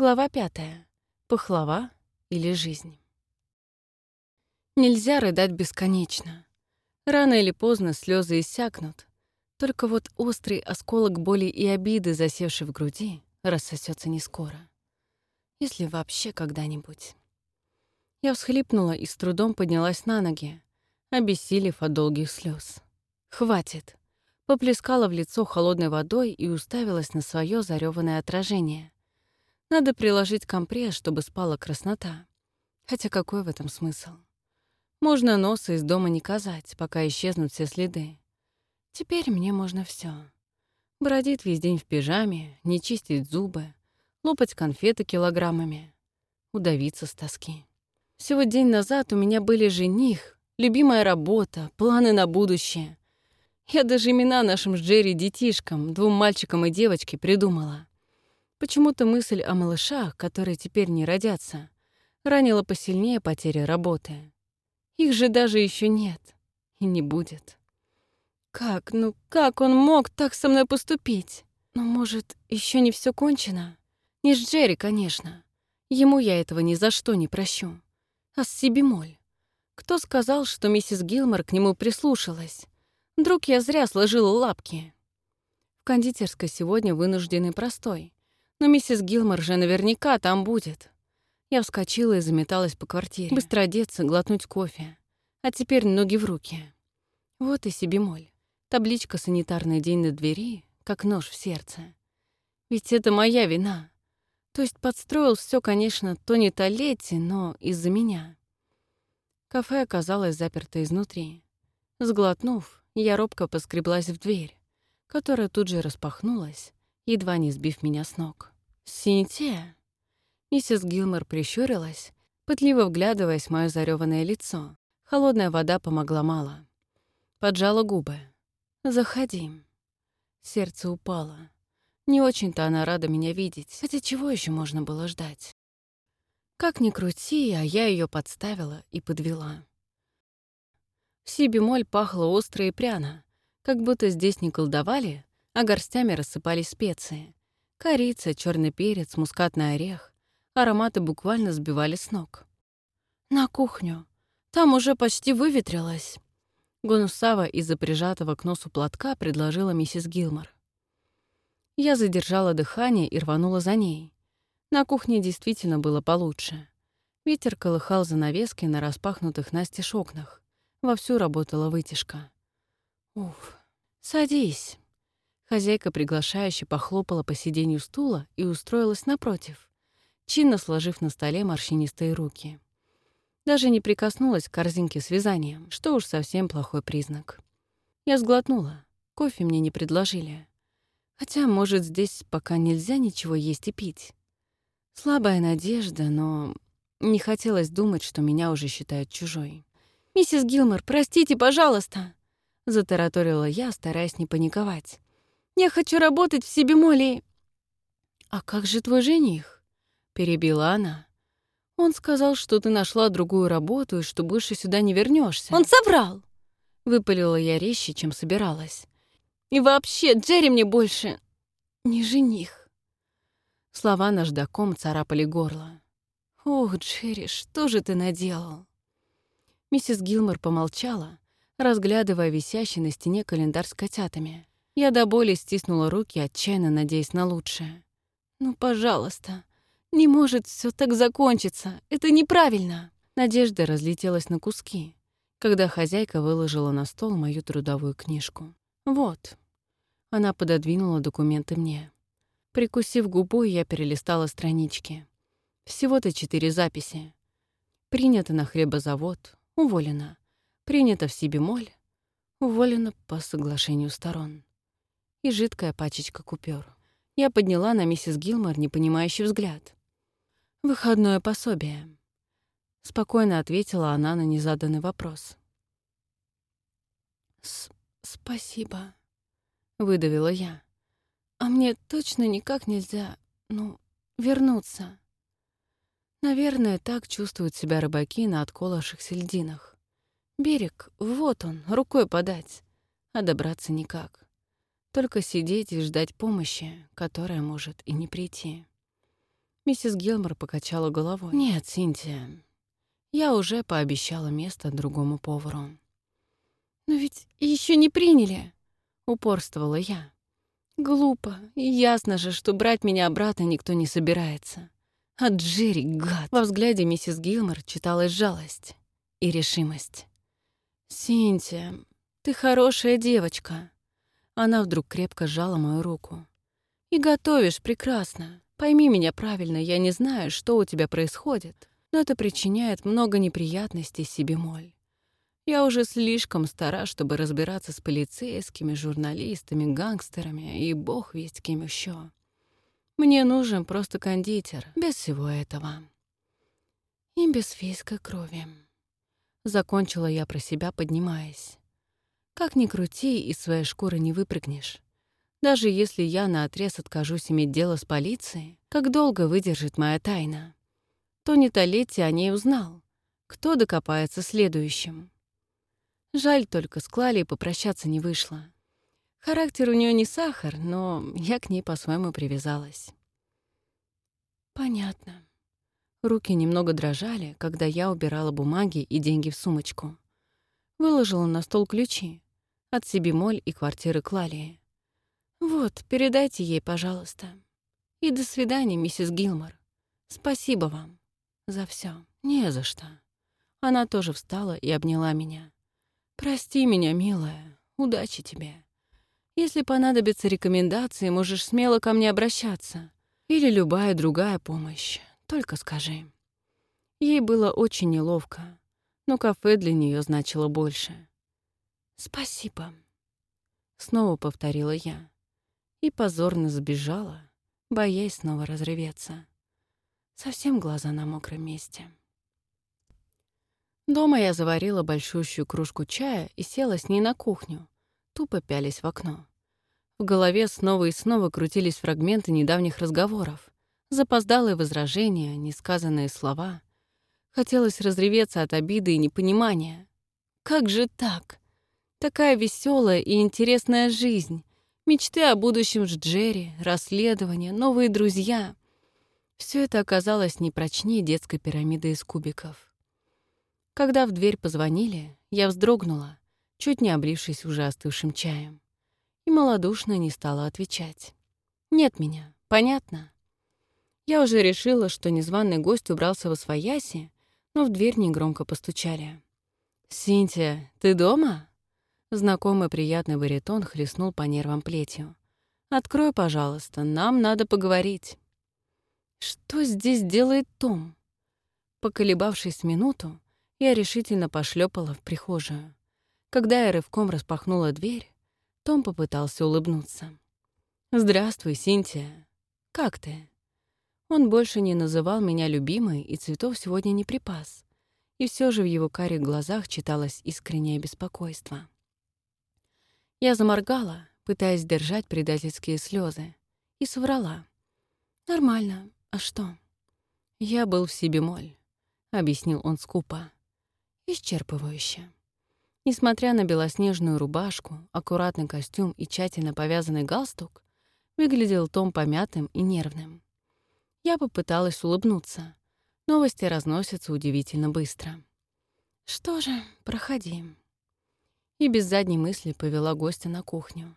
Глава пятая. Пахлава или жизнь. Нельзя рыдать бесконечно. Рано или поздно слезы иссякнут. Только вот острый осколок боли и обиды, засевший в груди, рассосется не скоро. Если вообще когда-нибудь. Я всхлипнула и с трудом поднялась на ноги, обессилев от долгих слез. Хватит. Поплескала в лицо холодной водой и уставилась на свое зареванное отражение — надо приложить компресс, чтобы спала краснота. Хотя какой в этом смысл? Можно носа из дома не казать, пока исчезнут все следы. Теперь мне можно все. Бродить весь день в пижаме, не чистить зубы, лопать конфеты килограммами, удавиться с тоски. Всего день назад у меня были жених, любимая работа, планы на будущее. Я даже имена нашим с Джерри детишкам, двум мальчикам и девочке придумала. Почему-то мысль о малышах, которые теперь не родятся, ранила посильнее потери работы. Их же даже еще нет и не будет. Как, ну как он мог так со мной поступить? Ну, может, еще не все кончено? Не с Джерри, конечно. Ему я этого ни за что не прощу. А с Сибимоль. Кто сказал, что миссис Гилмор к нему прислушалась? Вдруг я зря сложила лапки. В кондитерской сегодня вынужденный простой. Но миссис Гилмор же наверняка там будет. Я вскочила и заметалась по квартире. Быстро одеться, глотнуть кофе. А теперь ноги в руки. Вот и себе моль. Табличка «Санитарный день» на двери, как нож в сердце. Ведь это моя вина. То есть подстроил все, конечно, Тони Толетти, но из-за меня. Кафе оказалось заперто изнутри. Сглотнув, я робко поскреблась в дверь, которая тут же распахнулась, едва не сбив меня с ног. «Синтия!» Миссис Гилмор прищурилась, пытливо вглядываясь в моё зарёванное лицо. Холодная вода помогла мало. Поджала губы. «Заходи». Сердце упало. Не очень-то она рада меня видеть, хотя чего еще можно было ждать? Как ни крути, а я ее подставила и подвела. В си-бемоль пахло остро и пряно, как будто здесь не колдовали, а горстями рассыпались специи. Корица, черный перец, мускатный орех. Ароматы буквально сбивали с ног. «На кухню. Там уже почти выветрилось». Гонусава из-за прижатого к носу платка предложила миссис Гилмор. Я задержала дыхание и рванула за ней. На кухне действительно было получше. Ветер колыхал занавески на распахнутых настежь окнах. Вовсю работала вытяжка. «Уф, садись». Хозяйка приглашающе похлопала по сиденью стула и устроилась напротив, чинно сложив на столе морщинистые руки. Даже не прикоснулась к корзинке с вязанием, что уж совсем плохой признак. Я сглотнула. Кофе мне не предложили. Хотя, может, здесь пока нельзя ничего есть и пить. Слабая надежда, но не хотелось думать, что меня уже считают чужой. «Миссис Гилмор, простите, пожалуйста!» — затараторила я, стараясь не паниковать. Я хочу работать в Сибимоле. А как же твой жених? Перебила она. Он сказал, что ты нашла другую работу и что больше сюда не вернешься. Он соврал! Выпалила я резче, чем собиралась. И вообще, Джерри мне больше не жених. Слова наждаком царапали горло. «Ох, Джерри, что же ты наделал?» Миссис Гилмор помолчала, разглядывая висящий на стене календарь с котятами. Я до боли стиснула руки, отчаянно надеясь на лучшее. «Ну, пожалуйста, не может все так закончиться. Это неправильно!» Надежда разлетелась на куски, когда хозяйка выложила на стол мою трудовую книжку. «Вот». Она пододвинула документы мне. Прикусив губу, я перелистала странички. Всего-то четыре записи. Принято на хлебозавод, уволена. Принято в Сибимоль, уволена по соглашению сторон и жидкая пачечка купюр. Я подняла на миссис Гилмор непонимающий взгляд. «Выходное пособие», — спокойно ответила она на незаданный вопрос. С «Спасибо», — выдавила я. «А мне точно никак нельзя, ну, вернуться». Наверное, так чувствуют себя рыбаки на отколовшихся льдинах. Берег, вот он, рукой подать, а добраться никак. Только сидеть и ждать помощи, которая может и не прийти. Миссис Гилмор покачала головой. «Нет, Синтия, я уже пообещала место другому повару». «Но ведь еще не приняли», — упорствовала я. «Глупо. Ясно же, что брать меня обратно никто не собирается. А Джерри — гад». Во взгляде миссис Гилмор читалась жалость и решимость. «Синтия, ты хорошая девочка». Она вдруг крепко сжала мою руку. «И готовишь прекрасно. Пойми меня правильно, я не знаю, что у тебя происходит, но это причиняет много неприятностей себе моль. Я уже слишком стара, чтобы разбираться с полицейскими, журналистами, гангстерами и бог весть кем еще. Мне нужен просто кондитер, без всего этого. И без фейской крови. Закончила я про себя, поднимаясь. Как ни крути, из своей шкуры не выпрыгнешь. Даже если я наотрез откажусь иметь дело с полицией, как долго выдержит моя тайна? Тони Толетти о ней узнал. Кто докопается следующим? Жаль только, с Клалей попрощаться не вышло. Характер у нее не сахар, но я к ней по-своему привязалась. Понятно. Руки немного дрожали, когда я убирала бумаги и деньги в сумочку. Выложила на стол ключи от Сибимоль и квартиры Клалии. «Вот, передайте ей, пожалуйста. И до свидания, миссис Гилмор. Спасибо вам за все. Не за что». Она тоже встала и обняла меня. «Прости меня, милая. Удачи тебе. Если понадобятся рекомендации, можешь смело ко мне обращаться. Или любая другая помощь. Только скажи». Ей было очень неловко, но кафе для нее значило больше. «Спасибо», — снова повторила я и позорно сбежала, боясь снова разреветься. Совсем глаза на мокром месте. Дома я заварила большущую кружку чая и села с ней на кухню, тупо пялись в окно. В голове снова и снова крутились фрагменты недавних разговоров, запоздалые возражения, несказанные слова. Хотелось разреветься от обиды и непонимания. Как же так? Такая веселая и интересная жизнь, Мечты о будущем с Джерри, расследования, новые друзья. Все это оказалось не прочнее детской пирамиды из кубиков. Когда в дверь позвонили, я вздрогнула, чуть не облившись уже остывшим чаем. И малодушно не стала отвечать. «Нет меня, понятно?» Я уже решила, что незваный гость убрался во свояси, но в дверь негромко постучали. «Синтия, ты дома?» Знакомый приятный баритон хлестнул по нервам плетью. «Открой, пожалуйста, нам надо поговорить». «Что здесь делает Том?» Поколебавшись минуту, я решительно пошлепала в прихожую. Когда я рывком распахнула дверь, Том попытался улыбнуться. «Здравствуй, Синтия. Как ты?» Он больше не называл меня любимой и цветов сегодня не припас. И все же в его карих глазах читалось искреннее беспокойство. Я заморгала, пытаясь держать предательские слезы, и соврала. «Нормально. А что?» «Я был в себе моль», — объяснил он скупо. Исчерпывающе. Несмотря на белоснежную рубашку, аккуратный костюм и тщательно повязанный галстук, выглядел Том помятым и нервным. Я попыталась улыбнуться. Новости разносятся удивительно быстро. «Что же, проходи», и без задней мысли повела гостя на кухню.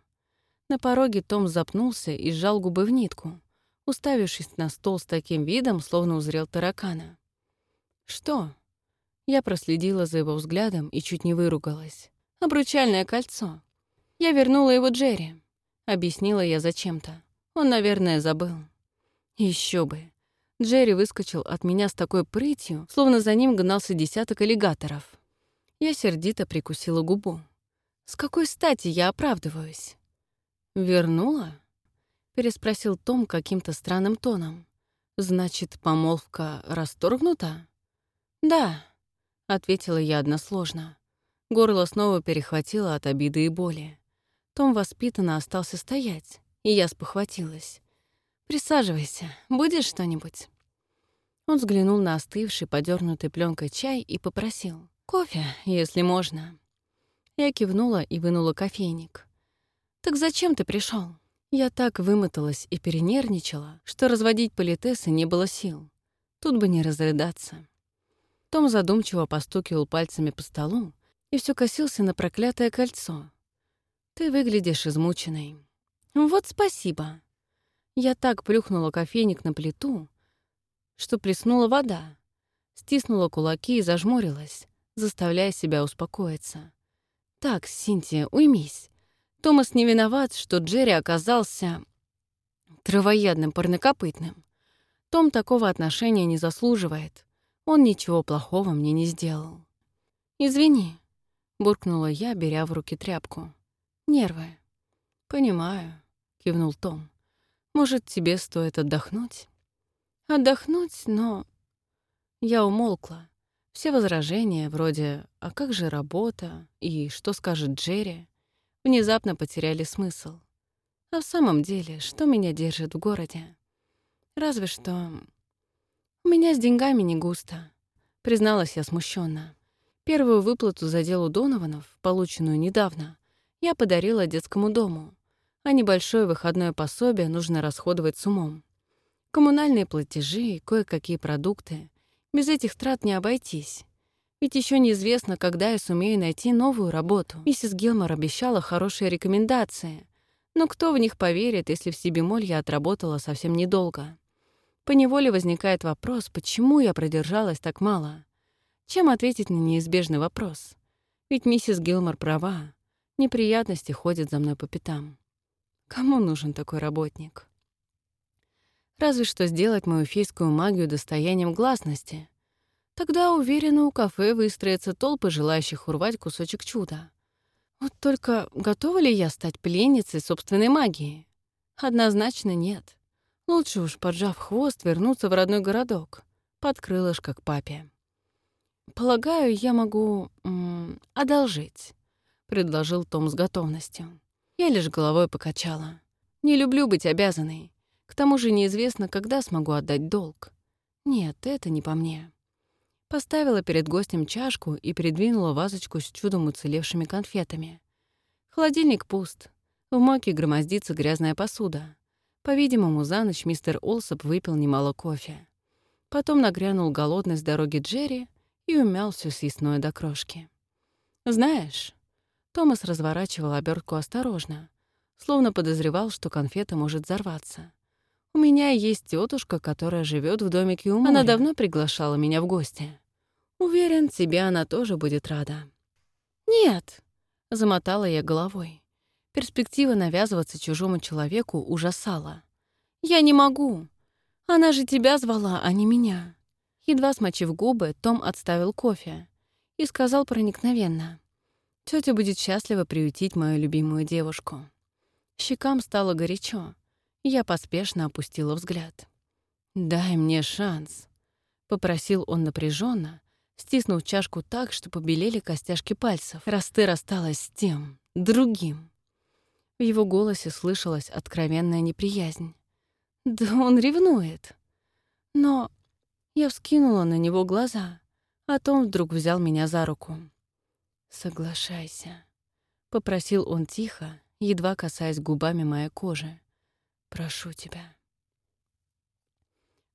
На пороге Том запнулся и сжал губы в нитку, уставившись на стол с таким видом, словно узрел таракана. «Что?» Я проследила за его взглядом и чуть не выругалась. «Обручальное кольцо. Я вернула его Джерри», — объяснила я зачем-то. Он, наверное, забыл. Еще бы. Джерри выскочил от меня с такой прытью, словно за ним гнался десяток аллигаторов. Я сердито прикусила губу. С какой стати я оправдываюсь? Вернула? Переспросил Том каким-то странным тоном. Значит, помолвка расторгнута? Да, ответила я односложно. Горло снова перехватило от обиды и боли. Том воспитанно остался стоять, и я спохватилась. «Присаживайся, будешь что-нибудь?» Он взглянул на остывший, подернутый пленкой чай и попросил. «Кофе, если можно». Я кивнула и вынула кофейник. «Так зачем ты пришел? Я так вымоталась и перенервничала, что разводить политесы не было сил. Тут бы не разрыдаться. Том задумчиво постукивал пальцами по столу и все косился на проклятое кольцо. «Ты выглядишь измученной». «Вот спасибо». Я так плюхнула кофейник на плиту, что плеснула вода, стиснула кулаки и зажмурилась, заставляя себя успокоиться. «Так, Синтия, уймись. Томас не виноват, что Джерри оказался травоядным парнокопытным. Том такого отношения не заслуживает. Он ничего плохого мне не сделал. «Извини», — буркнула я, беря в руки тряпку. «Нервы». «Понимаю», — кивнул Том. «Может, тебе стоит отдохнуть?» «Отдохнуть, но...» Я умолкла. Все возражения, вроде «А как же работа?» и «Что скажет Джерри?» внезапно потеряли смысл. А в самом деле, что меня держит в городе? Разве что... У меня с деньгами не густо, призналась я смущенно. Первую выплату за дело Донованов, полученную недавно, я подарила детскому дому, а небольшое выходное пособие нужно расходовать с умом. Коммунальные платежи, кое-какие продукты. Без этих трат не обойтись. Ведь еще неизвестно, когда я сумею найти новую работу. Миссис Гилмор обещала хорошие рекомендации. Но кто в них поверит, если в Сибимоль я отработала совсем недолго? Поневоле возникает вопрос, почему я продержалась так мало? Чем ответить на неизбежный вопрос? Ведь миссис Гилмор права. Неприятности ходят за мной по пятам. Кому нужен такой работник? Разве что сделать мою фейскую магию достоянием гласности — Тогда, уверена, у кафе выстроятся толпы желающих урвать кусочек чуда. Вот только готова ли я стать пленницей собственной магии? Однозначно нет. Лучше уж, поджав хвост, вернуться в родной городок, под крылышко к папе. «Полагаю, я могу... Одолжить», — предложил Том с готовностью. Я лишь головой покачала. «Не люблю быть обязанной. К тому же неизвестно, когда смогу отдать долг. Нет, это не по мне». Поставила перед гостем чашку и передвинула вазочку с чудом уцелевшими конфетами. Холодильник пуст. В моке громоздится грязная посуда. По-видимому, за ночь мистер Олсоп выпил немало кофе. Потом нагрянул голодный с дороги Джерри и умял всё съестное до крошки. «Знаешь...» Томас разворачивал обертку осторожно, словно подозревал, что конфета может взорваться. «У меня есть тетушка, которая живет в домике у моря. Она давно приглашала меня в гости. Уверен, тебе она тоже будет рада». «Нет», — замотала я головой. Перспектива навязываться чужому человеку ужасала. «Я не могу. Она же тебя звала, а не меня». Едва смочив губы, Том отставил кофе и сказал проникновенно. «Тётя будет счастлива приютить мою любимую девушку». Щекам стало горячо, я поспешно опустила взгляд. «Дай мне шанс», — попросил он напряженно, стиснув чашку так, что побелели костяшки пальцев. Расты рассталась с тем, другим. В его голосе слышалась откровенная неприязнь. «Да он ревнует!» Но я вскинула на него глаза, а Том вдруг взял меня за руку. «Соглашайся», — попросил он тихо, едва касаясь губами моей кожи. «Прошу тебя».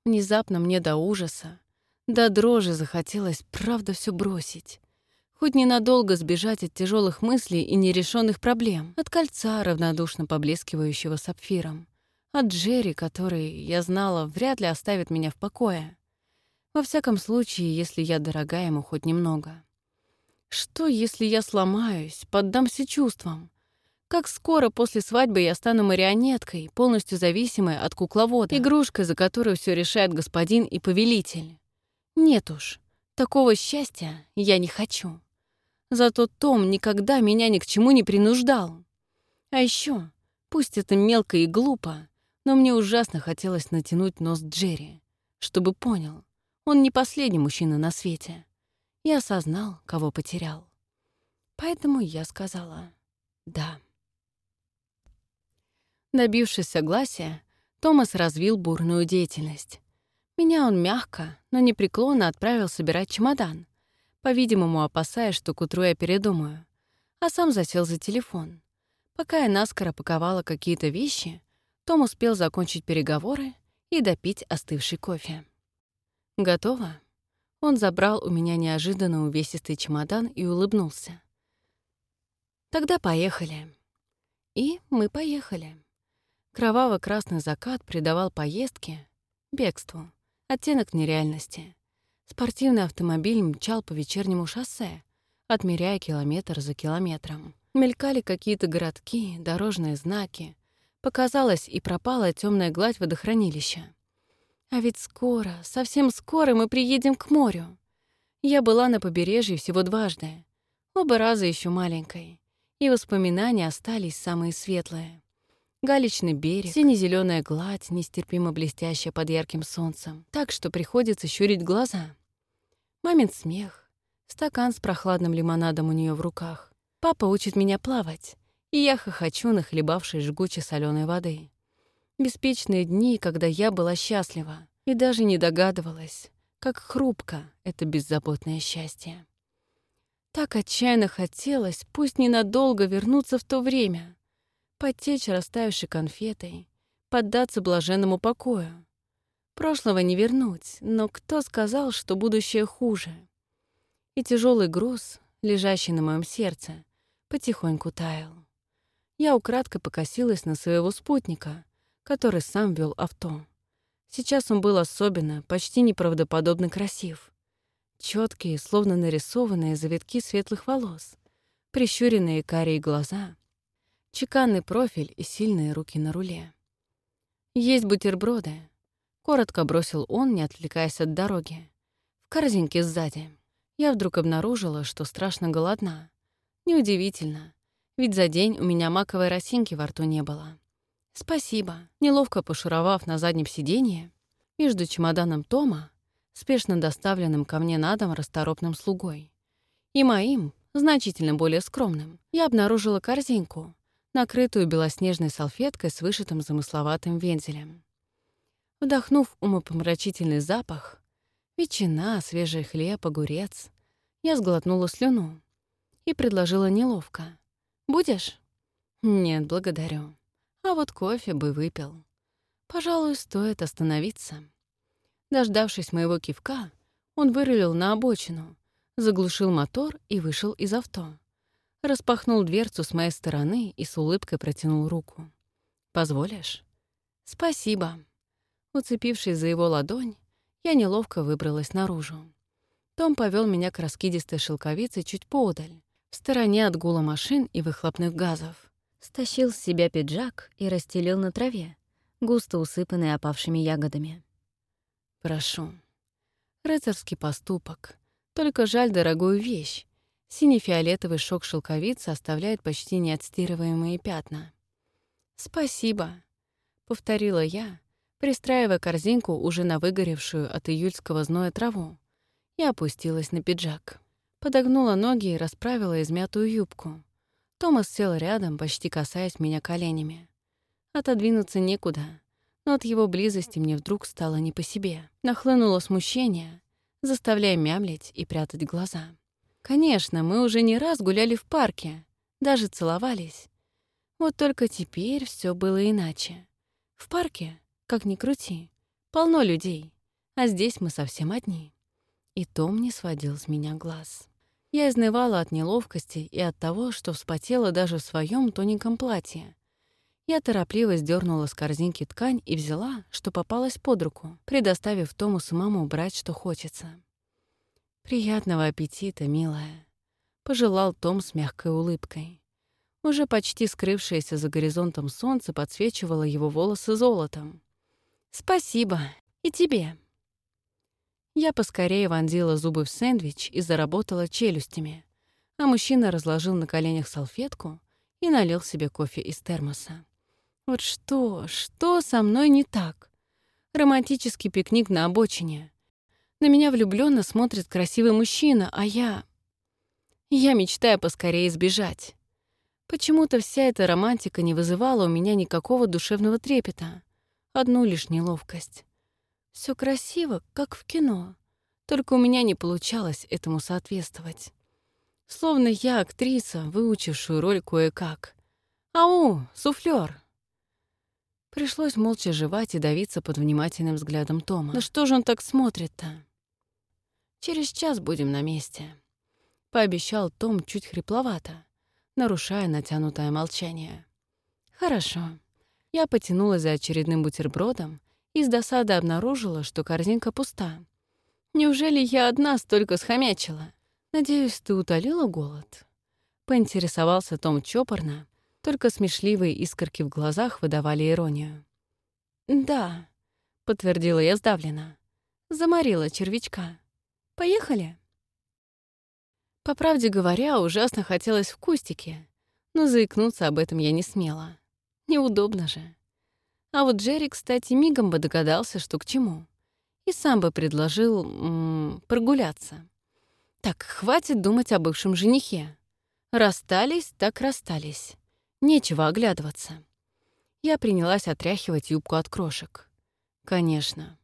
Внезапно мне до ужаса до дрожи захотелось, правда, все бросить. Хоть ненадолго сбежать от тяжелых мыслей и нерешенных проблем, от кольца, равнодушно поблескивающего сапфиром, от Джерри, который, я знала, вряд ли оставит меня в покое. Во всяком случае, если я дорога ему хоть немного. Что, если я сломаюсь, поддамся чувствам? Как скоро после свадьбы я стану марионеткой, полностью зависимой от кукловода, игрушкой, за которую все решает господин и повелитель? Нет уж, такого счастья я не хочу. Зато Том никогда меня ни к чему не принуждал. А еще, пусть это мелко и глупо, но мне ужасно хотелось натянуть нос Джерри, чтобы понял, он не последний мужчина на свете. И осознал, кого потерял. Поэтому я сказала «да». Добившись согласия, Томас развил бурную деятельность. Меня он мягко, но непреклонно отправил собирать чемодан, по-видимому, опасаясь, что к утру я передумаю, а сам засел за телефон. Пока я наскоро паковала какие-то вещи, Том успел закончить переговоры и допить остывший кофе. «Готово?» Он забрал у меня неожиданно увесистый чемодан и улыбнулся. «Тогда поехали». И мы поехали. Кроваво-красный закат придавал поездке, бегству, оттенок нереальности. Спортивный автомобиль мчал по вечернему шоссе, отмеряя километр за километром. Мелькали какие-то городки, дорожные знаки. Показалась и пропала темная гладь водохранилища. А ведь скоро, совсем скоро мы приедем к морю. Я была на побережье всего дважды, оба раза еще маленькой, и воспоминания остались самые светлые. Галечный берег, сине-зеленая гладь, нестерпимо блестящая под ярким солнцем, так что приходится щурить глаза. Мамин смех, стакан с прохладным лимонадом у нее в руках. Папа учит меня плавать, и я хохочу, нахлебавшись жгучей соленой воды. Беспечные дни, когда я была счастлива и даже не догадывалась, как хрупко это беззаботное счастье. Так отчаянно хотелось, пусть ненадолго, вернуться в то время, потечь растаявшей конфетой, поддаться блаженному покою. Прошлого не вернуть, но кто сказал, что будущее хуже? И тяжелый груз, лежащий на моем сердце, потихоньку таял. Я украдкой покосилась на своего спутника, который сам вел авто. Сейчас он был особенно, почти неправдоподобно красив. Четкие, словно нарисованные завитки светлых волос, прищуренные карие глаза, чеканный профиль и сильные руки на руле. «Есть бутерброды», — коротко бросил он, не отвлекаясь от дороги. В корзинке сзади. Я вдруг обнаружила, что страшно голодна. Неудивительно, ведь за день у меня маковой росинки во рту не было. Спасибо. Неловко пошуровав на заднем сиденье, между чемоданом Тома, спешно доставленным ко мне на дом расторопным слугой, и моим, значительно более скромным, я обнаружила корзинку, накрытую белоснежной салфеткой с вышитым замысловатым вензелем. Вдохнув умопомрачительный запах, ветчина, свежий хлеб, огурец, я сглотнула слюну и предложила неловко. «Будешь?» «Нет, благодарю. А вот кофе бы выпил. Пожалуй, стоит остановиться». Дождавшись моего кивка, он вырулил на обочину, заглушил мотор и вышел из авто. Распахнул дверцу с моей стороны и с улыбкой протянул руку. «Позволишь?» «Спасибо». Уцепившись за его ладонь, я неловко выбралась наружу. Том повел меня к раскидистой шелковице чуть поодаль, в стороне от гула машин и выхлопных газов. Стащил с себя пиджак и расстелил на траве, густо усыпанный опавшими ягодами. «Прошу». Рыцарский поступок. Только жаль дорогую вещь. Синий-фиолетовый шок шелковицы оставляет почти неотстирываемые пятна. «Спасибо», — повторила я, пристраивая корзинку уже на выгоревшую от июльского зноя траву, и опустилась на пиджак. Подогнула ноги и расправила измятую юбку. Томас сел рядом, почти касаясь меня коленями. Отодвинуться некуда, но от его близости мне вдруг стало не по себе. Нахлынуло смущение, заставляя мямлить и прятать глаза. Конечно, мы уже не раз гуляли в парке, даже целовались. Вот только теперь все было иначе. В парке, как ни крути, полно людей, а здесь мы совсем одни. И Том не сводил с меня глаз. Я изнывала от неловкости и от того, что вспотела даже в своем тоненьком платье. Я торопливо сдернула с корзинки ткань и взяла, что попалось под руку, предоставив Тому самому брать, что хочется. «Приятного аппетита, милая», — пожелал Том с мягкой улыбкой. Уже почти скрывшееся за горизонтом солнце подсвечивало его волосы золотом. «Спасибо. И тебе». Я поскорее вонзила зубы в сэндвич и заработала челюстями, а мужчина разложил на коленях салфетку и налил себе кофе из термоса. Вот что, что со мной не так? Романтический пикник на обочине. На меня влюбленно смотрит красивый мужчина, а я... Я мечтаю поскорее сбежать. Почему-то вся эта романтика не вызывала у меня никакого душевного трепета. Одну лишь неловкость. Все красиво, как в кино. Только у меня не получалось этому соответствовать. Словно я актриса, выучившую роль кое-как. «Ау, суфлёр!» Пришлось молча жевать и давиться под внимательным взглядом Тома. Да что же он так смотрит-то? Через час будем на месте. Пообещал Том чуть хрипловато, нарушая натянутое молчание. Хорошо. Я потянулась за очередным бутербродом и с досады обнаружила, что корзинка пуста. Неужели я одна столько схомячила? Надеюсь, ты утолила голод? Поинтересовался Том чопорно, только смешливые искорки в глазах выдавали иронию. «Да», — подтвердила я сдавленно. «Заморила червячка. Поехали?» По правде говоря, ужасно хотелось в кустике, но заикнуться об этом я не смела. Неудобно же. А вот Джерри, кстати, мигом бы догадался, что к чему. И сам бы предложил м -м, прогуляться. Так, хватит думать о бывшем женихе. Расстались, так расстались. Нечего оглядываться. Я принялась отряхивать юбку от крошек. Конечно.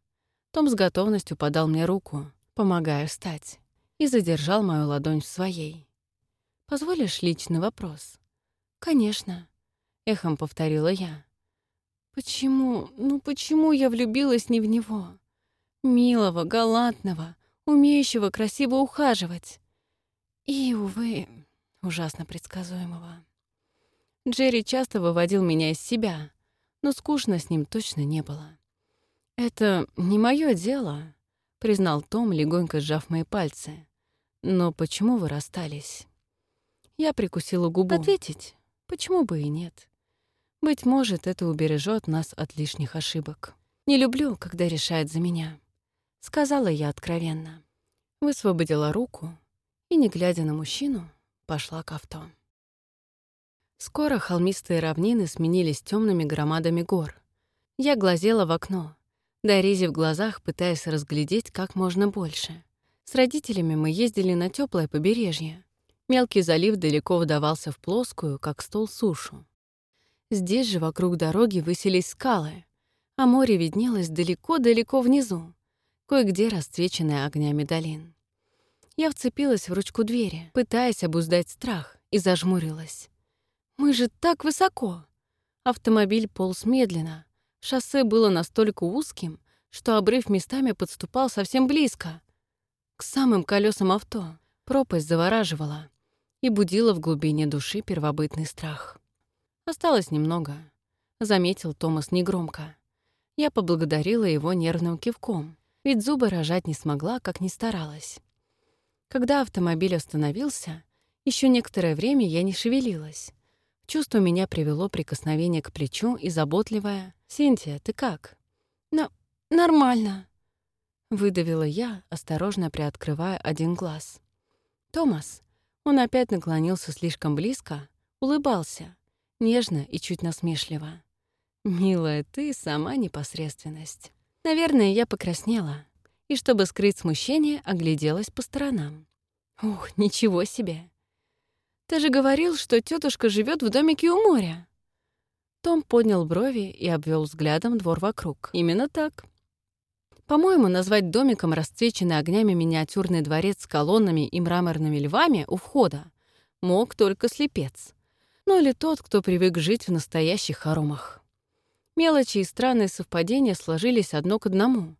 Том с готовностью подал мне руку, помогая встать, и задержал мою ладонь в своей. «Позволишь личный вопрос?» «Конечно», — эхом повторила я. «Почему, ну почему я влюбилась не в него? Милого, галантного, умеющего красиво ухаживать. И, увы, ужасно предсказуемого». Джерри часто выводил меня из себя, но скучно с ним точно не было. «Это не мое дело», — признал Том, легонько сжав мои пальцы. «Но почему вы расстались?» Я прикусила губу. «Ответить? Почему бы и нет? Быть может, это убережет нас от лишних ошибок. Не люблю, когда решает за меня», — сказала я откровенно. Высвободила руку и, не глядя на мужчину, пошла к авто. Скоро холмистые равнины сменились темными громадами гор. Я глазела в окно, дорези в глазах, пытаясь разглядеть как можно больше. С родителями мы ездили на теплое побережье. Мелкий залив далеко вдавался в плоскую, как стол, сушу. Здесь же вокруг дороги высились скалы, а море виднелось далеко-далеко внизу, кое-где расцвеченное огнями долин. Я вцепилась в ручку двери, пытаясь обуздать страх, и зажмурилась. Мы же так высоко. Автомобиль полз медленно. Шоссе было настолько узким, что обрыв местами подступал совсем близко. К самым колесам авто пропасть завораживала и будила в глубине души первобытный страх. Осталось немного. Заметил Томас негромко. Я поблагодарила его нервным кивком, ведь зубы рожать не смогла, как ни старалась. Когда автомобиль остановился, еще некоторое время я не шевелилась, чувство меня привело прикосновение к плечу и заботливое «Синтия, ты как?» «Ну, нормально», — выдавила я, осторожно приоткрывая один глаз. Томас, он опять наклонился слишком близко, улыбался, нежно и чуть насмешливо. «Милая, ты сама непосредственность». Наверное, я покраснела, и, чтобы скрыть смущение, огляделась по сторонам. Ух, ничего себе! Ты же говорил, что тетушка живет в домике у моря». Том поднял брови и обвел взглядом двор вокруг. «Именно так». По-моему, назвать домиком расцвеченный огнями миниатюрный дворец с колоннами и мраморными львами у входа мог только слепец. Ну или тот, кто привык жить в настоящих хоромах. Мелочи и странные совпадения сложились одно к одному.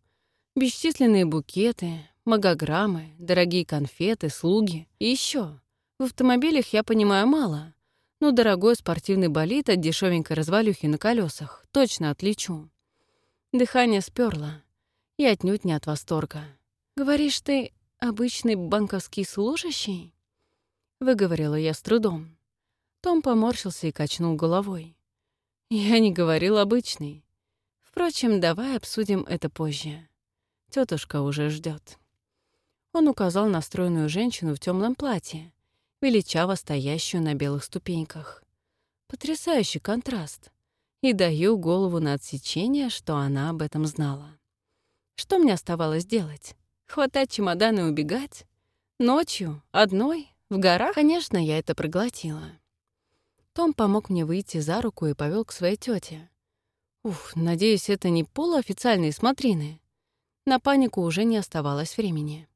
Бесчисленные букеты, магограммы, дорогие конфеты, слуги и еще в автомобилях я понимаю мало, но дорогой спортивный болид от дешевенькой развалюхи на колесах точно отличу. Дыхание сперло, и отнюдь не от восторга. «Говоришь, ты обычный банковский служащий?» Выговорила я с трудом. Том поморщился и качнул головой. «Я не говорил обычный. Впрочем, давай обсудим это позже. Тетушка уже ждет. Он указал на стройную женщину в темном платье, величаво стоящую на белых ступеньках. Потрясающий контраст. И даю голову на отсечение, что она об этом знала. Что мне оставалось делать? Хватать чемоданы и убегать? Ночью? Одной? В горах? Конечно, я это проглотила. Том помог мне выйти за руку и повел к своей тете. Уф, надеюсь, это не полуофициальные смотрины. На панику уже не оставалось времени.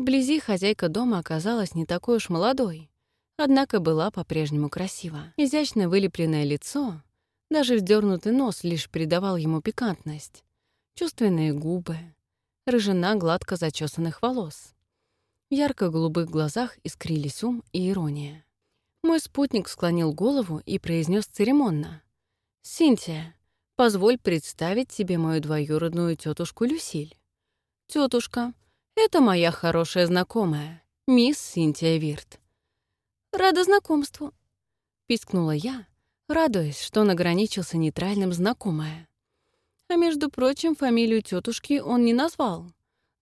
Вблизи хозяйка дома оказалась не такой уж молодой, однако была по-прежнему красива. Изящно вылепленное лицо, Даже вздернутый нос лишь придавал ему пикантность. Чувственные губы, рыжина гладко зачесанных волос. В ярко-голубых глазах искрились ум и ирония. Мой спутник склонил голову и произнес церемонно. «Синтия, позволь представить тебе мою двоюродную тетушку Люсиль. Тетушка, это моя хорошая знакомая, мисс Синтия Вирт». «Рада знакомству», — пискнула я, радуясь, что он ограничился нейтральным «знакомая». А между прочим, фамилию тетушки он не назвал.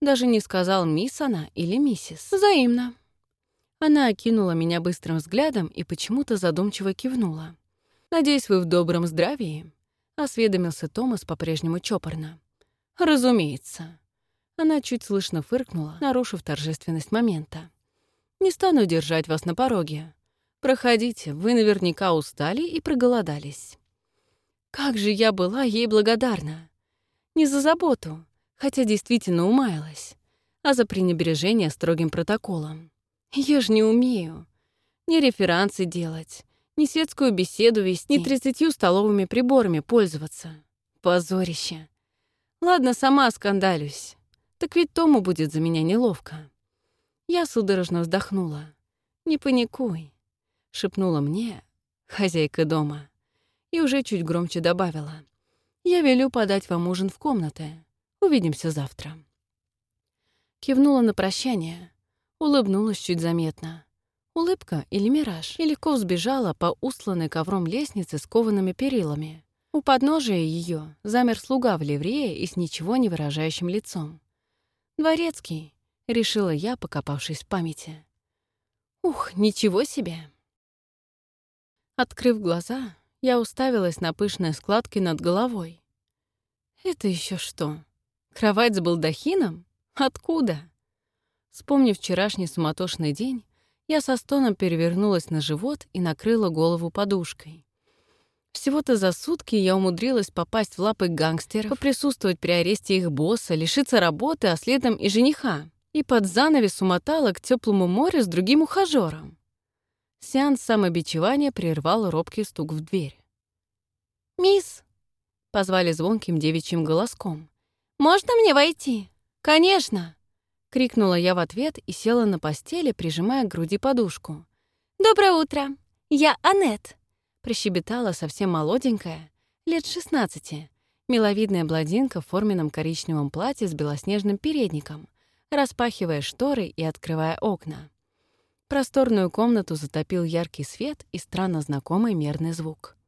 Даже не сказал, мисс она или миссис. Взаимно. Она окинула меня быстрым взглядом и почему-то задумчиво кивнула. «Надеюсь, вы в добром здравии?» — осведомился Томас по-прежнему чопорно. «Разумеется». Она чуть слышно фыркнула, нарушив торжественность момента. «Не стану держать вас на пороге. Проходите, вы наверняка устали и проголодались». Как же я была ей благодарна. Не за заботу, хотя действительно умаялась, а за пренебрежение строгим протоколом. Я ж не умею. Ни реферансы делать, ни светскую беседу вести, ни тридцатью столовыми приборами пользоваться. Позорище. Ладно, сама скандалюсь. Так ведь Тому будет за меня неловко. Я судорожно вздохнула. «Не паникуй», — шепнула мне хозяйка дома и уже чуть громче добавила. «Я велю подать вам ужин в комнаты. Увидимся завтра». Кивнула на прощание, улыбнулась чуть заметно. Улыбка или мираж, и легко взбежала по устланной ковром лестнице с коваными перилами. У подножия ее замер слуга в ливрее и с ничего не выражающим лицом. «Дворецкий», — решила я, покопавшись в памяти. «Ух, ничего себе!» Открыв глаза, я уставилась на пышные складки над головой. «Это еще что? Кровать с балдахином? Откуда?» Вспомнив вчерашний суматошный день, я со стоном перевернулась на живот и накрыла голову подушкой. Всего-то за сутки я умудрилась попасть в лапы гангстеров, поприсутствовать при аресте их босса, лишиться работы, а следом и жениха, и под занавес умотала к теплому морю с другим ухажером. Сеанс самобичевания прервал робкий стук в дверь. «Мисс!» — позвали звонким девичьим голоском. «Можно мне войти?» «Конечно!» — крикнула я в ответ и села на постели, прижимая к груди подушку. «Доброе утро! Я Аннет!» — прощебетала совсем молоденькая, лет шестнадцати, миловидная бладинка в форменном коричневом платье с белоснежным передником, распахивая шторы и открывая окна. Просторную комнату затопил яркий свет и странно знакомый мерный звук.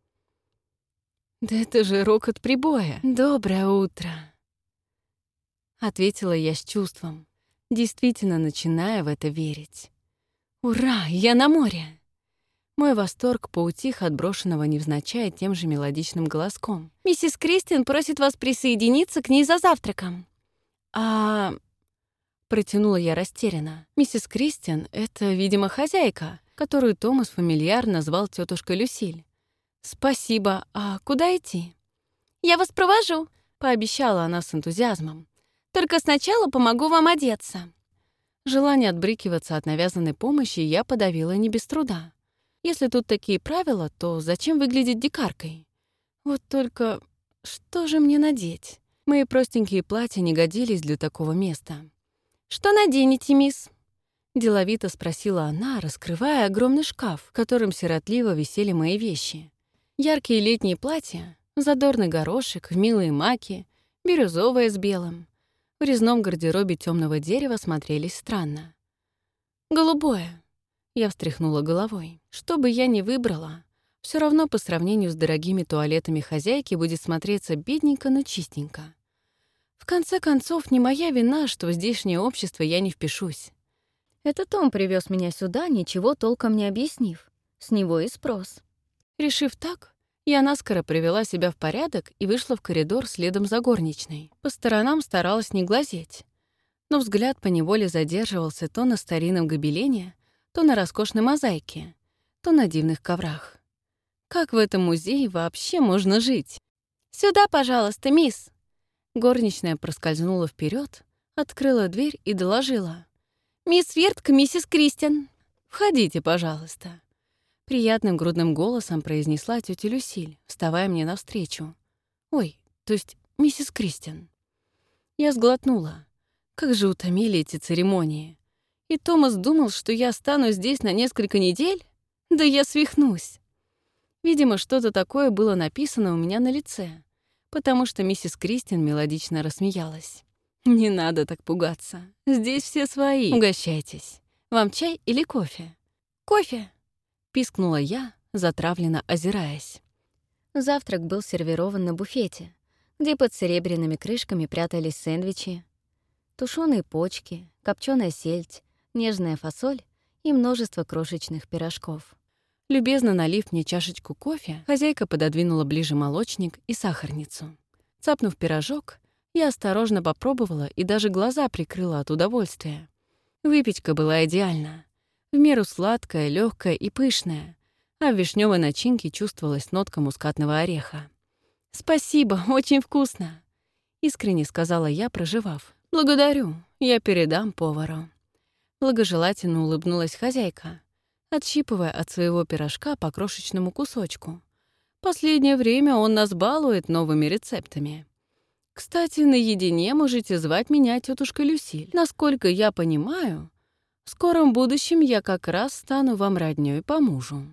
«Да это же рокот прибоя! Доброе утро!» Ответила я с чувством, действительно начиная в это верить. «Ура! Я на море!» Мой восторг поутих от брошенного невзначай тем же мелодичным голоском. «Миссис Кристин просит вас присоединиться к ней за завтраком». «А Протянула я растерянно. Миссис Кристиан — это, видимо, хозяйка, которую Томас фамильяр назвал тетушкой Люсиль. «Спасибо. А куда идти?» «Я вас провожу», — пообещала она с энтузиазмом. «Только сначала помогу вам одеться». Желание отбрыкиваться от навязанной помощи я подавила не без труда. Если тут такие правила, то зачем выглядеть дикаркой? Вот только что же мне надеть? Мои простенькие платья не годились для такого места. «Что наденете, мисс?» Деловито спросила она, раскрывая огромный шкаф, в котором сиротливо висели мои вещи. Яркие летние платья, задорный горошек, милые маки, бирюзовое с белым. В резном гардеробе темного дерева смотрелись странно. «Голубое», — я встряхнула головой. «Что бы я ни выбрала, все равно по сравнению с дорогими туалетами хозяйки будет смотреться бедненько, но чистенько. В конце концов, не моя вина, что в здешнее общество я не впишусь. Это Том привез меня сюда, ничего толком не объяснив. С него и спрос. Решив так, я наскоро привела себя в порядок и вышла в коридор следом за горничной. По сторонам старалась не глазеть. Но взгляд поневоле задерживался то на старинном гобелене, то на роскошной мозаике, то на дивных коврах. Как в этом музее вообще можно жить? «Сюда, пожалуйста, мисс!» Горничная проскользнула вперед, открыла дверь и доложила. «Мисс Вертка, миссис Кристиан. Входите, пожалуйста». Приятным грудным голосом произнесла тетя Люсиль, вставая мне навстречу. «Ой, то есть миссис Кристин». Я сглотнула. Как же утомили эти церемонии. И Томас думал, что я останусь здесь на несколько недель? Да я свихнусь. Видимо, что-то такое было написано у меня на лице, потому что миссис Кристин мелодично рассмеялась. «Не надо так пугаться. Здесь все свои. Угощайтесь. Вам чай или кофе?» «Кофе!» — пискнула я, затравленно озираясь. Завтрак был сервирован на буфете, где под серебряными крышками прятались сэндвичи, тушеные почки, копченая сельдь, нежная фасоль и множество крошечных пирожков. Любезно налив мне чашечку кофе, хозяйка пододвинула ближе молочник и сахарницу. Цапнув пирожок, я осторожно попробовала и даже глаза прикрыла от удовольствия. Выпечка была идеальна в меру сладкая, легкая и пышная, а в вишневой начинке чувствовалась нотка мускатного ореха. «Спасибо, очень вкусно!» — искренне сказала я, проживав. «Благодарю, я передам повару». Благожелательно улыбнулась хозяйка, отщипывая от своего пирожка по крошечному кусочку. Последнее время он нас балует новыми рецептами. Кстати, наедине можете звать меня тетушка Люсиль. Насколько я понимаю, в скором будущем я как раз стану вам роднёй по мужу.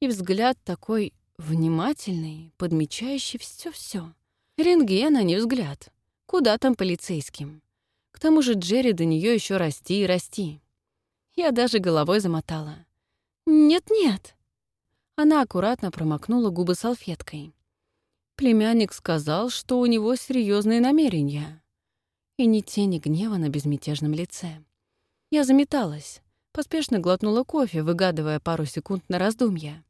И взгляд такой внимательный, подмечающий все-все. Рентген, а не взгляд. Куда там полицейским? К тому же Джерри до нее еще расти и расти. Я даже головой замотала. «Нет-нет». Она аккуратно промокнула губы салфеткой. Племянник сказал, что у него серьезные намерения. И ни тени гнева на безмятежном лице. Я заметалась, поспешно глотнула кофе, выгадывая пару секунд на раздумья.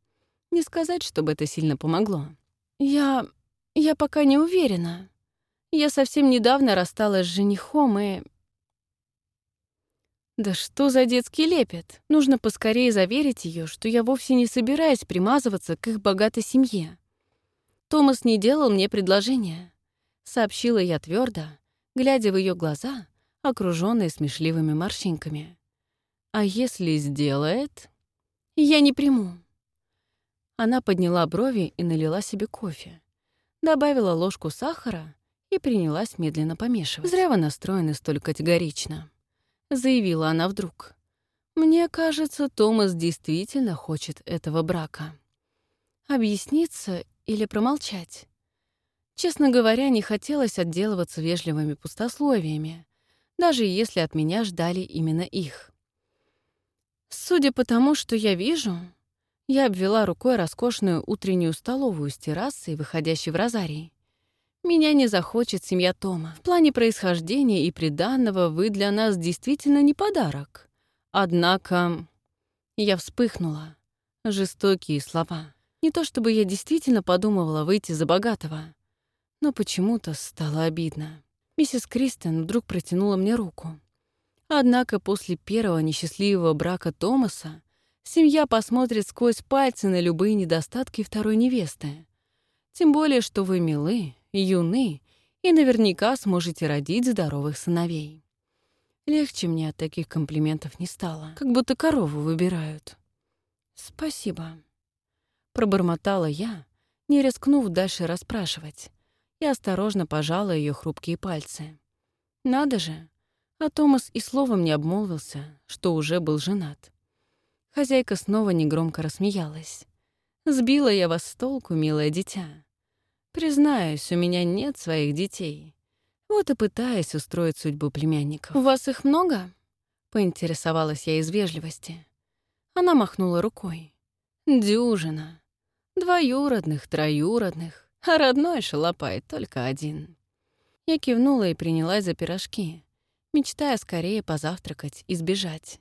Не сказать, чтобы это сильно помогло. Я... я пока не уверена. Я совсем недавно рассталась с женихом и... Да что за детский лепет? Нужно поскорее заверить ее, что я вовсе не собираюсь примазываться к их богатой семье. Томас не делал мне предложения. Сообщила я твердо, глядя в ее глаза окружённые смешливыми морщинками. А если сделает? Я не приму. Она подняла брови и налила себе кофе. Добавила ложку сахара и принялась медленно помешивать. Зря вы столь категорично. Заявила она вдруг. Мне кажется, Томас действительно хочет этого брака. Объясниться или промолчать? Честно говоря, не хотелось отделываться вежливыми пустословиями, даже если от меня ждали именно их. Судя по тому, что я вижу, я обвела рукой роскошную утреннюю столовую с террасой, выходящей в розарий. Меня не захочет семья Тома. В плане происхождения и приданного вы для нас действительно не подарок. Однако я вспыхнула. Жестокие слова. Не то чтобы я действительно подумывала выйти за богатого, но почему-то стало обидно. Миссис Кристен вдруг протянула мне руку. Однако после первого несчастливого брака Томаса семья посмотрит сквозь пальцы на любые недостатки второй невесты. Тем более, что вы милы, юны и наверняка сможете родить здоровых сыновей. Легче мне от таких комплиментов не стало, как будто корову выбирают. «Спасибо», — пробормотала я, не рискнув дальше расспрашивать, и осторожно пожала ее хрупкие пальцы. Надо же, а Томас и словом не обмолвился, что уже был женат. Хозяйка снова негромко рассмеялась. «Сбила я вас с толку, милое дитя. Признаюсь, у меня нет своих детей. Вот и пытаюсь устроить судьбу племянников. «У вас их много?» — поинтересовалась я из вежливости. Она махнула рукой. «Дюжина. Двоюродных, троюродных а родной шалопай только один. Я кивнула и принялась за пирожки, мечтая скорее позавтракать и сбежать.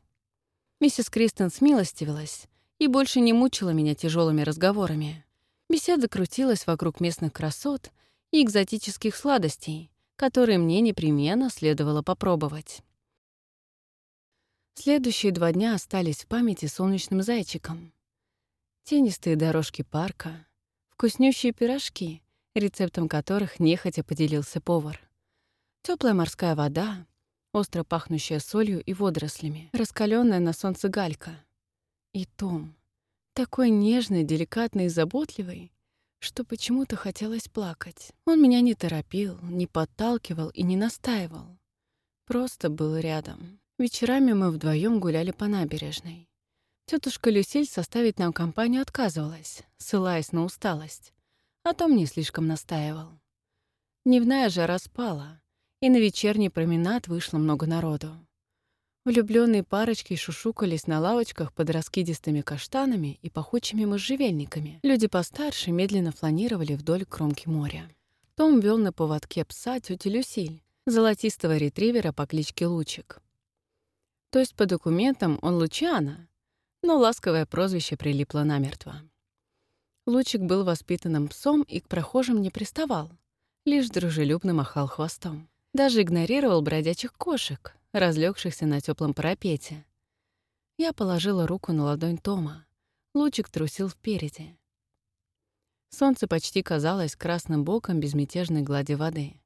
Миссис Кристен смилостивилась и больше не мучила меня тяжелыми разговорами. Беседа крутилась вокруг местных красот и экзотических сладостей, которые мне непременно следовало попробовать. Следующие два дня остались в памяти солнечным зайчиком. Тенистые дорожки парка, вкуснющие пирожки, рецептом которых нехотя поделился повар. Теплая морская вода, остро пахнущая солью и водорослями, раскаленная на солнце галька. И Том, Такой нежный, деликатный и заботливый, что почему-то хотелось плакать. Он меня не торопил, не подталкивал и не настаивал. Просто был рядом. Вечерами мы вдвоем гуляли по набережной. Тетушка Люсиль составить нам компанию отказывалась, ссылаясь на усталость, а Том не слишком настаивал. Дневная жара спала, и на вечерний променад вышло много народу. Влюбленные парочки шушукались на лавочках под раскидистыми каштанами и пахучими можжевельниками. Люди постарше медленно фланировали вдоль кромки моря. Том вел на поводке пса тётю Люсиль, золотистого ретривера по кличке Лучик. То есть по документам он Лучана, но ласковое прозвище прилипло намертво. Лучик был воспитанным псом и к прохожим не приставал, лишь дружелюбно махал хвостом. Даже игнорировал бродячих кошек, разлегшихся на теплом парапете. Я положила руку на ладонь Тома. Лучик трусил впереди. Солнце почти казалось красным боком безмятежной глади воды.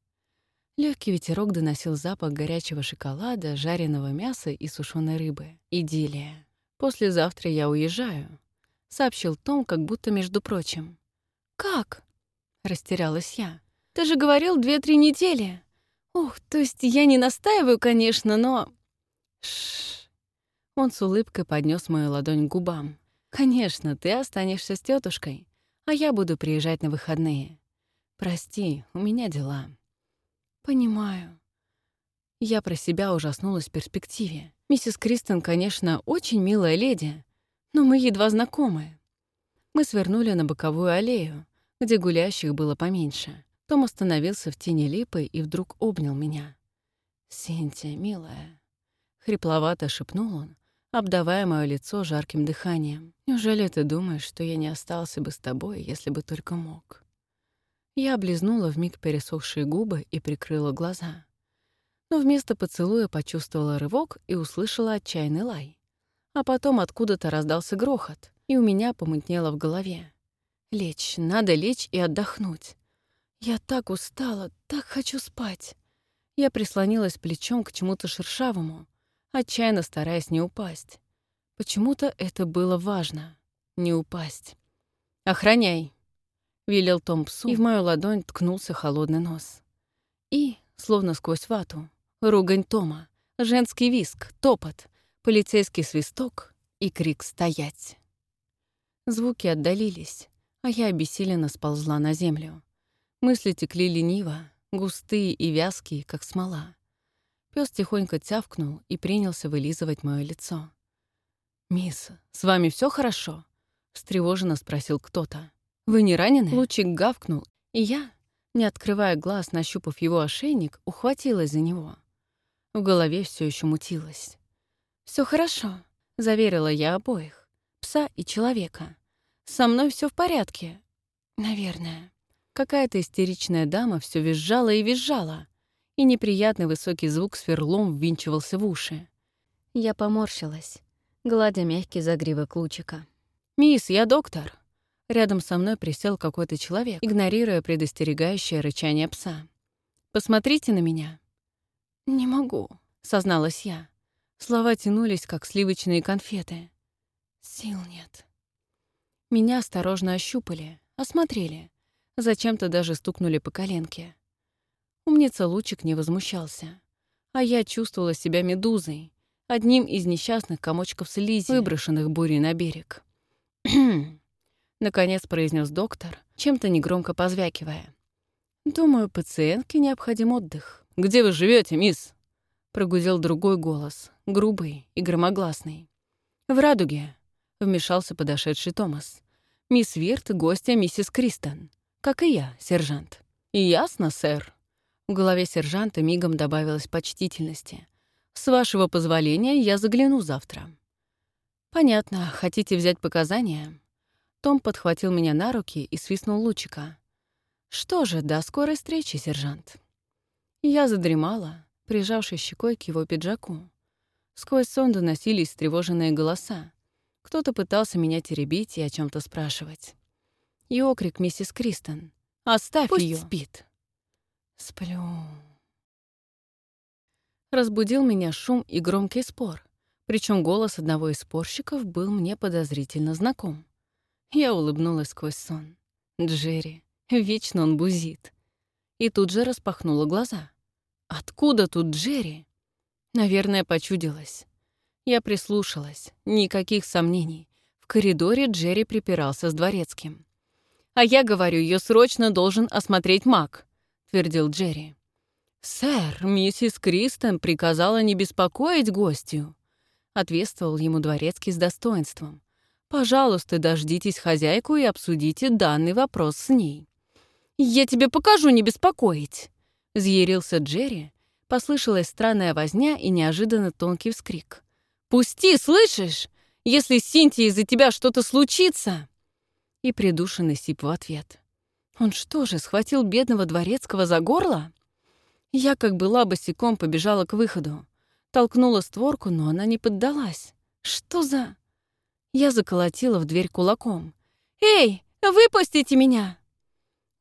Легкий ветерок доносил запах горячего шоколада, жареного мяса и сушеной рыбы. Идиллия. «Послезавтра я уезжаю», — сообщил Том, как будто между прочим. «Как?» — растерялась я. «Ты же говорил две-три недели». «Ух, то есть я не настаиваю, конечно, но...» Шш. Он с улыбкой поднес мою ладонь к губам. «Конечно, ты останешься с тетушкой, а я буду приезжать на выходные. Прости, у меня дела». «Понимаю». Я про себя ужаснулась в перспективе. Миссис Кристен, конечно, очень милая леди, но мы едва знакомы. Мы свернули на боковую аллею, где гулящих было поменьше. Том остановился в тени липы и вдруг обнял меня. «Синтия, милая», — хрипловато шепнул он, обдавая мое лицо жарким дыханием. «Неужели ты думаешь, что я не остался бы с тобой, если бы только мог?» Я облизнула вмиг пересохшие губы и прикрыла глаза. Но вместо поцелуя почувствовала рывок и услышала отчаянный лай. А потом откуда-то раздался грохот, и у меня помутнело в голове. Лечь, надо лечь и отдохнуть. Я так устала, так хочу спать. Я прислонилась плечом к чему-то шершавому, отчаянно стараясь не упасть. Почему-то это было важно — не упасть. «Охраняй!» — велел Том псу, и в мою ладонь ткнулся холодный нос. И, словно сквозь вату, ругань Тома, женский виск, топот, полицейский свисток и крик «Стоять!». Звуки отдалились, а я обессиленно сползла на землю. Мысли текли лениво, густые и вязкие, как смола. Пёс тихонько тявкнул и принялся вылизывать моё лицо. «Мисс, с вами всё хорошо?» — встревоженно спросил кто-то. «Вы не ранены?» Лучик гавкнул, и я, не открывая глаз, нащупав его ошейник, ухватилась за него. В голове всё ещё мутилось. «Всё хорошо», — заверила я обоих, пса и человека. «Со мной всё в порядке. Наверное». Какая-то истеричная дама все визжала и визжала, и неприятный высокий звук сверлом ввинчивался в уши. Я поморщилась, гладя мягкий загривок лучика. «Мисс, я доктор!» Рядом со мной присел какой-то человек, игнорируя предостерегающее рычание пса. «Посмотрите на меня». «Не могу», — созналась я. Слова тянулись, как сливочные конфеты. «Сил нет». Меня осторожно ощупали, осмотрели, Зачем-то даже стукнули по коленке. Умница Лучик не возмущался. А я чувствовала себя медузой, одним из несчастных комочков слизи, выброшенных бурей на берег. Наконец произнес доктор, чем-то негромко позвякивая. «Думаю, пациентке необходим отдых». «Где вы живете, мисс?» Прогудел другой голос, грубый и громогласный. «В радуге», — вмешался подошедший Томас. «Мисс Вирт — гостья миссис Кристен. «Как и я, сержант». «Ясно, сэр». В голове сержанта мигом добавилось почтительности. «С вашего позволения я загляну завтра». «Понятно. Хотите взять показания?» Том подхватил меня на руки и свистнул лучика. «Что же, до скорой встречи, сержант». Я задремала, прижавшись щекой к его пиджаку. Сквозь сон доносились встревоженные голоса. Кто-то пытался меня теребить и о чем то спрашивать и окрик миссис Кристен. «Оставь Пусть ее. спит». Сплю. Разбудил меня шум и громкий спор. Причем голос одного из спорщиков был мне подозрительно знаком. Я улыбнулась сквозь сон. Джерри. Вечно он бузит. И тут же распахнула глаза. Откуда тут Джерри? Наверное, почудилась. Я прислушалась. Никаких сомнений. В коридоре Джерри припирался с дворецким. «А я говорю, ее срочно должен осмотреть маг», — твердил Джерри. «Сэр, миссис Кристен приказала не беспокоить гостью», — ответствовал ему дворецкий с достоинством. «Пожалуйста, дождитесь хозяйку и обсудите данный вопрос с ней». «Я тебе покажу не беспокоить», — взъярился Джерри. Послышалась странная возня и неожиданно тонкий вскрик. «Пусти, слышишь? Если с Синтией из-за тебя что-то случится...» И придушенный сип в ответ. «Он что же, схватил бедного дворецкого за горло?» Я, как была босиком, побежала к выходу. Толкнула створку, но она не поддалась. Что за... Я заколотила в дверь кулаком. «Эй, выпустите меня!»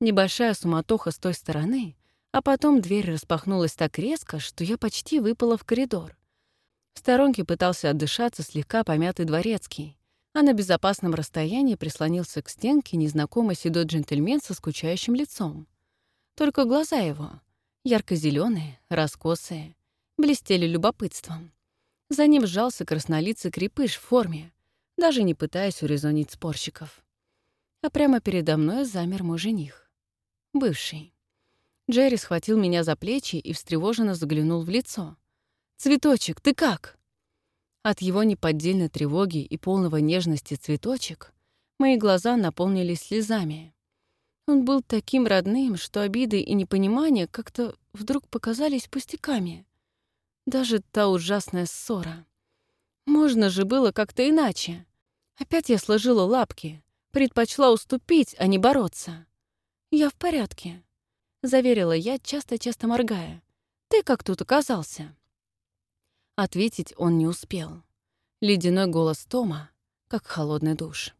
Небольшая суматоха с той стороны, а потом дверь распахнулась так резко, что я почти выпала в коридор. В сторонке пытался отдышаться слегка помятый дворецкий, а на безопасном расстоянии прислонился к стенке незнакомый седой джентльмен со скучающим лицом. Только глаза его, ярко зеленые раскосые, блестели любопытством. За ним сжался краснолицый крепыш в форме, даже не пытаясь урезонить спорщиков. А прямо передо мной замер мой жених. Бывший. Джерри схватил меня за плечи и встревоженно заглянул в лицо. «Цветочек, ты как?» От его неподдельной тревоги и полного нежности цветочек мои глаза наполнились слезами. Он был таким родным, что обиды и непонимание как-то вдруг показались пустяками. Даже та ужасная ссора. Можно же было как-то иначе. Опять я сложила лапки, предпочла уступить, а не бороться. «Я в порядке», — заверила я, часто-часто моргая. «Ты как тут оказался?» Ответить он не успел. Ледяной голос Тома, как холодный душ.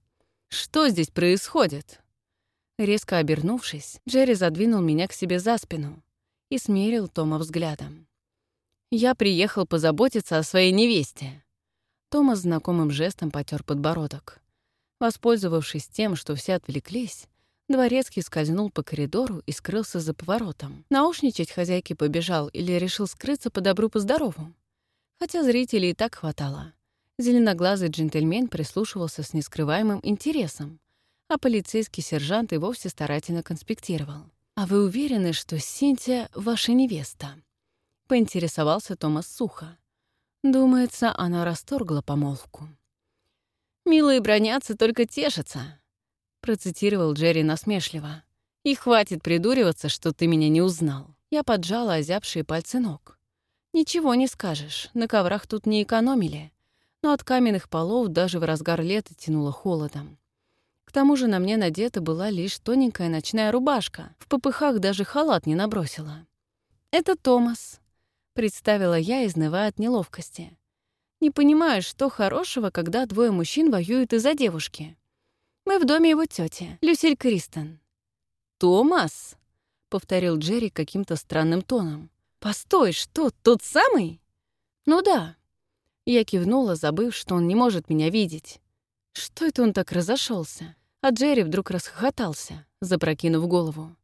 «Что здесь происходит?» Резко обернувшись, Джерри задвинул меня к себе за спину и смерил Тома взглядом. «Я приехал позаботиться о своей невесте». Тома знакомым жестом потер подбородок. Воспользовавшись тем, что все отвлеклись, Дворецкий скользнул по коридору и скрылся за поворотом. Наушничать хозяйке побежал или решил скрыться по добру по здорову. Хотя зрителей и так хватало. Зеленоглазый джентльмен прислушивался с нескрываемым интересом, а полицейский сержант и вовсе старательно конспектировал. «А вы уверены, что Синтия — ваша невеста?» — поинтересовался Томас сухо. Думается, она расторгла помолвку. «Милые бронятся, только тешатся», — процитировал Джерри насмешливо. «И хватит придуриваться, что ты меня не узнал». Я поджала озябшие пальцы ног. «Ничего не скажешь, на коврах тут не экономили, но от каменных полов даже в разгар лета тянуло холодом. К тому же на мне надета была лишь тоненькая ночная рубашка. В попыхах даже халат не набросила. «Это Томас», — представила я, изнывая от неловкости. «Не понимаю, что хорошего, когда двое мужчин воюют из-за девушки. Мы в доме его тети, Люсиль Кристен». «Томас?» — повторил Джерри каким-то странным тоном. «Постой, что, тот самый?» «Ну да». Я кивнула, забыв, что он не может меня видеть. Что это он так разошелся? А Джерри вдруг расхохотался, запрокинув голову.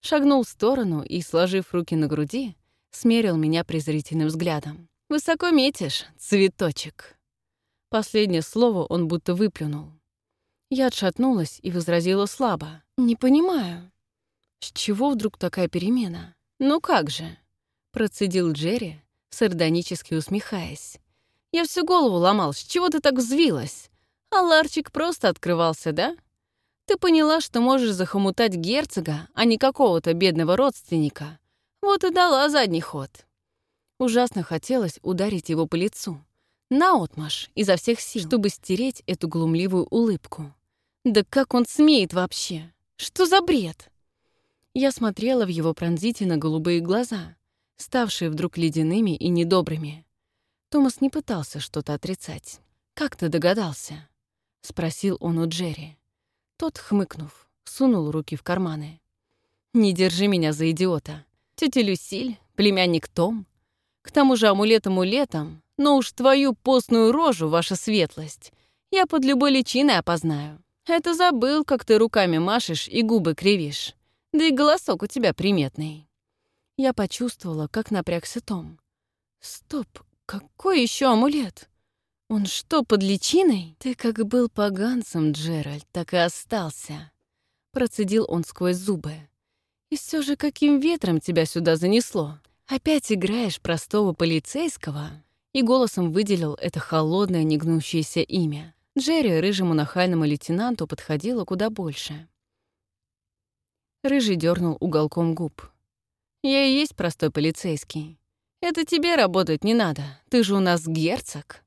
Шагнул в сторону и, сложив руки на груди, смерил меня презрительным взглядом. «Высоко метишь, цветочек!» Последнее слово он будто выплюнул. Я отшатнулась и возразила слабо. «Не понимаю. С чего вдруг такая перемена? Ну как же?» Процедил Джерри, сардонически усмехаясь. «Я всю голову ломал, с чего ты так взвилась? А ларчик просто открывался, да? Ты поняла, что можешь захомутать герцога, а не какого-то бедного родственника. Вот и дала задний ход. Ужасно хотелось ударить его по лицу. Наотмашь, изо всех сил, чтобы стереть эту глумливую улыбку. Да как он смеет вообще? Что за бред? Я смотрела в его пронзительно-голубые глаза, ставшие вдруг ледяными и недобрыми. Томас не пытался что-то отрицать. Как ты догадался? — спросил он у Джерри. Тот, хмыкнув, сунул руки в карманы. «Не держи меня за идиота. Тетя Люсиль, племянник Том. К тому же амулет амулетом, но уж твою постную рожу, ваша светлость, я под любой личиной опознаю. Это забыл, как ты руками машешь и губы кривишь. Да и голосок у тебя приметный. Я почувствовала, как напрягся Том. Стоп, какой еще амулет? Он что, под личиной? Ты как был поганцем, Джеральд, так и остался. Процедил он сквозь зубы. И все же каким ветром тебя сюда занесло? Опять играешь простого полицейского? И голосом выделил это холодное, негнущееся имя. Джерри рыжему нахальному лейтенанту подходило куда больше. Рыжий дернул уголком губ. «Я и есть простой полицейский. Это тебе работать не надо. Ты же у нас герцог».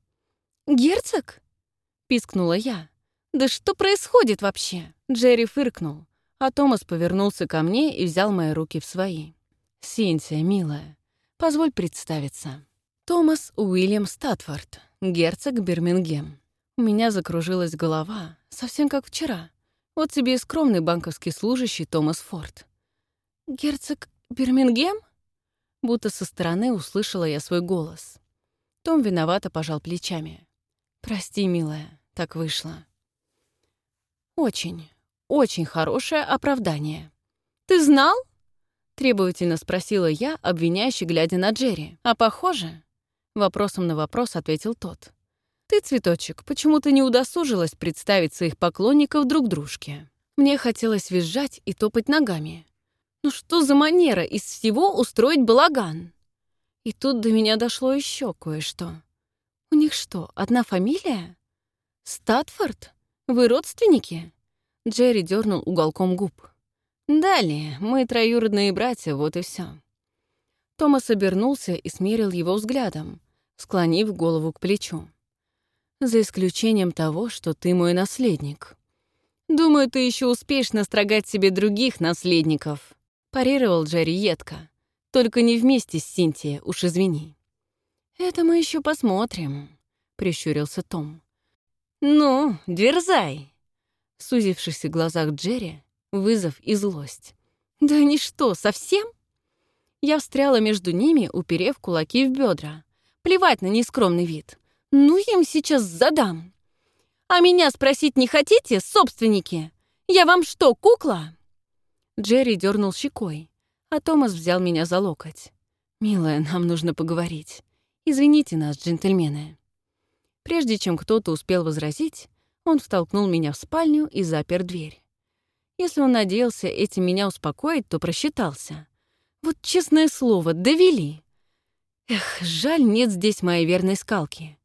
«Герцог?» — пискнула я. «Да что происходит вообще?» Джерри фыркнул, а Томас повернулся ко мне и взял мои руки в свои. «Синтия, милая, позволь представиться. Томас Уильям Статфорд, герцог Бирмингем. У меня закружилась голова, совсем как вчера. Вот тебе и скромный банковский служащий Томас Форд. «Герцог Бирмингем?» Будто со стороны услышала я свой голос. Том виновато пожал плечами. «Прости, милая, так вышло». «Очень, очень хорошее оправдание. Ты знал?» Требовательно спросила я, обвиняюще глядя на Джерри. «А похоже?» Вопросом на вопрос ответил тот. «Ты, цветочек, почему-то не удосужилась представить своих поклонников друг дружке. Мне хотелось визжать и топать ногами. Ну что за манера из всего устроить балаган? И тут до меня дошло еще кое-что. У них что, одна фамилия? Статфорд? Вы родственники?» Джерри дернул уголком губ. «Далее, мы троюродные братья, вот и все. Томас обернулся и смерил его взглядом, склонив голову к плечу за исключением того, что ты мой наследник. Думаю, ты еще успеешь настрогать себе других наследников», — парировал Джерри едко. «Только не вместе с Синтией, уж извини». «Это мы еще посмотрим», — прищурился Том. «Ну, дерзай!» В глазах Джерри вызов и злость. «Да они что, совсем?» Я встряла между ними, уперев кулаки в бедра. Плевать на нескромный вид. Ну, я им сейчас задам. А меня спросить не хотите, собственники? Я вам что, кукла?» Джерри дернул щекой, а Томас взял меня за локоть. «Милая, нам нужно поговорить. Извините нас, джентльмены». Прежде чем кто-то успел возразить, он втолкнул меня в спальню и запер дверь. Если он надеялся этим меня успокоить, то просчитался. Вот честное слово, довели. Эх, жаль, нет здесь моей верной скалки.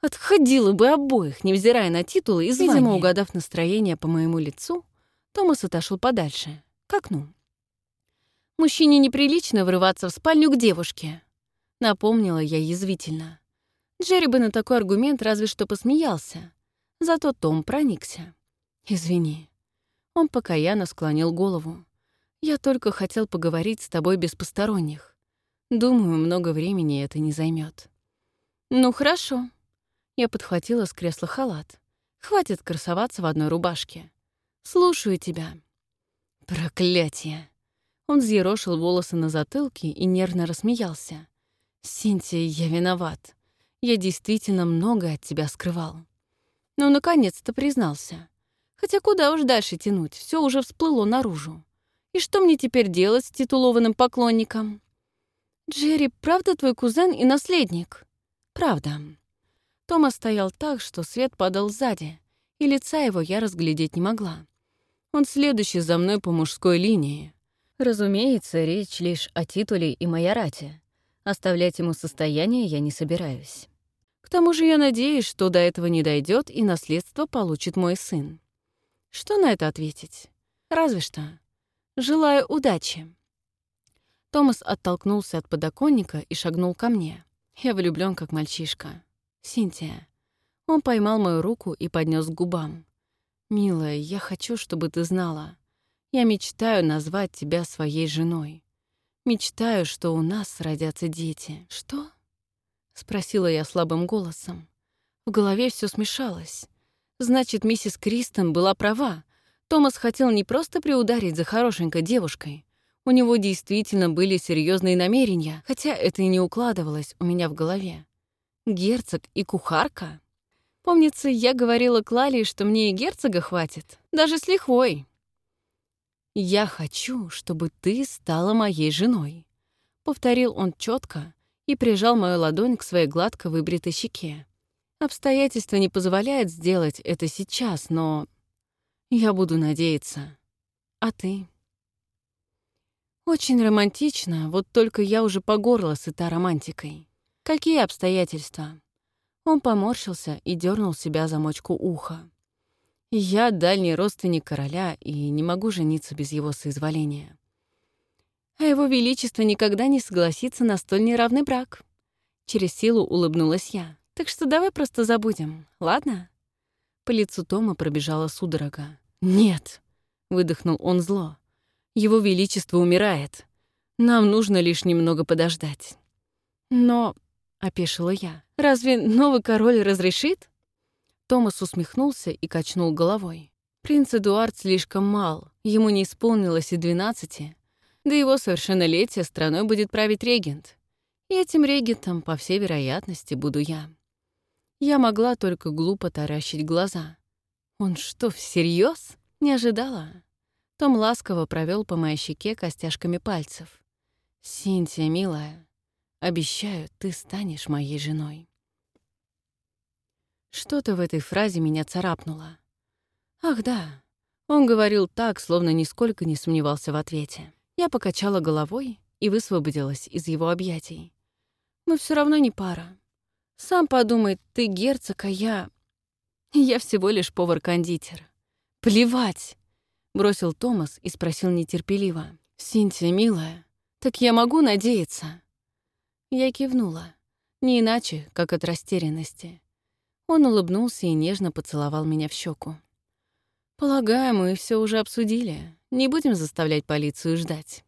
Отходила бы обоих, невзирая на титулы и звания. Видимо, угадав настроение по моему лицу, Томас отошел подальше, к окну. «Мужчине неприлично врываться в спальню к девушке», — напомнила я язвительно. Джерри бы на такой аргумент разве что посмеялся. Зато Том проникся. «Извини». Он покаянно склонил голову. «Я только хотел поговорить с тобой без посторонних. Думаю, много времени это не займет. «Ну, хорошо», я подхватила с кресла халат. Хватит красоваться в одной рубашке. Слушаю тебя. Проклятие. Он взъерошил волосы на затылке и нервно рассмеялся. «Синтия, я виноват. Я действительно много от тебя скрывал». Ну, наконец-то признался. Хотя куда уж дальше тянуть, все уже всплыло наружу. И что мне теперь делать с титулованным поклонником? «Джерри, правда твой кузен и наследник?» «Правда. Тома стоял так, что свет падал сзади, и лица его я разглядеть не могла. Он следующий за мной по мужской линии. Разумеется, речь лишь о титуле и майорате. Оставлять ему состояние я не собираюсь. К тому же я надеюсь, что до этого не дойдет и наследство получит мой сын. Что на это ответить? Разве что. Желаю удачи. Томас оттолкнулся от подоконника и шагнул ко мне. Я влюблён как мальчишка. Синтия. Он поймал мою руку и поднес к губам. «Милая, я хочу, чтобы ты знала. Я мечтаю назвать тебя своей женой. Мечтаю, что у нас родятся дети». «Что?» — спросила я слабым голосом. В голове все смешалось. Значит, миссис Кристен была права. Томас хотел не просто приударить за хорошенькой девушкой. У него действительно были серьезные намерения, хотя это и не укладывалось у меня в голове. Герцог и кухарка? Помнится, я говорила Клалии, что мне и герцога хватит, даже с лихвой. «Я хочу, чтобы ты стала моей женой», — повторил он четко и прижал мою ладонь к своей гладко выбритой щеке. Обстоятельства не позволяют сделать это сейчас, но я буду надеяться. А ты? Очень романтично, вот только я уже по горло сыта романтикой. Какие обстоятельства? Он поморщился и дернул себя за мочку уха. Я дальний родственник короля и не могу жениться без его соизволения. А его величество никогда не согласится на столь неравный брак. Через силу улыбнулась я. Так что давай просто забудем, ладно? По лицу Тома пробежала судорога. «Нет», — выдохнул он зло. «Его Величество умирает. Нам нужно лишь немного подождать». «Но...» — опешила я. «Разве новый король разрешит?» Томас усмехнулся и качнул головой. Принц Эдуард слишком мал, ему не исполнилось и двенадцати. До его совершеннолетия страной будет править регент. И этим регентом, по всей вероятности, буду я. Я могла только глупо таращить глаза. Он что, всерьез? Не ожидала. Том ласково провел по моей щеке костяшками пальцев. «Синтия, милая, обещаю, ты станешь моей женой». Что-то в этой фразе меня царапнуло. Ах да, он говорил так, словно нисколько не сомневался в ответе. Я покачала головой и высвободилась из его объятий. Мы все равно не пара. Сам подумай, ты герцог, а я... Я всего лишь повар-кондитер. Плевать! Бросил Томас и спросил нетерпеливо. «Синтия, милая, так я могу надеяться?» Я кивнула. Не иначе, как от растерянности. Он улыбнулся и нежно поцеловал меня в щеку. «Полагаю, мы все уже обсудили. Не будем заставлять полицию ждать».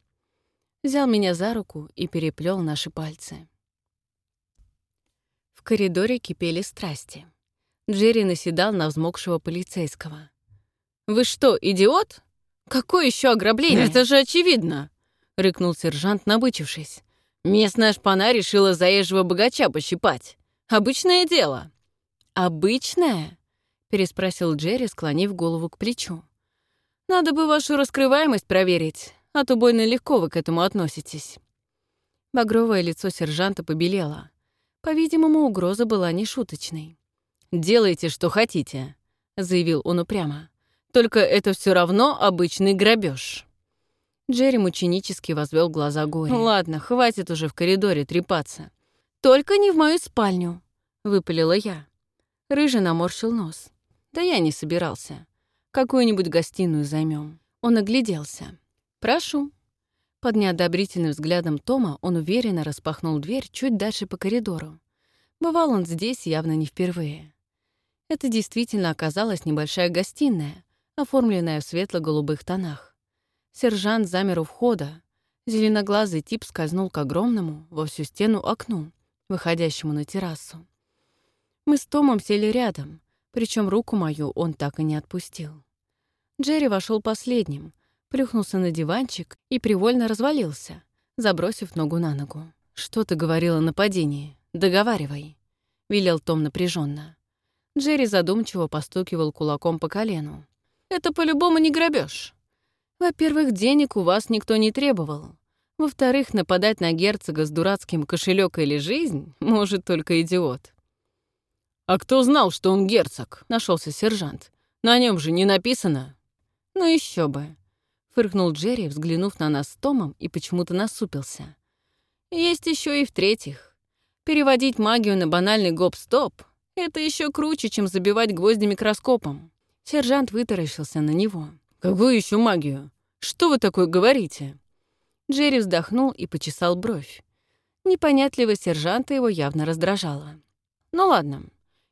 Взял меня за руку и переплел наши пальцы. В коридоре кипели страсти. Джерри наседал на взмокшего полицейского. «Вы что, идиот? Какое еще ограбление? Это же очевидно!» — рыкнул сержант, набычившись. «Местная шпана решила заезжего богача пощипать. Обычное дело». «Обычная?» — переспросил Джерри, склонив голову к плечу. «Надо бы вашу раскрываемость проверить, а то больно легко вы к этому относитесь». Багровое лицо сержанта побелело. По-видимому, угроза была нешуточной. «Делайте, что хотите», — заявил он упрямо. «Только это все равно обычный грабеж. Джерри мученически возвел глаза горе. «Ладно, хватит уже в коридоре трепаться. Только не в мою спальню», — выпалила я. Рыжий наморщил нос. Да я не собирался. Какую-нибудь гостиную займем. Он огляделся. «Прошу». Под неодобрительным взглядом Тома он уверенно распахнул дверь чуть дальше по коридору. Бывал он здесь явно не впервые. Это действительно оказалась небольшая гостиная, оформленная в светло-голубых тонах. Сержант замер у входа. Зеленоглазый тип скользнул к огромному, во всю стену окну, выходящему на террасу. Мы с Томом сели рядом, причем руку мою он так и не отпустил. Джерри вошел последним, плюхнулся на диванчик и привольно развалился, забросив ногу на ногу. «Что ты говорила о нападении? Договаривай», — велел Том напряженно. Джерри задумчиво постукивал кулаком по колену. «Это по-любому не грабеж. Во-первых, денег у вас никто не требовал. Во-вторых, нападать на герцога с дурацким кошелек или жизнь может только идиот. «А кто знал, что он герцог?» — нашелся сержант. «На нем же не написано». «Ну еще бы», — фыркнул Джерри, взглянув на нас с Томом и почему-то насупился. «Есть еще и в-третьих. Переводить магию на банальный гоп-стоп — это еще круче, чем забивать гвозди микроскопом». Сержант вытаращился на него. «Какую еще магию? Что вы такое говорите?» Джерри вздохнул и почесал бровь. Непонятливость сержанта его явно раздражала. «Ну ладно,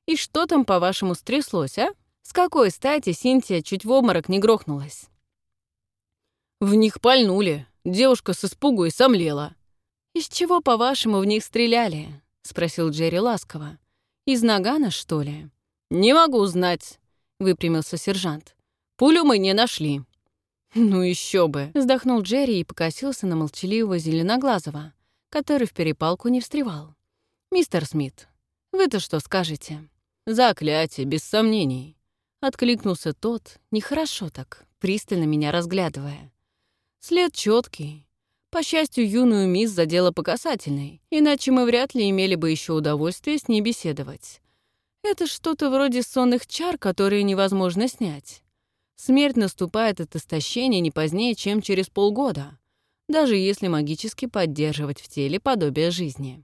и что там, по-вашему, стряслось, а? С какой стати Синтия чуть в обморок не грохнулась? В них пальнули. Девушка с испугу и сомлела. «Из чего, по-вашему, в них стреляли?» — спросил Джерри ласково. «Из нагана, что ли?» «Не могу знать», — выпрямился сержант. «Пулю мы не нашли». «Ну еще бы!» — вздохнул Джерри и покосился на молчаливого зеленоглазого, который в перепалку не встревал. «Мистер Смит, вы-то что скажете?» Заклятие, без сомнений. Откликнулся тот, нехорошо так, пристально меня разглядывая. След четкий. По счастью, юную мисс задела по касательной, иначе мы вряд ли имели бы еще удовольствие с ней беседовать. Это что-то вроде сонных чар, которые невозможно снять. Смерть наступает от истощения не позднее, чем через полгода, даже если магически поддерживать в теле подобие жизни.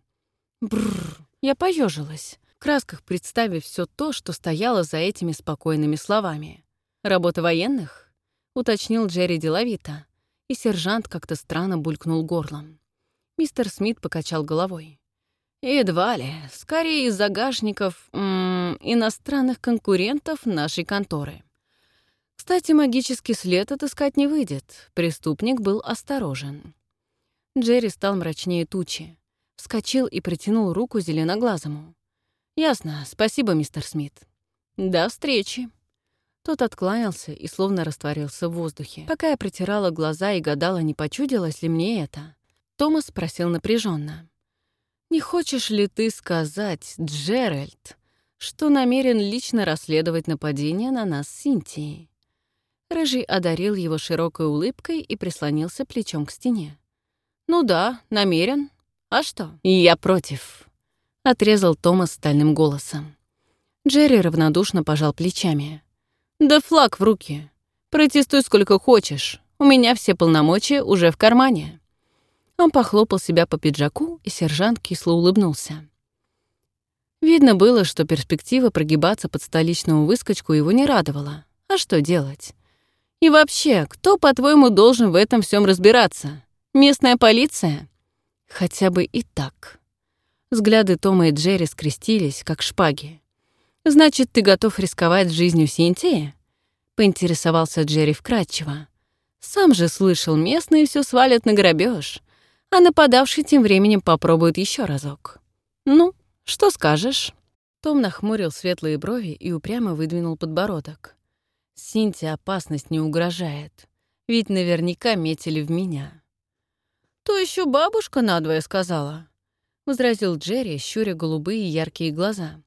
Бррр, я поежилась, в красках представив все то, что стояло за этими спокойными словами. «Работа военных?» — уточнил Джерри деловито, и сержант как-то странно булькнул горлом. Мистер Смит покачал головой. «Едва ли. Скорее из загашников иностранных конкурентов нашей конторы. Кстати, магический след отыскать не выйдет. Преступник был осторожен». Джерри стал мрачнее тучи. Вскочил и протянул руку зеленоглазому. «Ясно. Спасибо, мистер Смит. До встречи». Тот откланялся и словно растворился в воздухе. Пока я протирала глаза и гадала, не почудилось ли мне это, Томас спросил напряженно: «Не хочешь ли ты сказать, Джеральд, что намерен лично расследовать нападение на нас с Синтией?» Рыжий одарил его широкой улыбкой и прислонился плечом к стене. «Ну да, намерен. А что?» «Я против», — отрезал Томас стальным голосом. Джерри равнодушно пожал плечами. «Да флаг в руки. Протестуй сколько хочешь. У меня все полномочия уже в кармане». Он похлопал себя по пиджаку, и сержант кисло улыбнулся. Видно было, что перспектива прогибаться под столичную выскочку его не радовала. А что делать? И вообще, кто, по-твоему, должен в этом всем разбираться? Местная полиция? Хотя бы и так. Взгляды Тома и Джерри скрестились, как шпаги. «Значит, ты готов рисковать жизнью Синтии?» — поинтересовался Джерри вкратчиво. «Сам же слышал, местные все свалят на грабеж, а нападавший тем временем попробует еще разок. Ну, что скажешь?» Том нахмурил светлые брови и упрямо выдвинул подбородок. «Синте опасность не угрожает, ведь наверняка метили в меня». «То еще бабушка надвое сказала», — возразил Джерри, щуря голубые яркие глаза.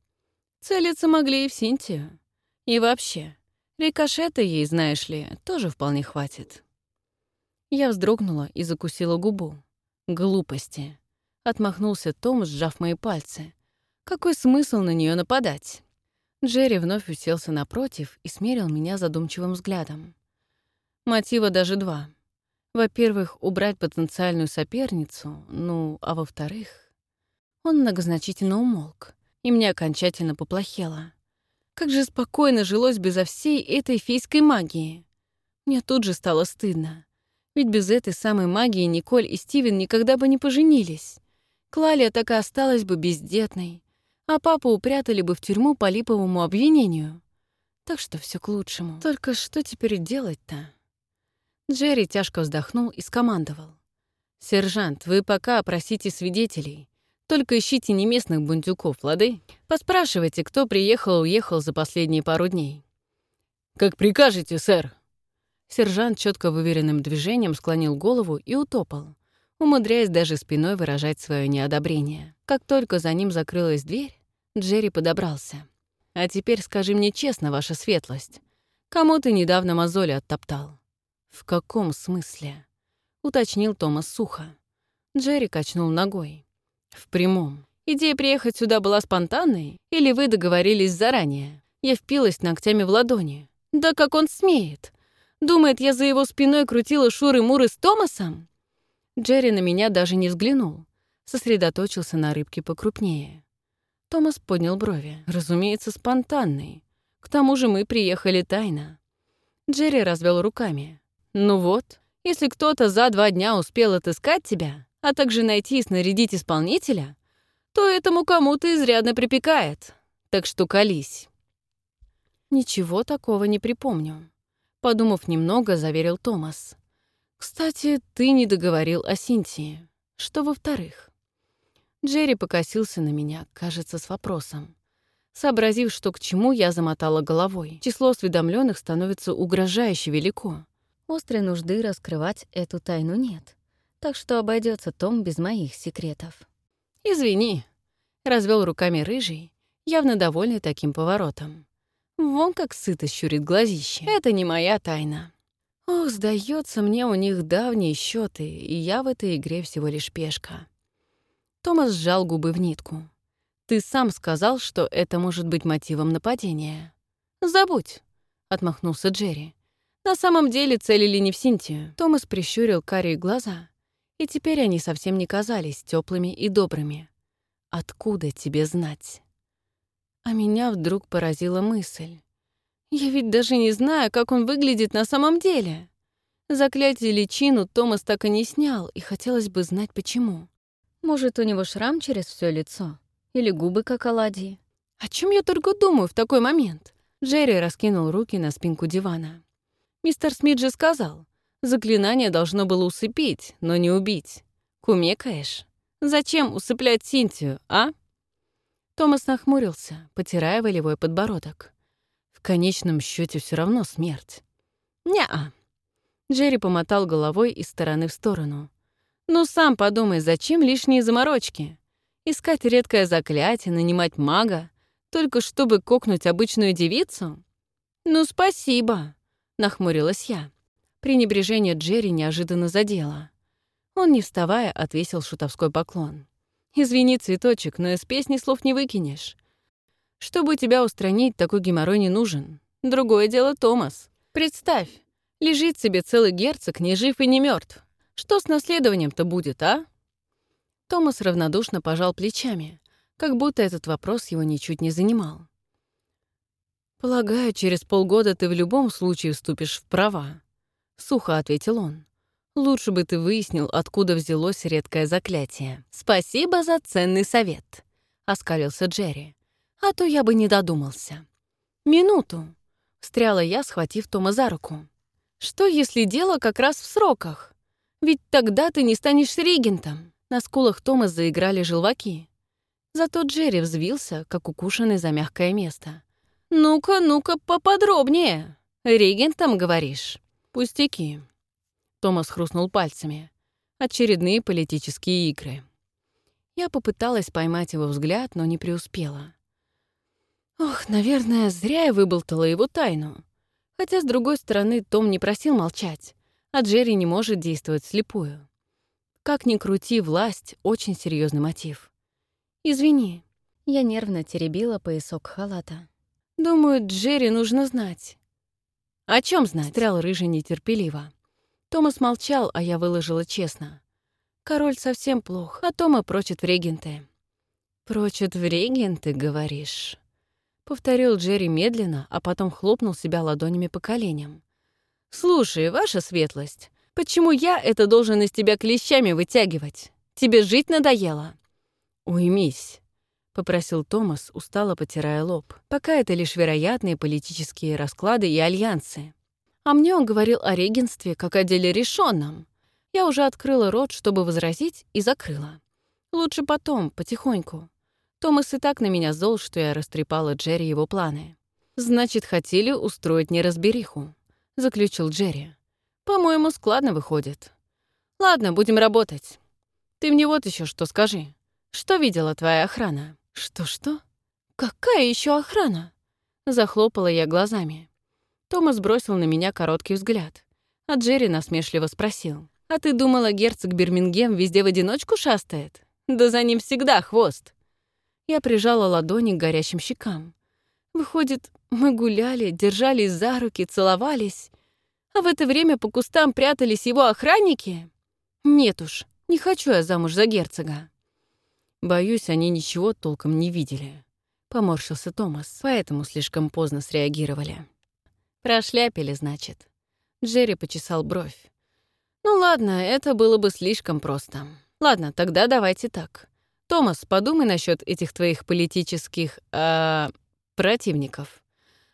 Целиться могли и в Синтию. И вообще, рикошета ей, знаешь ли, тоже вполне хватит. Я вздрогнула и закусила губу. Глупости. Отмахнулся Том, сжав мои пальцы. Какой смысл на нее нападать? Джерри вновь уселся напротив и смерил меня задумчивым взглядом. Мотива даже два. Во-первых, убрать потенциальную соперницу, ну, а во-вторых... Он многозначительно умолк, и мне окончательно поплохело. Как же спокойно жилось безо всей этой фейской магии. Мне тут же стало стыдно. Ведь без этой самой магии Николь и Стивен никогда бы не поженились. Клалия так и осталась бы бездетной, а папу упрятали бы в тюрьму по липовому обвинению. Так что все к лучшему. Только что теперь делать-то? Джерри тяжко вздохнул и скомандовал. «Сержант, вы пока опросите свидетелей. Только ищите не местных бунтюков, лады? Поспрашивайте, кто приехал и уехал за последние пару дней». «Как прикажете, сэр!» Сержант четко выверенным движением склонил голову и утопал, умудряясь даже спиной выражать свое неодобрение. Как только за ним закрылась дверь, Джерри подобрался. «А теперь скажи мне честно, ваша светлость, кому ты недавно мозоли оттоптал?» «В каком смысле?» — уточнил Томас сухо. Джерри качнул ногой. В прямом. Идея приехать сюда была спонтанной, или вы договорились заранее? Я впилась ногтями в ладони. Да как он смеет? Думает, я за его спиной крутила шуры-муры с Томасом? Джерри на меня даже не взглянул. Сосредоточился на рыбке покрупнее. Томас поднял брови. Разумеется, спонтанный. К тому же мы приехали тайно. Джерри развел руками. «Ну вот, если кто-то за два дня успел отыскать тебя, а также найти и снарядить исполнителя, то этому кому-то изрядно припекает. Так что колись. Ничего такого не припомню. Подумав немного, заверил Томас. Кстати, ты не договорил о Синтии. Что во-вторых? Джерри покосился на меня, кажется, с вопросом. Сообразив, что к чему, я замотала головой. Число осведомленных становится угрожающе велико. Острой нужды раскрывать эту тайну нет так что обойдется Том без моих секретов. «Извини», — развел руками рыжий явно довольный таким поворотом. Вон как сыто щурит глазище. Это не моя тайна. Ох, сдается мне, у них давние счеты, и я в этой игре всего лишь пешка. Томас сжал губы в нитку. «Ты сам сказал, что это может быть мотивом нападения». «Забудь», — отмахнулся Джерри. «На самом деле целили не в Синтию». Томас прищурил карие глаза, и теперь они совсем не казались теплыми и добрыми. «Откуда тебе знать?» А меня вдруг поразила мысль. Я ведь даже не знаю, как он выглядит на самом деле. Заклятие личину Томас так и не снял, и хотелось бы знать, почему. Может, у него шрам через все лицо? Или губы, как оладьи? О чем я только думаю в такой момент? Джерри раскинул руки на спинку дивана. Мистер Смит же сказал, заклинание должно было усыпить, но не убить. Кумекаешь? Зачем усыплять Синтию, а? Томас нахмурился, потирая волевой подбородок конечном счете все равно смерть. Не-а. Джерри помотал головой из стороны в сторону. Ну сам подумай, зачем лишние заморочки? Искать редкое заклятие, нанимать мага, только чтобы кокнуть обычную девицу? Ну спасибо, нахмурилась я. Пренебрежение Джерри неожиданно задело. Он, не вставая, отвесил шутовской поклон. «Извини, цветочек, но из песни слов не выкинешь. Чтобы тебя устранить, такой геморрой не нужен. Другое дело Томас. Представь, лежит себе целый герцог, ни жив и не мертв. Что с наследованием-то будет, а? Томас равнодушно пожал плечами, как будто этот вопрос его ничуть не занимал. «Полагаю, через полгода ты в любом случае вступишь в права», — сухо ответил он. «Лучше бы ты выяснил, откуда взялось редкое заклятие». «Спасибо за ценный совет», — оскалился Джерри а то я бы не додумался. «Минуту», — встряла я, схватив Тома за руку. «Что, если дело как раз в сроках? Ведь тогда ты не станешь регентом». На скулах Тома заиграли желваки. Зато Джерри взвился, как укушенный за мягкое место. «Ну-ка, ну-ка, поподробнее. Регентом, говоришь?» «Пустяки». Томас хрустнул пальцами. Очередные политические игры. Я попыталась поймать его взгляд, но не преуспела. Ох, наверное, зря я выболтала его тайну. Хотя, с другой стороны, Том не просил молчать, а Джерри не может действовать слепую. Как ни крути, власть — очень серьезный мотив. «Извини», — я нервно теребила поясок халата. «Думаю, Джерри нужно знать». «О чем знать?» — стрял рыжий нетерпеливо. Томас молчал, а я выложила честно. Король совсем плох, а Тома прочит в регенты. «Прочит в регенты, говоришь?» Повторил Джерри медленно, а потом хлопнул себя ладонями по коленям. «Слушай, ваша светлость, почему я это должен из тебя клещами вытягивать? Тебе жить надоело?» «Уймись», — попросил Томас, устало потирая лоб. «Пока это лишь вероятные политические расклады и альянсы. А мне он говорил о регенстве как о деле решенном. Я уже открыла рот, чтобы возразить, и закрыла. Лучше потом, потихоньку. Томас и так на меня зол, что я растрепала Джерри его планы. «Значит, хотели устроить неразбериху», — заключил Джерри. «По-моему, складно выходит. Ладно, будем работать. Ты мне вот еще что скажи. Что видела твоя охрана?» «Что-что? Какая еще охрана?» Захлопала я глазами. Томас бросил на меня короткий взгляд, а Джерри насмешливо спросил. «А ты думала, герцог Бирмингем везде в одиночку шастает? Да за ним всегда хвост. Я прижала ладони к горящим щекам. Выходит, мы гуляли, держались за руки, целовались, а в это время по кустам прятались его охранники? Нет уж, не хочу я замуж за герцога. Боюсь, они ничего толком не видели. Поморщился Томас, поэтому слишком поздно среагировали. Прошляпили, значит. Джерри почесал бровь. Ну ладно, это было бы слишком просто. Ладно, тогда давайте так. Томас, подумай насчет этих твоих политических э, противников.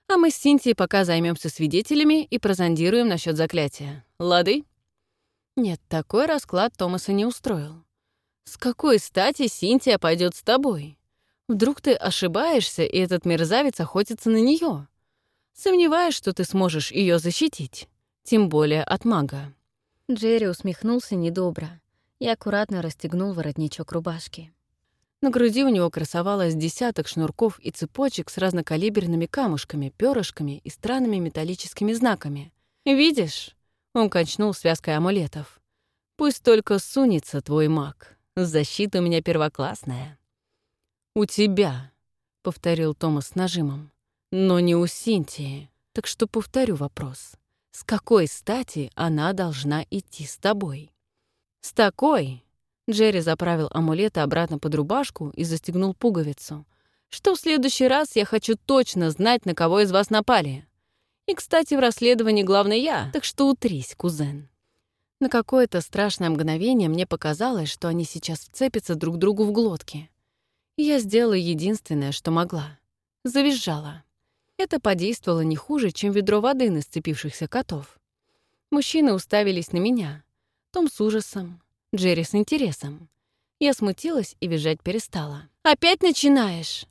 А мы с Синтией пока займемся свидетелями и прозондируем насчет заклятия. Лады? Нет, такой расклад Томаса не устроил. С какой стати Синтия пойдет с тобой? Вдруг ты ошибаешься, и этот мерзавец охотится на нее. Сомневаюсь, что ты сможешь ее защитить, тем более от мага. Джерри усмехнулся недобро и аккуратно расстегнул воротничок рубашки. На груди у него красовалось десяток шнурков и цепочек с разнокалиберными камушками, перышками и странными металлическими знаками. «Видишь?» — он качнул связкой амулетов. «Пусть только сунется твой маг. Защита у меня первоклассная». «У тебя», — повторил Томас с нажимом, — «но не у Синтии. Так что повторю вопрос. С какой стати она должна идти с тобой?» «С такой», Джерри заправил амулеты обратно под рубашку и застегнул пуговицу. «Что в следующий раз я хочу точно знать, на кого из вас напали. И, кстати, в расследовании главный я, так что утрись, кузен». На какое-то страшное мгновение мне показалось, что они сейчас вцепятся друг другу в глотки. Я сделала единственное, что могла. Завизжала. Это подействовало не хуже, чем ведро воды на сцепившихся котов. Мужчины уставились на меня. Том с ужасом, Джерри с интересом. Я смутилась и визжать перестала. «Опять начинаешь!»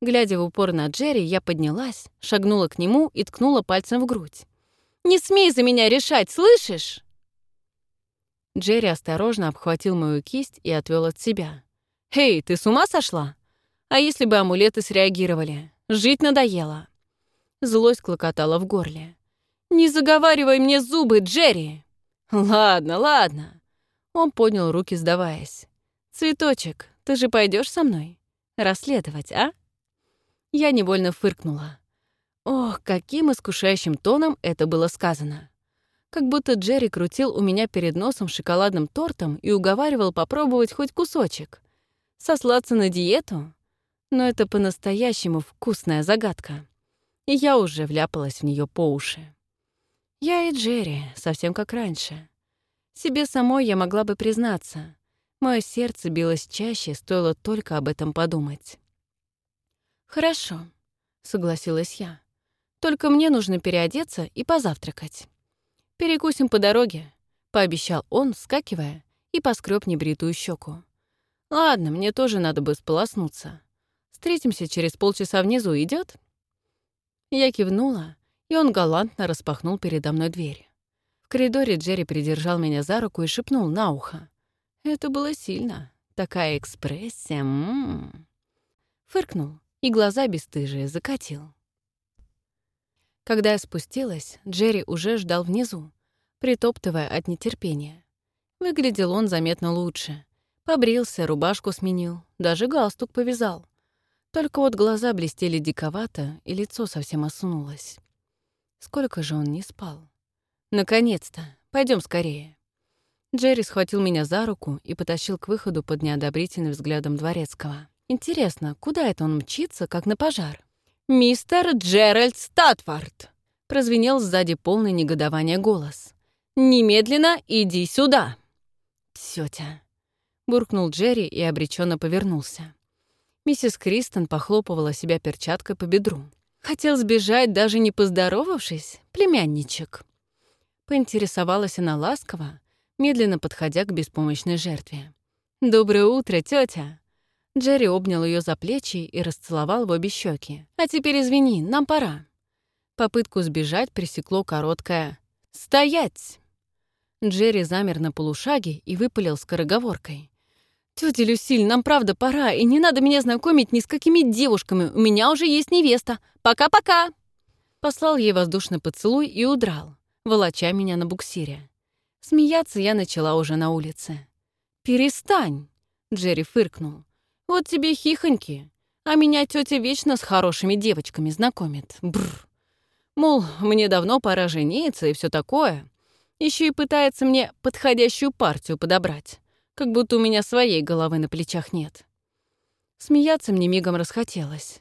Глядя в упор на Джерри, я поднялась, шагнула к нему и ткнула пальцем в грудь. «Не смей за меня решать, слышишь?» Джерри осторожно обхватил мою кисть и отвел от себя. «Эй, ты с ума сошла? А если бы амулеты среагировали? Жить надоело!» Злость клокотала в горле. «Не заговаривай мне зубы, Джерри!» «Ладно, ладно. Он поднял руки, сдаваясь. «Цветочек, ты же пойдешь со мной? Расследовать, а?» Я невольно фыркнула. Ох, каким искушающим тоном это было сказано. Как будто Джерри крутил у меня перед носом шоколадным тортом и уговаривал попробовать хоть кусочек. Сослаться на диету? Но это по-настоящему вкусная загадка. И я уже вляпалась в нее по уши. Я и Джерри, совсем как раньше. Себе самой я могла бы признаться. Мое сердце билось чаще, стоило только об этом подумать. «Хорошо», — согласилась я. «Только мне нужно переодеться и позавтракать. Перекусим по дороге», — пообещал он, вскакивая, и поскреб небритую щеку. «Ладно, мне тоже надо бы сполоснуться. Встретимся через полчаса внизу, идет? Я кивнула, и он галантно распахнул передо мной дверь. В коридоре Джерри придержал меня за руку и шепнул на ухо. Это было сильно. Такая экспрессия. М -м -м. Фыркнул и глаза бесстыжие закатил. Когда я спустилась, Джерри уже ждал внизу, притоптывая от нетерпения. Выглядел он заметно лучше. Побрился, рубашку сменил, даже галстук повязал. Только вот глаза блестели диковато, и лицо совсем осунулось. Сколько же он не спал? Наконец-то. Пойдем скорее. Джерри схватил меня за руку и потащил к выходу под неодобрительным взглядом дворецкого. Интересно, куда это он мчится, как на пожар? «Мистер Джеральд Статфорд!» — прозвенел сзади полный негодования голос. «Немедленно иди сюда!» «Тётя!» — буркнул Джерри и обреченно повернулся. Миссис Кристен похлопывала себя перчаткой по бедру. Хотел сбежать, даже не поздоровавшись, племянничек. Поинтересовалась она ласково, медленно подходя к беспомощной жертве. «Доброе утро, тетя. Джерри обнял ее за плечи и расцеловал в обе щеки. «А теперь извини, нам пора». Попытку сбежать пресекло короткое «Стоять!». Джерри замер на полушаге и выпалил скороговоркой. «Тётя Люсиль, нам правда пора, и не надо меня знакомить ни с какими девушками, у меня уже есть невеста. Пока-пока!» Послал ей воздушный поцелуй и удрал волоча меня на буксире. Смеяться я начала уже на улице. «Перестань!» — Джерри фыркнул. «Вот тебе хихоньки, а меня тетя вечно с хорошими девочками знакомит. Бррр. Мол, мне давно пора жениться и все такое. Еще и пытается мне подходящую партию подобрать, как будто у меня своей головы на плечах нет. Смеяться мне мигом расхотелось.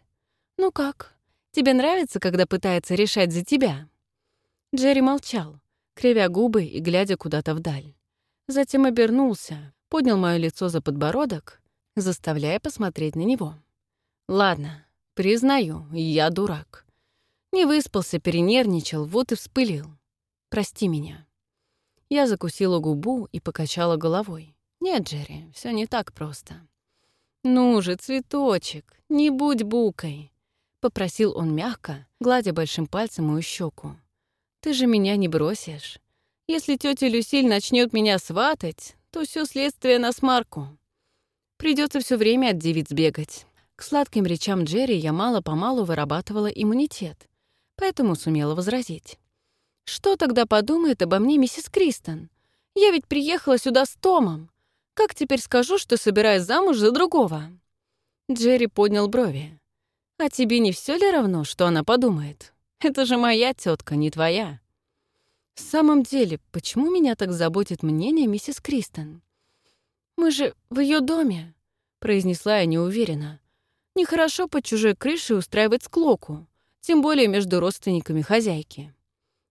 «Ну как, тебе нравится, когда пытается решать за тебя?» Джерри молчал, кривя губы и глядя куда-то вдаль. Затем обернулся, поднял мое лицо за подбородок, заставляя посмотреть на него. «Ладно, признаю, я дурак. Не выспался, перенервничал, вот и вспылил. Прости меня». Я закусила губу и покачала головой. «Нет, Джерри, все не так просто». «Ну же, цветочек, не будь букой», — попросил он мягко, гладя большим пальцем мою щеку. Ты же меня не бросишь. Если тетя Люсиль начнет меня сватать, то все следствие на смарку. Придется все время от девиц бегать. К сладким речам Джерри я мало-помалу вырабатывала иммунитет, поэтому сумела возразить. «Что тогда подумает обо мне миссис Кристен? Я ведь приехала сюда с Томом. Как теперь скажу, что собираюсь замуж за другого?» Джерри поднял брови. «А тебе не все ли равно, что она подумает? Это же моя тетка, не твоя». «В самом деле, почему меня так заботит мнение миссис Кристен?» «Мы же в ее доме», — произнесла я неуверенно. «Нехорошо под чужой крышей устраивать склоку, тем более между родственниками хозяйки».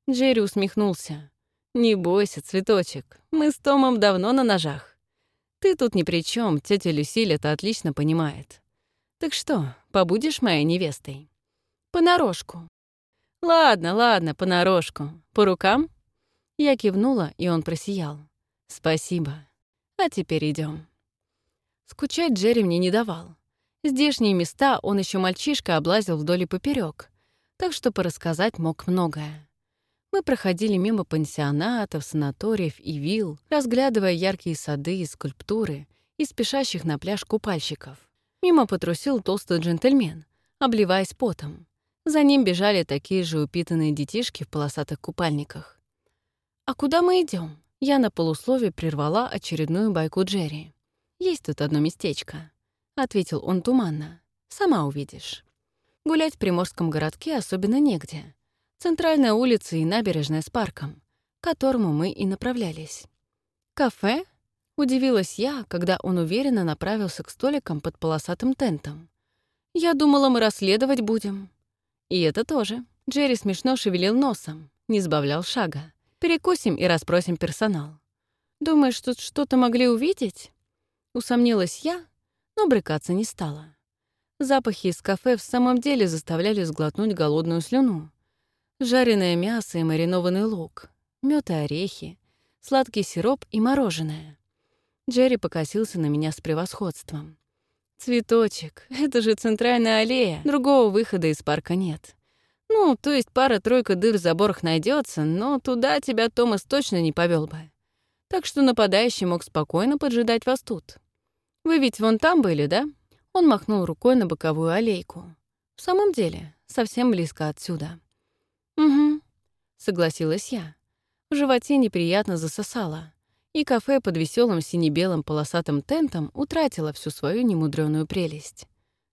Джерри усмехнулся. «Не бойся, цветочек, мы с Томом давно на ножах. Ты тут ни при чем, тетя Люсиль это отлично понимает. Так что, побудешь моей невестой?» «Понарошку». «Ладно, ладно, понарошку. По рукам?» Я кивнула, и он просиял. «Спасибо. А теперь идем. Скучать Джерри мне не давал. Здешние места он еще мальчишка облазил вдоль и поперек, так что порассказать мог многое. Мы проходили мимо пансионатов, санаториев и вилл, разглядывая яркие сады и скульптуры и спешащих на пляж купальщиков. Мимо потрусил толстый джентльмен, обливаясь потом. За ним бежали такие же упитанные детишки в полосатых купальниках. «А куда мы идем? Я на полуслове прервала очередную байку Джерри. «Есть тут одно местечко», — ответил он туманно. «Сама увидишь». Гулять в приморском городке особенно негде. Центральная улица и набережная с парком, к которому мы и направлялись. «Кафе?» — удивилась я, когда он уверенно направился к столикам под полосатым тентом. «Я думала, мы расследовать будем». И это тоже. Джерри смешно шевелил носом, не сбавлял шага. Перекусим и расспросим персонал. Думаешь, тут что-то могли увидеть? Усомнилась я, но брыкаться не стала. Запахи из кафе в самом деле заставляли сглотнуть голодную слюну. Жареное мясо и маринованный лук, мёд и орехи, сладкий сироп и мороженое. Джерри покосился на меня с превосходством. «Цветочек, это же центральная аллея, другого выхода из парка нет. Ну, то есть пара-тройка дыр в заборах найдется, но туда тебя Томас точно не повел бы. Так что нападающий мог спокойно поджидать вас тут. Вы ведь вон там были, да? Он махнул рукой на боковую аллейку. В самом деле, совсем близко отсюда. Угу, согласилась я. В животе неприятно засосало, и кафе под веселым сине-белым полосатым тентом утратило всю свою немудрёную прелесть.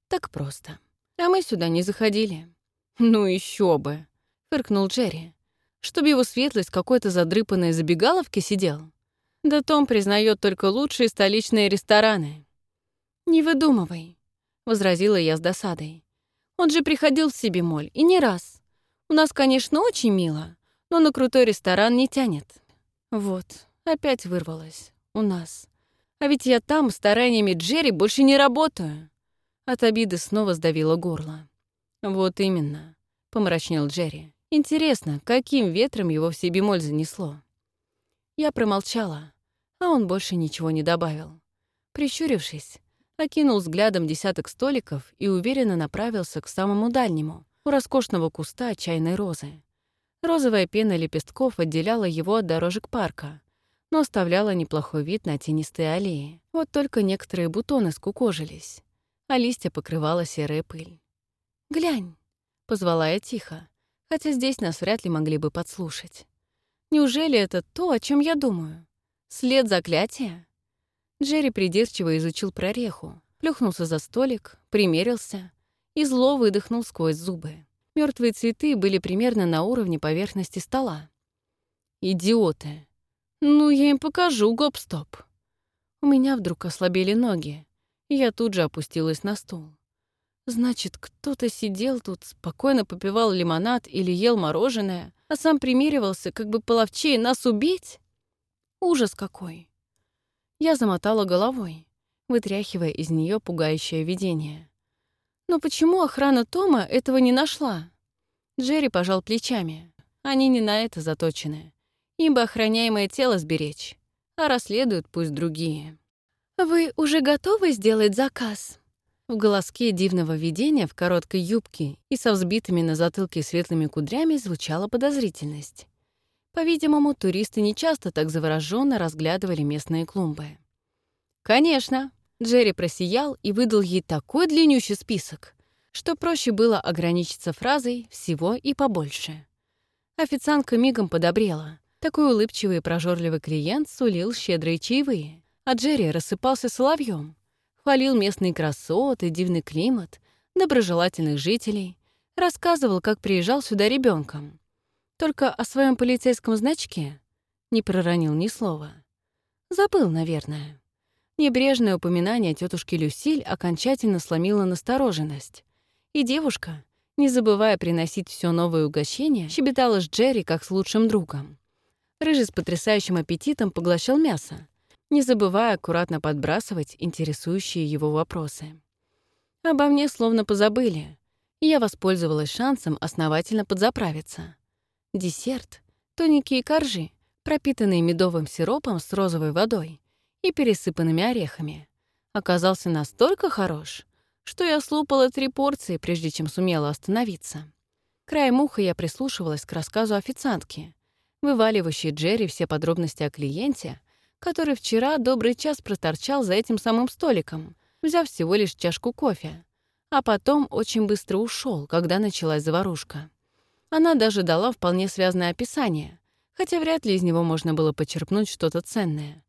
Так просто. А мы сюда не заходили. «Ну еще бы!» — фыркнул Джерри. «Чтоб его светлость какой-то задрыпанной забегаловки сидел? Да Том признает только лучшие столичные рестораны». «Не выдумывай», — возразила я с досадой. «Он же приходил в моль, и не раз. У нас, конечно, очень мило, но на крутой ресторан не тянет». Вот, опять вырвалось. У нас. А ведь я там стараниями Джерри больше не работаю. От обиды снова сдавило горло. «Вот именно», — помрачнел Джерри. «Интересно, каким ветром его в Сибимоль занесло?» Я промолчала, а он больше ничего не добавил. Прищурившись, окинул взглядом десяток столиков и уверенно направился к самому дальнему, у роскошного куста чайной розы. Розовая пена лепестков отделяла его от дорожек парка, но оставляла неплохой вид на тенистые аллеи. Вот только некоторые бутоны скукожились, а листья покрывала серая пыль. «Глянь», — позвала я тихо, хотя здесь нас вряд ли могли бы подслушать. «Неужели это то, о чем я думаю? След заклятия?» Джерри придирчиво изучил прореху, плюхнулся за столик, примерился и зло выдохнул сквозь зубы. Мертвые цветы были примерно на уровне поверхности стола. «Идиоты! Ну, я им покажу, гоп-стоп!» У меня вдруг ослабели ноги, я тут же опустилась на стул. Значит, кто-то сидел тут, спокойно попивал лимонад или ел мороженое, а сам примеривался, как бы половчее нас убить? Ужас какой! Я замотала головой, вытряхивая из нее пугающее видение. Но почему охрана Тома этого не нашла? Джерри пожал плечами. Они не на это заточены. Им бы охраняемое тело сберечь, а расследуют пусть другие. «Вы уже готовы сделать заказ?» В голоске дивного видения в короткой юбке и со взбитыми на затылке светлыми кудрями звучала подозрительность. По-видимому, туристы не часто так завороженно разглядывали местные клумбы. «Конечно», Джерри просиял и выдал ей такой длиннющий список, что проще было ограничиться фразой «всего и побольше». Официантка мигом подобрела. Такой улыбчивый и прожорливый клиент сулил щедрые чаевые, а Джерри рассыпался соловьем, хвалил местные красоты, дивный климат, доброжелательных жителей, рассказывал, как приезжал сюда ребенком. Только о своем полицейском значке не проронил ни слова. Забыл, наверное. Небрежное упоминание тетушки Люсиль окончательно сломило настороженность. И девушка, не забывая приносить все новые угощения, щебетала с Джерри как с лучшим другом. Рыжий с потрясающим аппетитом поглощал мясо, не забывая аккуратно подбрасывать интересующие его вопросы. Обо мне словно позабыли, и я воспользовалась шансом основательно подзаправиться. Десерт — тоненькие коржи, пропитанные медовым сиропом с розовой водой и пересыпанными орехами, оказался настолько хорош, что я слупала три порции, прежде чем сумела остановиться. Краем уха я прислушивалась к рассказу официантки, вываливающей Джерри все подробности о клиенте, который вчера добрый час проторчал за этим самым столиком, взяв всего лишь чашку кофе, а потом очень быстро ушел, когда началась заварушка. Она даже дала вполне связное описание, хотя вряд ли из него можно было почерпнуть что-то ценное.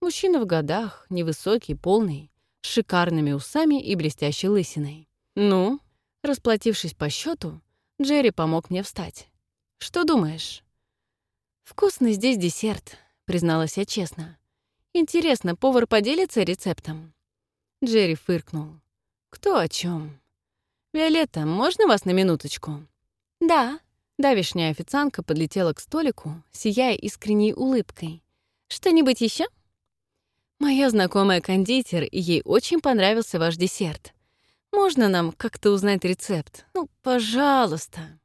Мужчина в годах, невысокий, полный, с шикарными усами и блестящей лысиной. Ну, расплатившись по счету, Джерри помог мне встать. «Что думаешь?» «Вкусный здесь десерт», — призналась я честно. «Интересно, повар поделится рецептом?» Джерри фыркнул. «Кто о чем? «Виолетта, можно вас на минуточку?» «Да», Давишняя официантка подлетела к столику, сияя искренней улыбкой. «Что-нибудь еще? «Моя знакомая кондитер, и ей очень понравился ваш десерт. Можно нам как-то узнать рецепт? Ну, пожалуйста».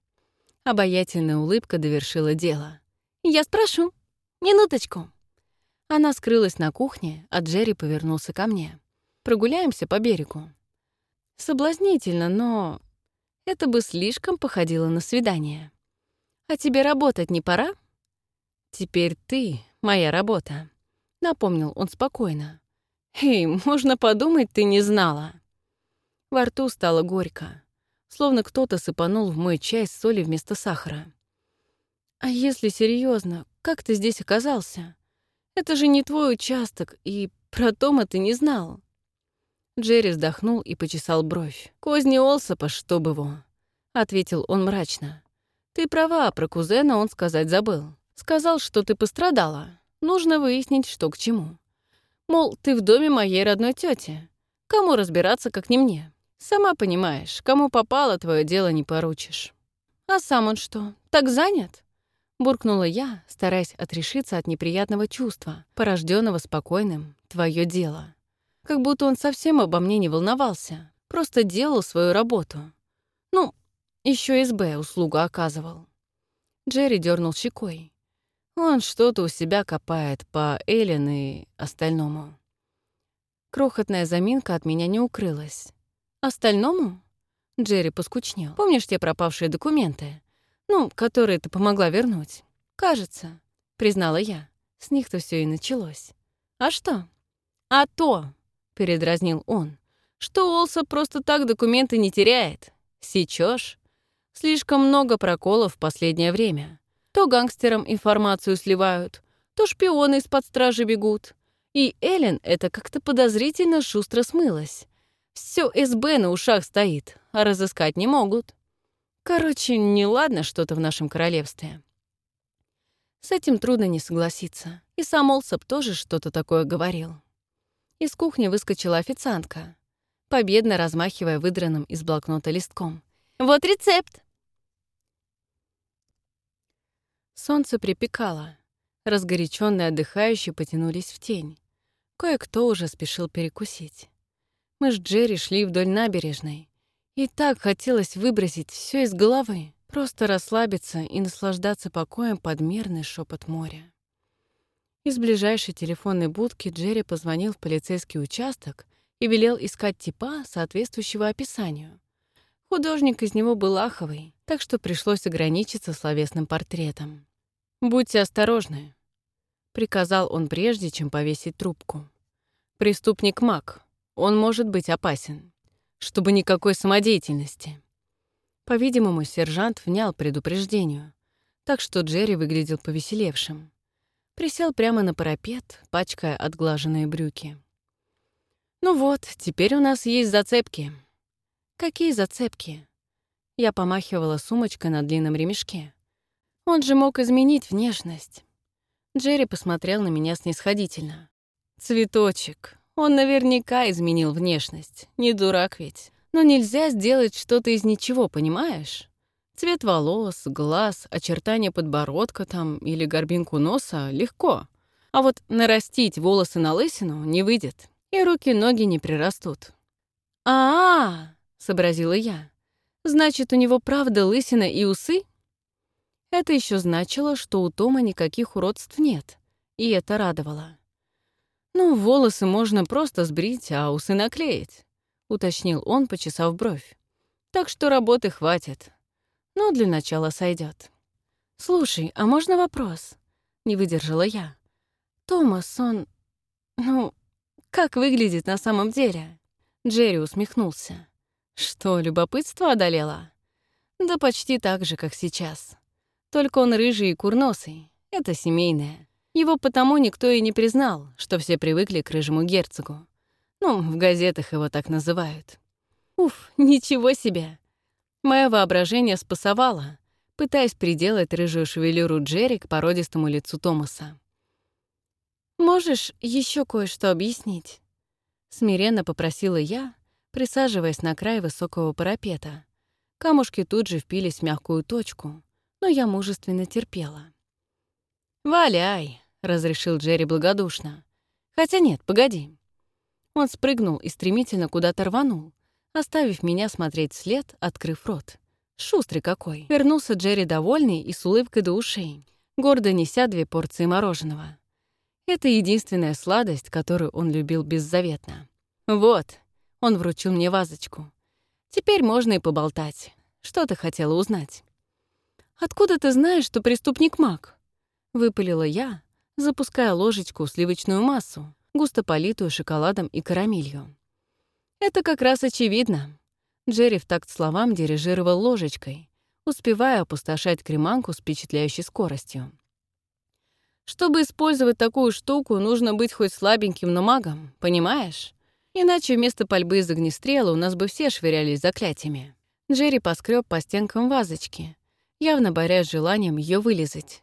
Обаятельная улыбка довершила дело. «Я спрошу. Минуточку». Она скрылась на кухне, а Джерри повернулся ко мне. «Прогуляемся по берегу». Соблазнительно, но это бы слишком походило на свидание. «А тебе работать не пора?» «Теперь ты — моя работа», — напомнил он спокойно. «Эй, можно подумать, ты не знала». Во рту стало горько, словно кто-то сыпанул в мой чай соли вместо сахара. «А если серьезно, как ты здесь оказался? Это же не твой участок, и про Тома ты не знал». Джерри вздохнул и почесал бровь. «Козни Олсопа, чтоб его», — ответил он мрачно. «Ты права, про кузена он сказать забыл. Сказал, что ты пострадала. Нужно выяснить, что к чему. Мол, ты в доме моей родной тети. Кому разбираться, как не мне? Сама понимаешь, кому попало, твое дело не поручишь». «А сам он что, так занят?» Буркнула я, стараясь отрешиться от неприятного чувства, порожденного спокойным «твое дело». Как будто он совсем обо мне не волновался, просто делал свою работу. Ну, еще СБ услугу оказывал. Джерри дернул щекой. Он что-то у себя копает по Эллен и остальному. Крохотная заминка от меня не укрылась. Остальному? Джерри поскучнел. Помнишь те пропавшие документы? Ну, которые ты помогла вернуть? Кажется, признала я. С них-то все и началось. А что? А то, передразнил он, что Олса просто так документы не теряет. Сечешь? Слишком много проколов в последнее время. То гангстерам информацию сливают, то шпионы из-под стражи бегут. И Эллен это как-то подозрительно шустро смылась. Все СБ на ушах стоит, а разыскать не могут. Короче, неладно что-то в нашем королевстве. С этим трудно не согласиться. И сам Олсоп тоже что-то такое говорил. Из кухни выскочила официантка, победно размахивая выдранным из блокнота листком. «Вот рецепт!» Солнце припекало. Разгоряченные отдыхающие потянулись в тень. Кое-кто уже спешил перекусить. Мы с Джерри шли вдоль набережной. И так хотелось выбросить все из головы, просто расслабиться и наслаждаться покоем под мерный шепот моря. Из ближайшей телефонной будки Джерри позвонил в полицейский участок и велел искать типа, соответствующего описанию. Художник из него был аховый, так что пришлось ограничиться словесным портретом. «Будьте осторожны», — приказал он прежде, чем повесить трубку. «Преступник Мак. он может быть опасен. Чтобы никакой самодеятельности. По-видимому, сержант внял предупреждению, так что Джерри выглядел повеселевшим. Присел прямо на парапет, пачкая отглаженные брюки. «Ну вот, теперь у нас есть зацепки». «Какие зацепки?» Я помахивала сумочкой на длинном ремешке. Он же мог изменить внешность. Джерри посмотрел на меня снисходительно. «Цветочек, он наверняка изменил внешность. Не дурак ведь. Но нельзя сделать что-то из ничего, понимаешь? Цвет волос, глаз, очертания подбородка там или горбинку носа — легко. А вот нарастить волосы на лысину не выйдет, и руки-ноги не прирастут. а, -а, -а сообразила я. «Значит, у него правда лысина и усы?» Это еще значило, что у Тома никаких уродств нет, и это радовало. «Ну, волосы можно просто сбрить, а усы наклеить», — уточнил он, почесав бровь. «Так что работы хватит. Но для начала сойдет. «Слушай, а можно вопрос?» — не выдержала я. «Томас, он... Ну, как выглядит на самом деле?» Джерри усмехнулся. «Что, любопытство одолело?» «Да почти так же, как сейчас. Только он рыжий и курносый. Это семейное. Его потому никто и не признал, что все привыкли к рыжему герцогу. Ну, в газетах его так называют. Уф, ничего себе! Мое воображение спасовало, пытаясь приделать рыжую шевелюру Джерри к породистому лицу Томаса. «Можешь еще кое-что объяснить?» Смиренно попросила я, присаживаясь на край высокого парапета. Камушки тут же впились в мягкую точку, но я мужественно терпела. «Валяй!» — разрешил Джерри благодушно. «Хотя нет, погоди». Он спрыгнул и стремительно куда-то рванул, оставив меня смотреть вслед, открыв рот. Шустрый какой. Вернулся Джерри довольный и с улыбкой до ушей, гордо неся две порции мороженого. Это единственная сладость, которую он любил беззаветно. «Вот», — он вручил мне вазочку. «Теперь можно и поболтать. Что ты хотела узнать?» «Откуда ты знаешь, что преступник маг?» — выпалила я, запуская ложечку в сливочную массу, густо политую шоколадом и карамелью. «Это как раз очевидно». Джерри в такт словам дирижировал ложечкой, успевая опустошать креманку с впечатляющей скоростью. «Чтобы использовать такую штуку, нужно быть хоть слабеньким, но магом, понимаешь? Иначе вместо пальбы из огнестрела у нас бы все швырялись заклятиями». Джерри поскреб по стенкам вазочки, явно борясь желанием ее вылезать,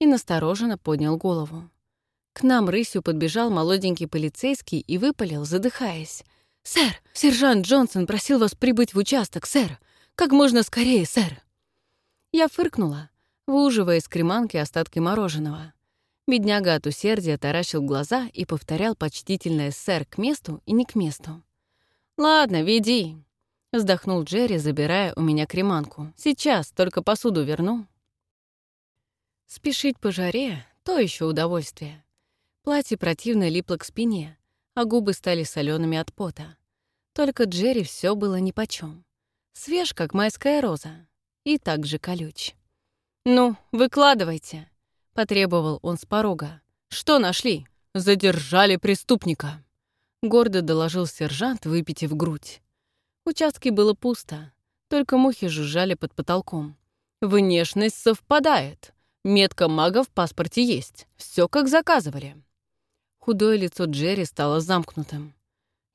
и настороженно поднял голову. К нам рысью подбежал молоденький полицейский и выпалил, задыхаясь. «Сэр, сержант Джонсон просил вас прибыть в участок, сэр! Как можно скорее, сэр!» Я фыркнула, выуживая из креманки остатки мороженого. Бедняга от усердия таращил глаза и повторял почтительное «сэр» к месту и не к месту. «Ладно, веди», Вздохнул Джерри, забирая у меня креманку. «Сейчас, только посуду верну». Спешить по жаре — то еще удовольствие. Платье противно липло к спине, а губы стали солеными от пота. Только Джерри все было нипочем. Свеж, как майская роза, и так же колюч. «Ну, выкладывайте», — потребовал он с порога. «Что нашли?» «Задержали преступника», — гордо доложил сержант, выпитив грудь участке было пусто, только мухи жужжали под потолком. Внешность совпадает. Метка мага в паспорте есть. Все как заказывали. Худое лицо Джерри стало замкнутым.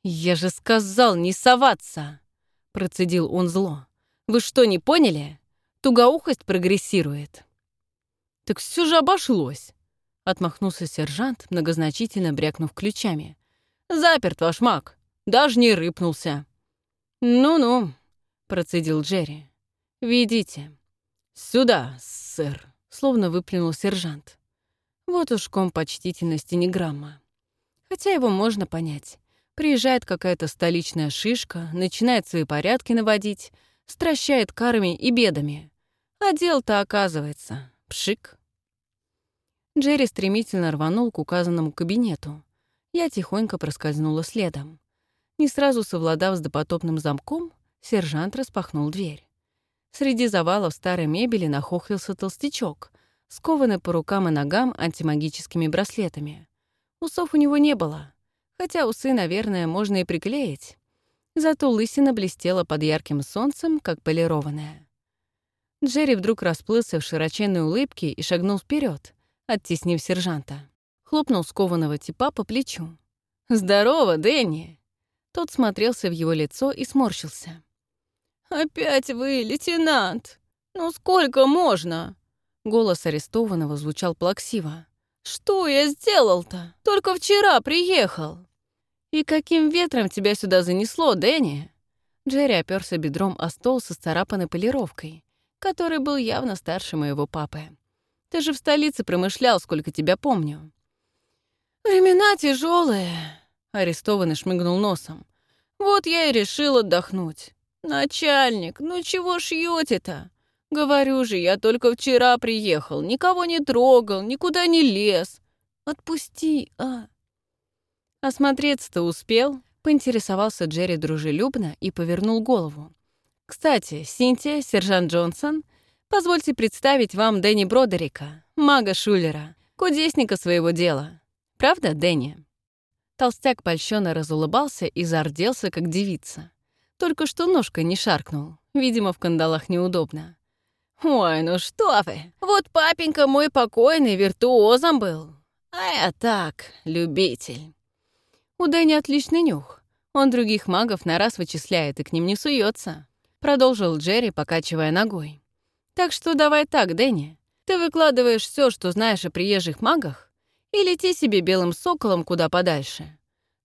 «Я же сказал не соваться!» Процедил он зло. «Вы что, не поняли? Тугоухость прогрессирует». «Так все же обошлось!» Отмахнулся сержант, многозначительно брякнув ключами. «Заперт ваш маг. Даже не рыпнулся». «Ну-ну», — процедил Джерри. «Ведите». «Сюда, сэр», — словно выплюнул сержант. Вот уж ком почтительности не грамма. Хотя его можно понять. Приезжает какая-то столичная шишка, начинает свои порядки наводить, стращает карами и бедами. А дел-то оказывается. Пшик. Джерри стремительно рванул к указанному кабинету. Я тихонько проскользнула следом. Не сразу совладав с допотопным замком, сержант распахнул дверь. Среди завалов старой мебели нахохлился толстячок, скованный по рукам и ногам антимагическими браслетами. Усов у него не было, Хотя усы, наверное, можно и приклеить. Зато лысина блестела под ярким солнцем, как полированная. Джерри вдруг расплылся в широченной улыбке и шагнул вперед, оттеснив сержанта. Хлопнул скованного типа по плечу. «Здорово, Дэнни!» Тот смотрелся в его лицо и сморщился. «Опять вы, лейтенант! Ну сколько можно?» Голос арестованного звучал плаксиво. «Что я сделал-то? Только вчера приехал!» «И каким ветром тебя сюда занесло, Дэнни?» Джерри оперся бедром о стол со царапанной полировкой, который был явно старше моего папы. «Ты же в столице промышлял, сколько тебя помню». «Времена тяжелые, арестованный шмыгнул носом. «Вот я и решил отдохнуть. Начальник, ну чего шьете-то? Говорю же, я только вчера приехал, никого не трогал, никуда не лез. Отпусти, а!» Осмотреться-то успел, поинтересовался Джерри дружелюбно и повернул голову. «Кстати, Синтия, сержант Джонсон, позвольте представить вам Дэнни Бродерика, мага Шулера, кудесника своего дела. Правда, Дэнни?» Толстяк польщённо разулыбался и зарделся, как девица. Только что ножкой не шаркнул. Видимо, в кандалах неудобно. «Ой, ну что вы! Вот папенька мой покойный виртуозом был. А я так, любитель». У Дэнни отличный нюх. Он других магов на раз вычисляет и к ним не суется. Продолжил Джерри, покачивая ногой. «Так что давай так, Дэнни. Ты выкладываешь все, что знаешь о приезжих магах, и лети себе белым соколом куда подальше.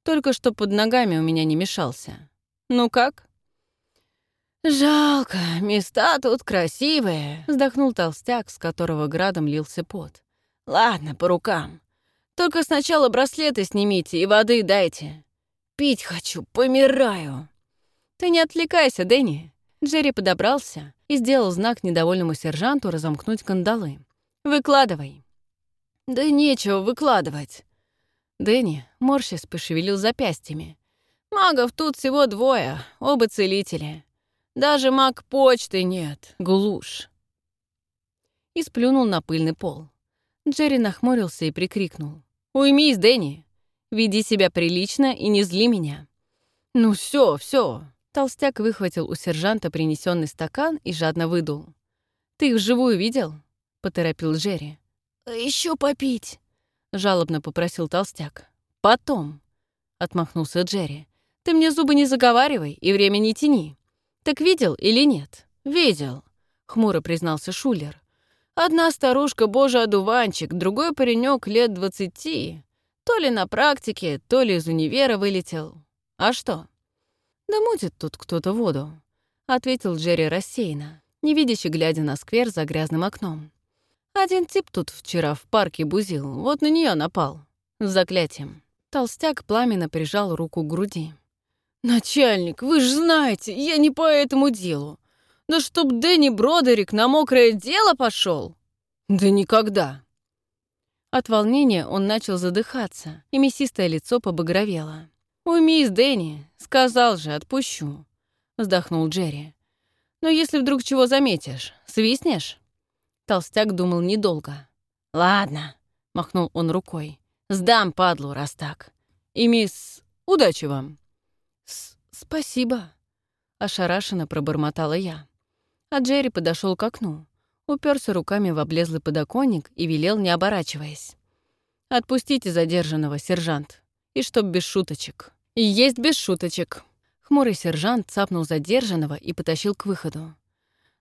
Только что под ногами у меня не мешался. Ну как?» «Жалко, места тут красивые», — вздохнул толстяк, с которого градом лился пот. «Ладно, по рукам. Только сначала браслеты снимите и воды дайте. Пить хочу, помираю». «Ты не отвлекайся, Дэнни». Джерри подобрался и сделал знак недовольному сержанту разомкнуть кандалы. «Выкладывай». «Да нечего выкладывать». Дэнни, морщись, пошевелил запястьями. «Магов тут всего двое, оба целители. Даже маг почты нет, глушь». И сплюнул на пыльный пол. Джерри нахмурился и прикрикнул. «Уймись, Дэнни! Веди себя прилично и не зли меня!» «Ну все, все. Толстяк выхватил у сержанта принесенный стакан и жадно выдул. «Ты их вживую видел?» — поторопил Джерри. Еще попить!» — жалобно попросил толстяк. «Потом!» — отмахнулся Джерри. «Ты мне зубы не заговаривай и время не тяни. Так видел или нет?» «Видел», — хмуро признался Шулер. «Одна старушка божий одуванчик, другой паренек лет двадцати. То ли на практике, то ли из универа вылетел. А что?» «Да мутит тут кто-то воду», — ответил Джерри рассеянно, невидяще глядя на сквер за грязным окном. Один тип тут вчера в парке бузил, вот на нее напал. С заклятием. Толстяк пламенно прижал руку к груди. «Начальник, вы ж знаете, я не по этому делу. Да чтоб Дэнни Бродерик на мокрое дело пошел? Да никогда!» От волнения он начал задыхаться, и мясистое лицо побагровело. «Уймись, Дэнни, сказал же, отпущу», — вздохнул Джерри. «Но если вдруг чего заметишь, свистнешь?» Толстяк думал недолго. «Ладно», — махнул он рукой. «Сдам падлу, раз так. И мисс... Удачи вам!» «Спасибо», — ошарашенно пробормотала я. А Джерри подошел к окну, уперся руками в облезлый подоконник и велел, не оборачиваясь. «Отпустите задержанного, сержант. И чтоб без шуточек». «И есть без шуточек». Хмурый сержант цапнул задержанного и потащил к выходу.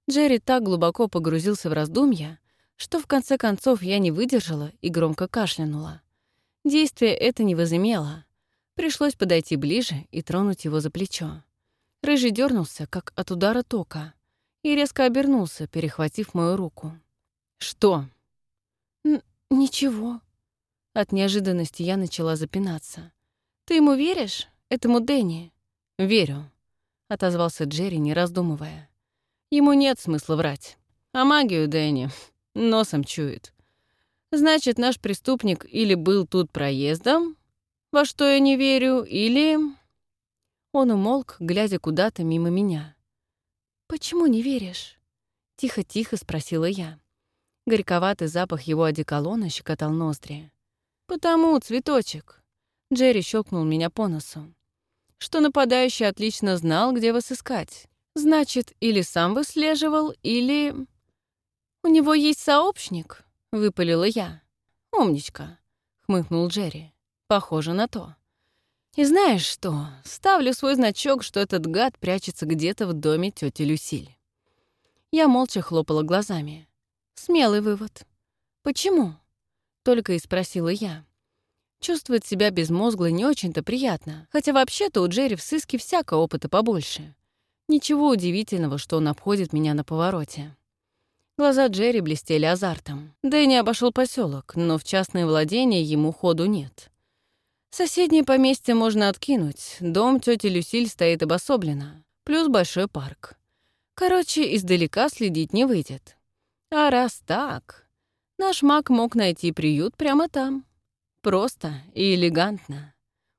Джерри так глубоко погрузился в раздумья, что в конце концов я не выдержала и громко кашлянула. Действие это не возымело. Пришлось подойти ближе и тронуть его за плечо. Рыжий дернулся, как от удара тока, и резко обернулся, перехватив мою руку. «Что?» «Ничего». От неожиданности я начала запинаться. «Ты ему веришь? Этому Дэнни?» «Верю», — отозвался Джерри, не раздумывая. Ему нет смысла врать. А магию Дэнни носом чует. Значит, наш преступник или был тут проездом, во что я не верю, или... Он умолк, глядя куда-то мимо меня. «Почему не веришь?» Тихо-тихо спросила я. Горьковатый запах его одеколона щекотал ноздри. «Потому, цветочек. Джерри щелкнул меня по носу. «Что нападающий отлично знал, где вас искать. Значит, или сам выслеживал, или...» «У него есть сообщник», — выпалила я. «Умничка», — хмыкнул Джерри. «Похоже на то». «И знаешь что? Ставлю свой значок, что этот гад прячется где-то в доме тети Люсиль». Я молча хлопала глазами. Смелый вывод. «Почему?» — только и спросила я. Чувствовать себя безмозглой не очень-то приятно, хотя вообще-то у Джерри в сыске всяко опыта побольше. Ничего удивительного, что он обходит меня на повороте. Глаза Джерри блестели азартом. Дэнни обошел поселок, но в частное владение ему ходу нет. Соседнее поместье можно откинуть, дом тети Люсиль стоит обособленно, плюс большой парк. Короче, издалека следить не выйдет. А раз так, наш маг мог найти приют прямо там. Просто и элегантно.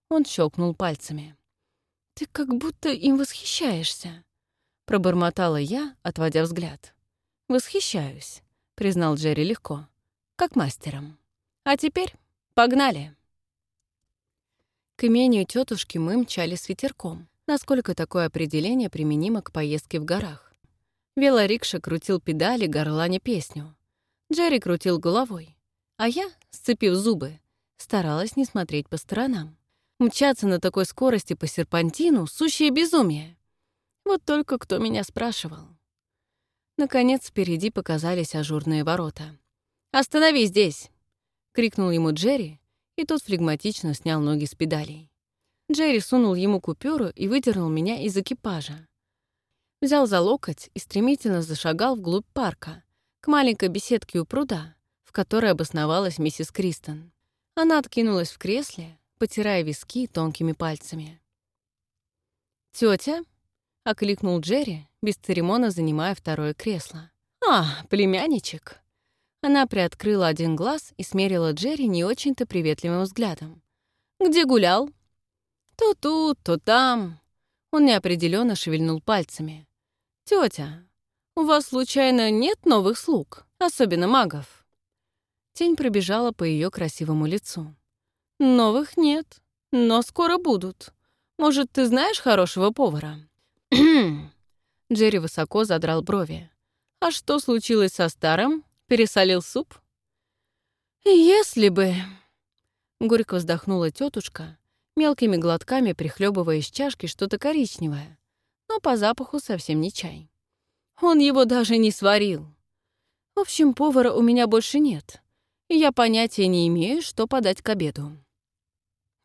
Он щелкнул пальцами. «Ты как будто им восхищаешься», — пробормотала я, отводя взгляд. «Восхищаюсь», — признал Джерри легко, как мастером. «А теперь погнали». К имению тетушки мы мчали с ветерком, насколько такое определение применимо к поездке в горах. Велорикша крутил педали, горланя песню. Джерри крутил головой, а я, сцепив зубы, старалась не смотреть по сторонам. Мчаться на такой скорости по серпантину — сущее безумие. Вот только кто меня спрашивал. Наконец, впереди показались ажурные ворота. «Останови здесь!» — крикнул ему Джерри, и тот флегматично снял ноги с педалей. Джерри сунул ему купюру и выдернул меня из экипажа. Взял за локоть и стремительно зашагал вглубь парка, к маленькой беседке у пруда, в которой обосновалась миссис Кристен. Она откинулась в кресле, потирая виски тонкими пальцами. Тетя, окликнул Джерри, без церемона занимая второе кресло. «А, племянничек!» Она приоткрыла один глаз и смерила Джерри не очень-то приветливым взглядом. «Где гулял?» «То тут, то там». Он неопределенно шевельнул пальцами. Тетя, у вас, случайно, нет новых слуг, особенно магов?» Тень пробежала по ее красивому лицу. «Новых нет, но скоро будут. Может, ты знаешь хорошего повара?» Джерри высоко задрал брови. «А что случилось со старым? Пересолил суп?» «Если бы...» Горько вздохнула тетушка, мелкими глотками прихлебывая из чашки что-то коричневое, но по запаху совсем не чай. Он его даже не сварил. В общем, повара у меня больше нет и я понятия не имею, что подать к обеду.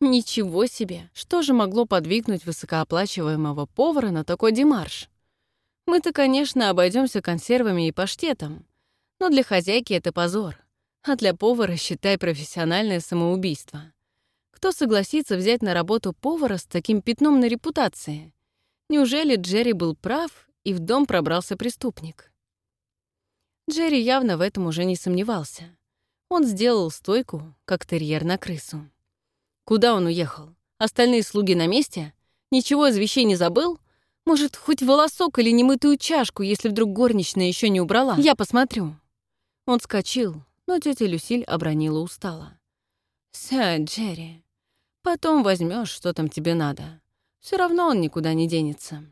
Ничего себе! Что же могло подвигнуть высокооплачиваемого повара на такой демарш? Мы-то, конечно, обойдемся консервами и паштетом, но для хозяйки это позор, а для повара, считай, профессиональное самоубийство. Кто согласится взять на работу повара с таким пятном на репутации? Неужели Джерри был прав, и в дом пробрался преступник? Джерри явно в этом уже не сомневался. Он сделал стойку, как терьер на крысу. Куда он уехал? Остальные слуги на месте? Ничего из вещей не забыл? Может, хоть волосок или немытую чашку, если вдруг горничная еще не убрала? Я посмотрю. Он скочил, но тетя Люсиль обронила устало. «Сядь, Джерри. Потом возьмешь, что там тебе надо. Все равно он никуда не денется».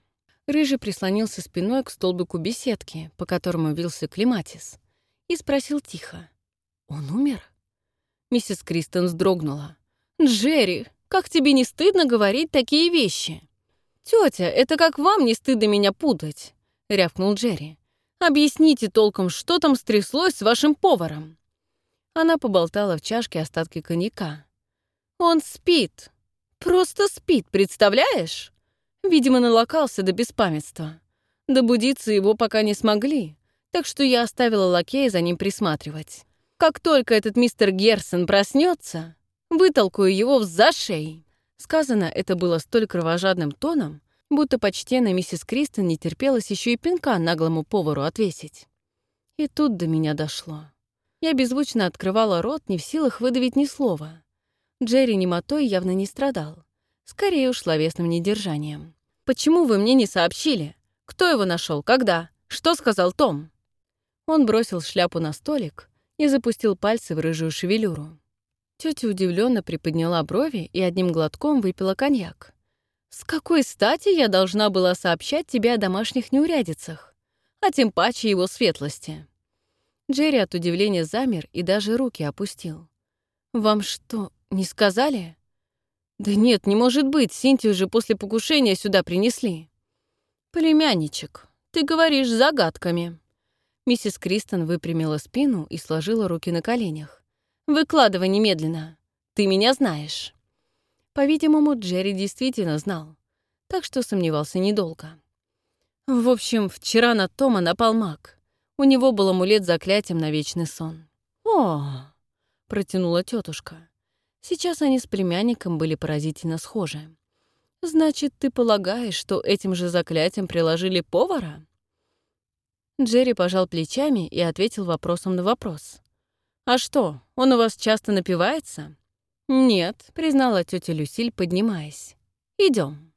Рыжий прислонился спиной к столбику беседки, по которому вился Климатис, и спросил тихо. «Он умер?» Миссис Кристен вздрогнула. «Джерри, как тебе не стыдно говорить такие вещи?» «Тётя, это как вам не стыдно меня путать?» — рявкнул Джерри. «Объясните толком, что там стряслось с вашим поваром?» Она поболтала в чашке остатки коньяка. «Он спит. Просто спит, представляешь?» Видимо, налокался до беспамятства. Добудиться его пока не смогли, так что я оставила лакея за ним присматривать. Как только этот мистер Герсон проснется, вытолкаю его в зашей. Сказано это было столь кровожадным тоном, будто почтенная миссис Кристен не терпелась еще и пинка наглому повару отвесить. И тут до меня дошло. Я беззвучно открывала рот, не в силах выдавить ни слова. Джерри немотой явно не страдал. Скорее уж словесным недержанием. «Почему вы мне не сообщили? Кто его нашел? Когда? Что сказал Том?» Он бросил шляпу на столик, и запустил пальцы в рыжую шевелюру. Тетя удивленно приподняла брови и одним глотком выпила коньяк. «С какой стати я должна была сообщать тебе о домашних неурядицах, а тем паче его светлости?» Джерри от удивления замер и даже руки опустил. «Вам что, не сказали?» «Да нет, не может быть, Синтию же после покушения сюда принесли». «Племянничек, ты говоришь загадками». Миссис Кристен выпрямила спину и сложила руки на коленях. «Выкладывай немедленно. Ты меня знаешь». По-видимому, Джерри действительно знал, так что сомневался недолго. В общем, вчера на Тома напал маг. У него был амулет с заклятием на вечный сон. «О!» — протянула тетушка. Сейчас они с племянником были поразительно схожи. «Значит, ты полагаешь, что этим же заклятием приложили повара?» Джерри пожал плечами и ответил вопросом на вопрос. «А что, он у вас часто напивается?» «Нет», — признала тетя Люсиль, поднимаясь. Идем.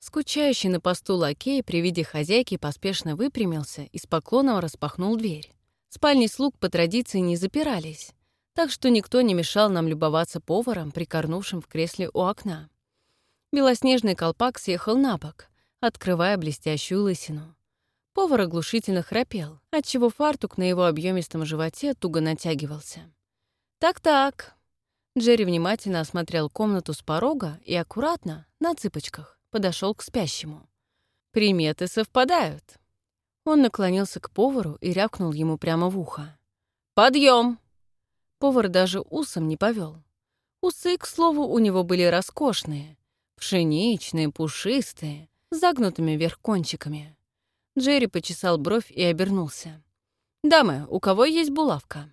Скучающий на посту лакей при виде хозяйки поспешно выпрямился и с поклоном распахнул дверь. Спальни слуг по традиции не запирались, так что никто не мешал нам любоваться поваром, прикорнувшим в кресле у окна. Белоснежный колпак съехал на бок, открывая блестящую лысину. Повар оглушительно храпел, отчего фартук на его объемистом животе туго натягивался. «Так-так». Джерри внимательно осмотрел комнату с порога и аккуратно, на цыпочках, подошел к спящему. «Приметы совпадают». Он наклонился к повару и рявкнул ему прямо в ухо. «Подъем!» Повар даже усом не повел. Усы, к слову, у него были роскошные, пшеничные, пушистые, загнутыми вверх кончиками. Джерри почесал бровь и обернулся. «Дамы, у кого есть булавка?»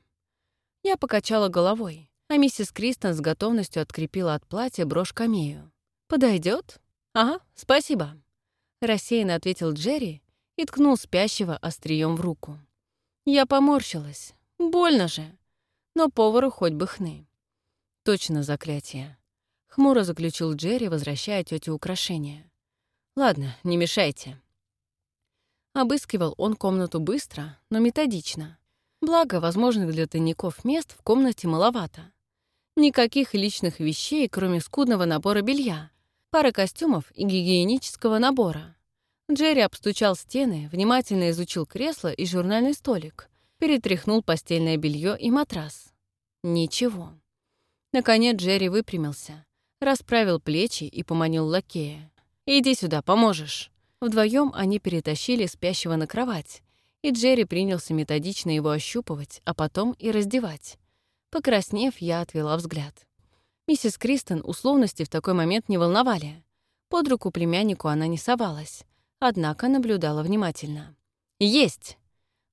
Я покачала головой, а миссис Кристен с готовностью открепила от платья брошь камею. Подойдет? «Ага, спасибо», — рассеянно ответил Джерри и ткнул спящего острием в руку. Я поморщилась. Больно же. Но повару хоть бы хны. Точно заклятие. Хмуро заключил Джерри, возвращая тете украшения. «Ладно, не мешайте». Обыскивал он комнату быстро, но методично. Благо, возможных для тайников мест в комнате маловато. Никаких личных вещей, кроме скудного набора белья, пара костюмов и гигиенического набора. Джерри обстучал стены, внимательно изучил кресло и журнальный столик, перетряхнул постельное белье и матрас. Ничего. Наконец Джерри выпрямился, расправил плечи и поманил лакея. «Иди сюда, поможешь». Вдвоем они перетащили спящего на кровать, и Джерри принялся методично его ощупывать, а потом и раздевать. Покраснев, я отвела взгляд. Миссис Кристен условности в такой момент не волновали. Под руку племяннику она не совалась, однако наблюдала внимательно. «Есть!»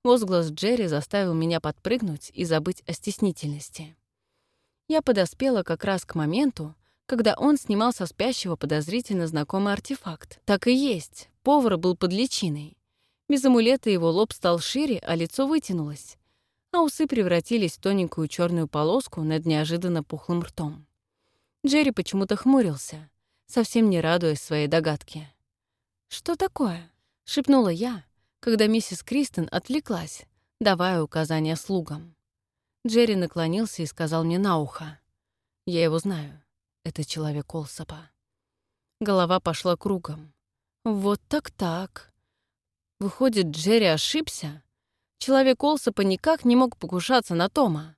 Возглас Джерри заставил меня подпрыгнуть и забыть о стеснительности. Я подоспела как раз к моменту, когда он снимал со спящего подозрительно знакомый артефакт. Так и есть, повар был под личиной. Без амулета его лоб стал шире, а лицо вытянулось, а усы превратились в тоненькую черную полоску над неожиданно пухлым ртом. Джерри почему-то хмурился, совсем не радуясь своей догадке. «Что такое?» — шепнула я, когда миссис Кристен отвлеклась, давая указания слугам. Джерри наклонился и сказал мне на ухо. «Я его знаю. Это человек Олсапа». Голова пошла кругом. Вот так-так. Выходит, Джерри ошибся? Человек Олсапа никак не мог покушаться на Тома.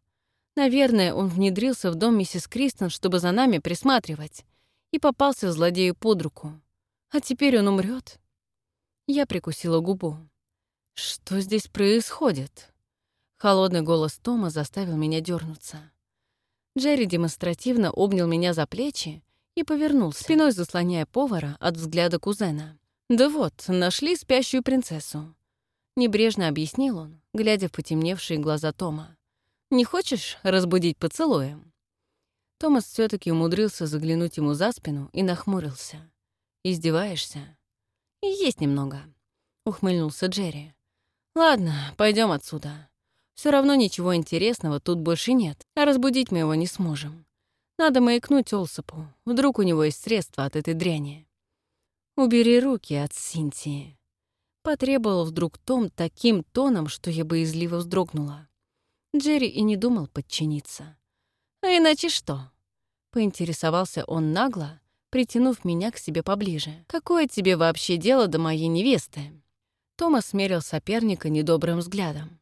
Наверное, он внедрился в дом миссис Кристен, чтобы за нами присматривать, и попался злодею под руку. А теперь он умрет. Я прикусила губу. Что здесь происходит? Холодный голос Тома заставил меня дернуться. Джерри демонстративно обнял меня за плечи и повернулся, спиной заслоняя повара от взгляда кузена. «Да вот, нашли спящую принцессу», — небрежно объяснил он, глядя в потемневшие глаза Тома. «Не хочешь разбудить поцелуем?» Томас все таки умудрился заглянуть ему за спину и нахмурился. «Издеваешься?» «Есть немного», — ухмыльнулся Джерри. «Ладно, пойдем отсюда. Все равно ничего интересного тут больше нет, а разбудить мы его не сможем. Надо маякнуть Олсапу. Вдруг у него есть средства от этой дряни. «Убери руки от Синтии», — потребовал вдруг Том таким тоном, что я боязливо вздрогнула. Джерри и не думал подчиниться. А иначе что? Поинтересовался он нагло, притянув меня к себе поближе. «Какое тебе вообще дело до моей невесты?» Томас смерил соперника недобрым взглядом.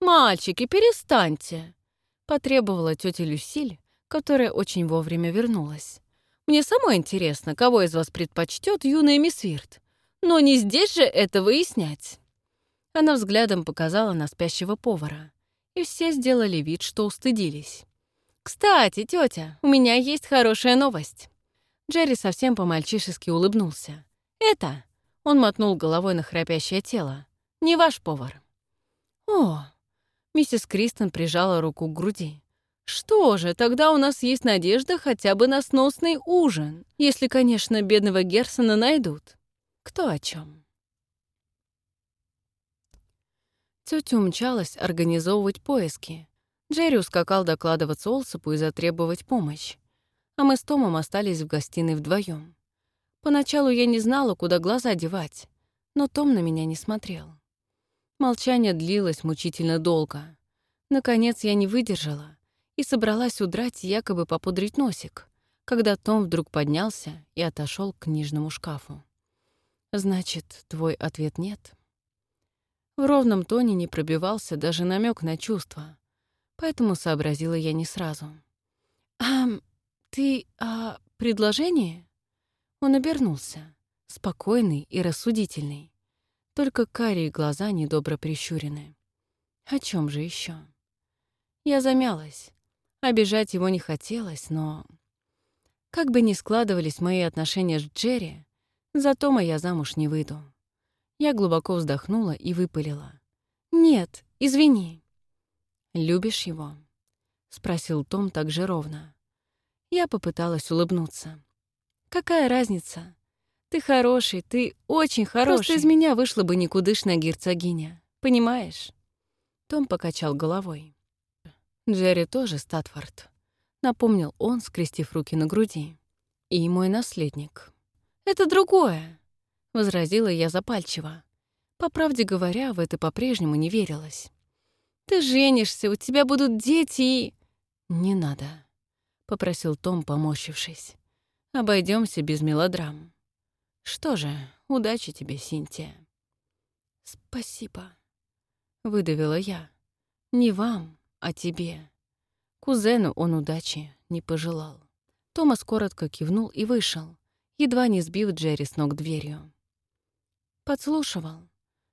«Мальчики, перестаньте!» — потребовала тетя Люсиль, которая очень вовремя вернулась. «Мне самой интересно, кого из вас предпочтет юная мисс Вирт. Но не здесь же это выяснять!» Она взглядом показала на спящего повара, и все сделали вид, что устыдились. «Кстати, тетя, у меня есть хорошая новость». Джерри совсем по-мальчишески улыбнулся. «Это...» — он мотнул головой на храпящее тело. «Не ваш повар». «О!» — миссис Кристен прижала руку к груди. «Что же, тогда у нас есть надежда хотя бы на сносный ужин, если, конечно, бедного Герсона найдут. Кто о чем? Тетя умчалась организовывать поиски. Джерри ускакал докладываться Олсопу и затребовать помощь а мы с Томом остались в гостиной вдвоем. Поначалу я не знала, куда глаза девать, но Том на меня не смотрел. Молчание длилось мучительно долго. Наконец я не выдержала и собралась удрать якобы попудрить носик, когда Том вдруг поднялся и отошел к книжному шкафу. «Значит, твой ответ нет?» В ровном тоне не пробивался даже намек на чувства, поэтому сообразила я не сразу. «Ам, «Ты о предложении?» Он обернулся, спокойный и рассудительный. Только карие глаза недобро прищурены. О чем же еще? Я замялась. Обижать его не хотелось, но... Как бы ни складывались мои отношения с Джерри, зато моя замуж не выйду. Я глубоко вздохнула и выпалила. «Нет, извини». «Любишь его?» — спросил Том так же ровно. Я попыталась улыбнуться. «Какая разница? Ты хороший, ты очень хороший. Просто из меня вышла бы никудышная герцогиня. Понимаешь?» Том покачал головой. «Джерри тоже Статфорд», — напомнил он, скрестив руки на груди. «И мой наследник». «Это другое», — возразила я запальчиво. По правде говоря, в это по-прежнему не верилось. «Ты женишься, у тебя будут дети и...» «Не надо», попросил Том, поморщившись. Обойдемся без мелодрам. Что же, удачи тебе, Синтия. Спасибо, выдавила я. Не вам, а тебе. Кузену он удачи не пожелал. Томас коротко кивнул и вышел, едва не сбив Джерри с ног дверью. Подслушивал.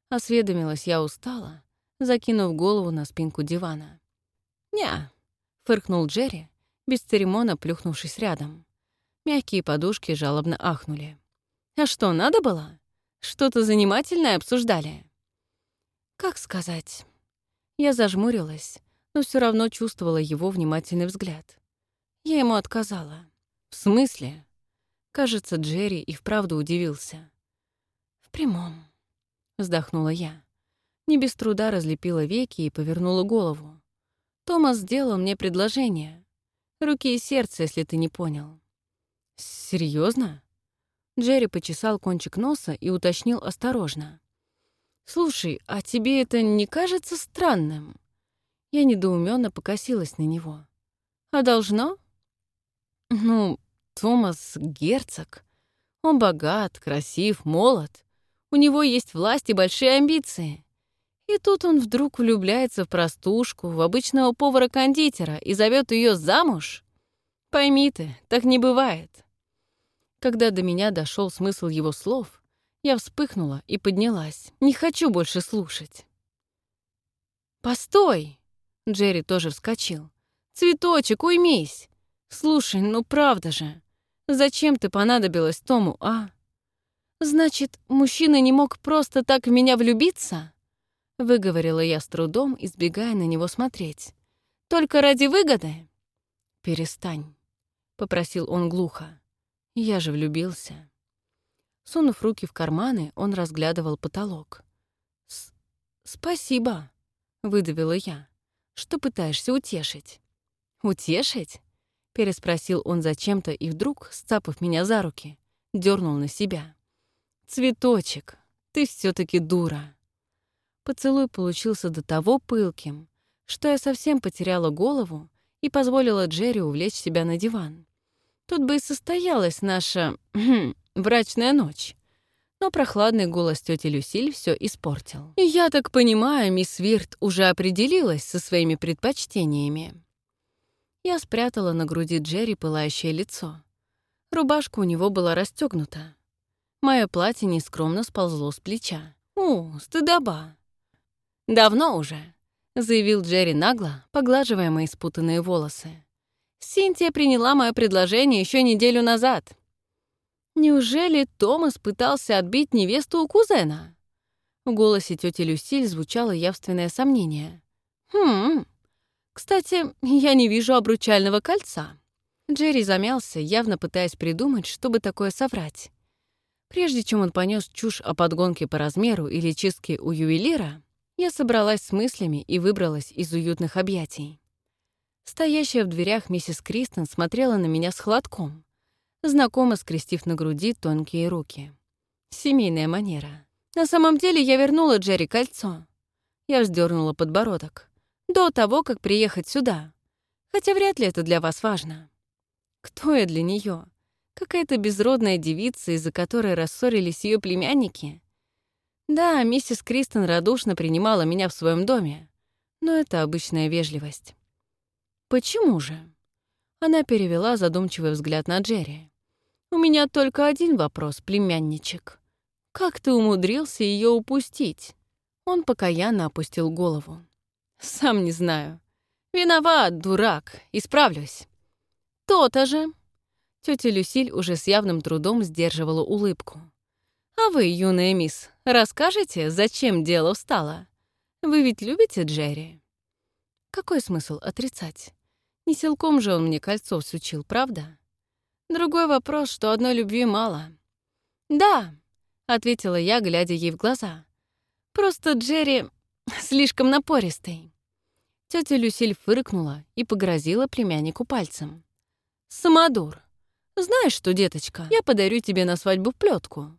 Осведомилась я устала, закинув голову на спинку дивана. «Ня», — фыркнул Джерри, без церемона плюхнувшись рядом. Мягкие подушки жалобно ахнули. «А что, надо было? Что-то занимательное обсуждали?» «Как сказать?» Я зажмурилась, но все равно чувствовала его внимательный взгляд. Я ему отказала. «В смысле?» Кажется, Джерри и вправду удивился. «В прямом», — вздохнула я. Не без труда разлепила веки и повернула голову. Томас сделал мне предложение, Руки и сердце, если ты не понял. Серьезно? Джерри почесал кончик носа и уточнил осторожно. «Слушай, а тебе это не кажется странным?» Я недоуменно покосилась на него. «А должно?» «Ну, Томас — герцог. Он богат, красив, молод. У него есть власть и большие амбиции. И тут он вдруг влюбляется в простушку, в обычного повара-кондитера и зовет ее замуж? Пойми ты, так не бывает. Когда до меня дошел смысл его слов, я вспыхнула и поднялась. Не хочу больше слушать. «Постой!» — Джерри тоже вскочил. «Цветочек, уймись! Слушай, ну правда же, зачем ты понадобилась Тому, а? Значит, мужчина не мог просто так в меня влюбиться?» Выговорила я с трудом, избегая на него смотреть. «Только ради выгоды?» «Перестань», — попросил он глухо. «Я же влюбился». Сунув руки в карманы, он разглядывал потолок. «Спасибо», — выдавила я. «Что пытаешься утешить?» «Утешить?» — переспросил он зачем-то и вдруг, сцапав меня за руки, дернул на себя. «Цветочек, ты все таки дура». Поцелуй получился до того пылким, что я совсем потеряла голову и позволила Джерри увлечь себя на диван. Тут бы и состоялась наша брачная ночь. Но прохладный голос тети Люсиль все испортил. Я так понимаю, мисс Вирт уже определилась со своими предпочтениями. Я спрятала на груди Джерри пылающее лицо. Рубашка у него была расстегнута. Мое платье нескромно сползло с плеча. «О, стыдоба!» «Давно уже», — заявил Джерри нагло, поглаживая мои спутанные волосы. «Синтия приняла мое предложение еще неделю назад». «Неужели Томас пытался отбить невесту у кузена?» В голосе тети Люсиль звучало явственное сомнение. «Хм, кстати, я не вижу обручального кольца». Джерри замялся, явно пытаясь придумать, чтобы такое соврать. Прежде чем он понес чушь о подгонке по размеру или чистке у ювелира, я собралась с мыслями и выбралась из уютных объятий. Стоящая в дверях миссис Кристен смотрела на меня с холодком, знакомо скрестив на груди тонкие руки. Семейная манера. На самом деле я вернула Джерри кольцо. Я вздернула подбородок. До того, как приехать сюда. Хотя вряд ли это для вас важно. Кто я для нее? Какая-то безродная девица, из-за которой рассорились ее племянники? Да, миссис Кристен радушно принимала меня в своем доме, но это обычная вежливость. Почему же? Она перевела задумчивый взгляд на Джерри. «У меня только один вопрос, племянничек. Как ты умудрился ее упустить?» Он покаянно опустил голову. «Сам не знаю. Виноват, дурак. Исправлюсь». «То-то же». Тетя Люсиль уже с явным трудом сдерживала улыбку. «А вы, юная мисс, расскажете, зачем дело встало? Вы ведь любите Джерри?» Какой смысл отрицать? Не силком же он мне кольцо всучил, правда? Другой вопрос, что одной любви мало. «Да», — ответила я, глядя ей в глаза. «Просто Джерри слишком напористый». Тетя Люсиль фыркнула и погрозила племяннику пальцем. «Самодур, знаешь что, деточка, я подарю тебе на свадьбу плетку.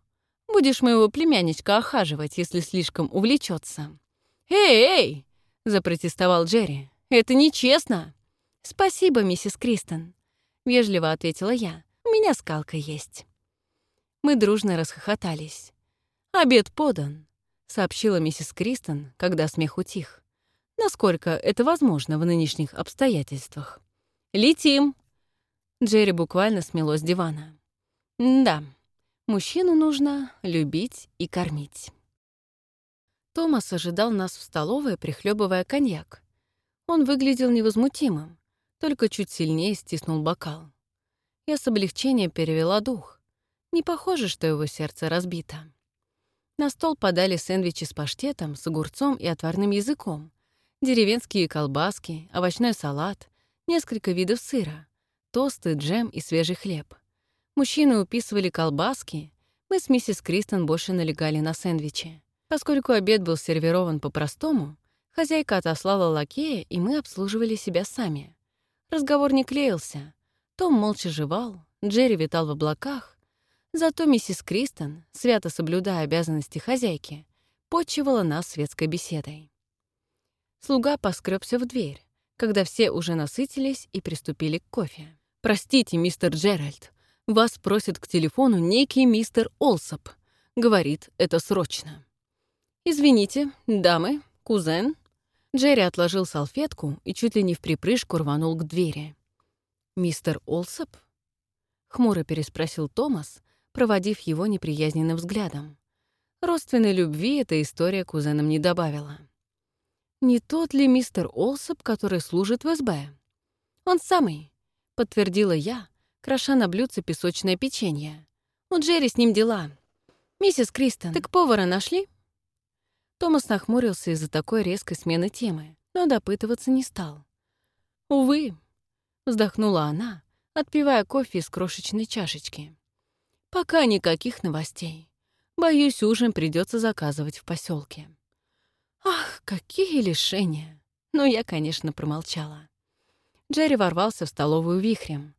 Будешь моего племянничка охаживать, если слишком увлечется. «Эй, эй!» — запротестовал Джерри. «Это нечестно!» «Спасибо, миссис Кристен», — вежливо ответила я. «У меня скалка есть». Мы дружно расхохотались. «Обед подан», — сообщила миссис Кристен, когда смех утих. «Насколько это возможно в нынешних обстоятельствах?» «Летим!» Джерри буквально смело с дивана. «Да, мужчину нужно любить и кормить». Томас ожидал нас в столовой, прихлебывая коньяк. Он выглядел невозмутимым, только чуть сильнее стиснул бокал. Я с облегчением перевела дух. Не похоже, что его сердце разбито. На стол подали сэндвичи с паштетом, с огурцом и отварным языком, деревенские колбаски, овощной салат, несколько видов сыра, тосты, джем и свежий хлеб. Мужчины уписывали колбаски, мы с миссис Кристен больше налегали на сэндвичи. Поскольку обед был сервирован по-простому, хозяйка отослала лакея, и мы обслуживали себя сами. Разговор не клеился. Том молча жевал, Джерри витал в облаках. Зато миссис Кристен, свято соблюдая обязанности хозяйки, почивала нас светской беседой. Слуга поскребся в дверь, когда все уже насытились и приступили к кофе. «Простите, мистер Джеральд, вас просит к телефону некий мистер Олсоп. Говорит, это срочно». «Извините, дамы, кузен, Джерри отложил салфетку и чуть ли не в припрыжку рванул к двери. «Мистер Олсоп?» — хмуро переспросил Томас, проводив его неприязненным взглядом. Родственной любви эта история кузенам не добавила. «Не тот ли мистер Олсоп, который служит в СБ?» «Он самый», — подтвердила я, кроша на блюдце песочное печенье. «У Джерри с ним дела. Миссис Кристен, так повара нашли?» Томас нахмурился из-за такой резкой смены темы, но допытываться не стал. «Увы», — вздохнула она, отпивая кофе из крошечной чашечки. «Пока никаких новостей. Боюсь, ужин придется заказывать в поселке. Ах, какие лишения! Но я, конечно, промолчала. Джерри ворвался в столовую вихрем.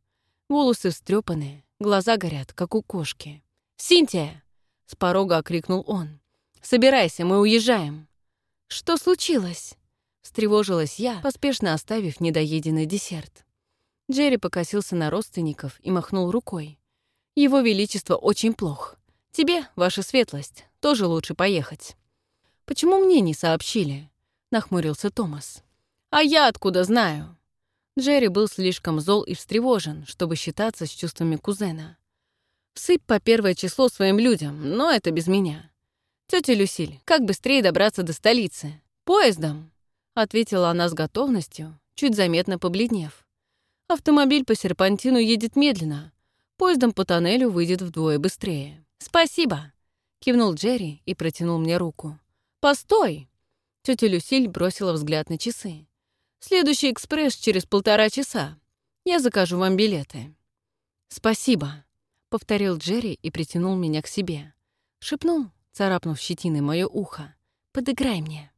Волосы встрепанные, глаза горят, как у кошки. «Синтия!» — с порога окрикнул он. Собирайся, мы уезжаем». «Что случилось?» Встревожилась я, поспешно оставив недоеденный десерт. Джерри покосился на родственников и махнул рукой. «Его Величество очень плох. Тебе, ваша светлость, тоже лучше поехать». «Почему мне не сообщили?» — нахмурился Томас. «А я откуда знаю?» Джерри был слишком зол и встревожен, чтобы считаться с чувствами кузена. «Всыпь по первое число своим людям, но это без меня. Тетя Люсиль, как быстрее добраться до столицы? Поездом?» — ответила она с готовностью, чуть заметно побледнев. «Автомобиль по серпантину едет медленно. Поездом по тоннелю выйдет вдвое быстрее». «Спасибо!» — кивнул Джерри и протянул мне руку. «Постой!» Тетя Люсиль бросила взгляд на часы. «Следующий экспресс через полтора часа. Я закажу вам билеты». «Спасибо», — повторил Джерри и притянул меня к себе. Шепнул, царапнув щетиной мое ухо. «Подыграй мне».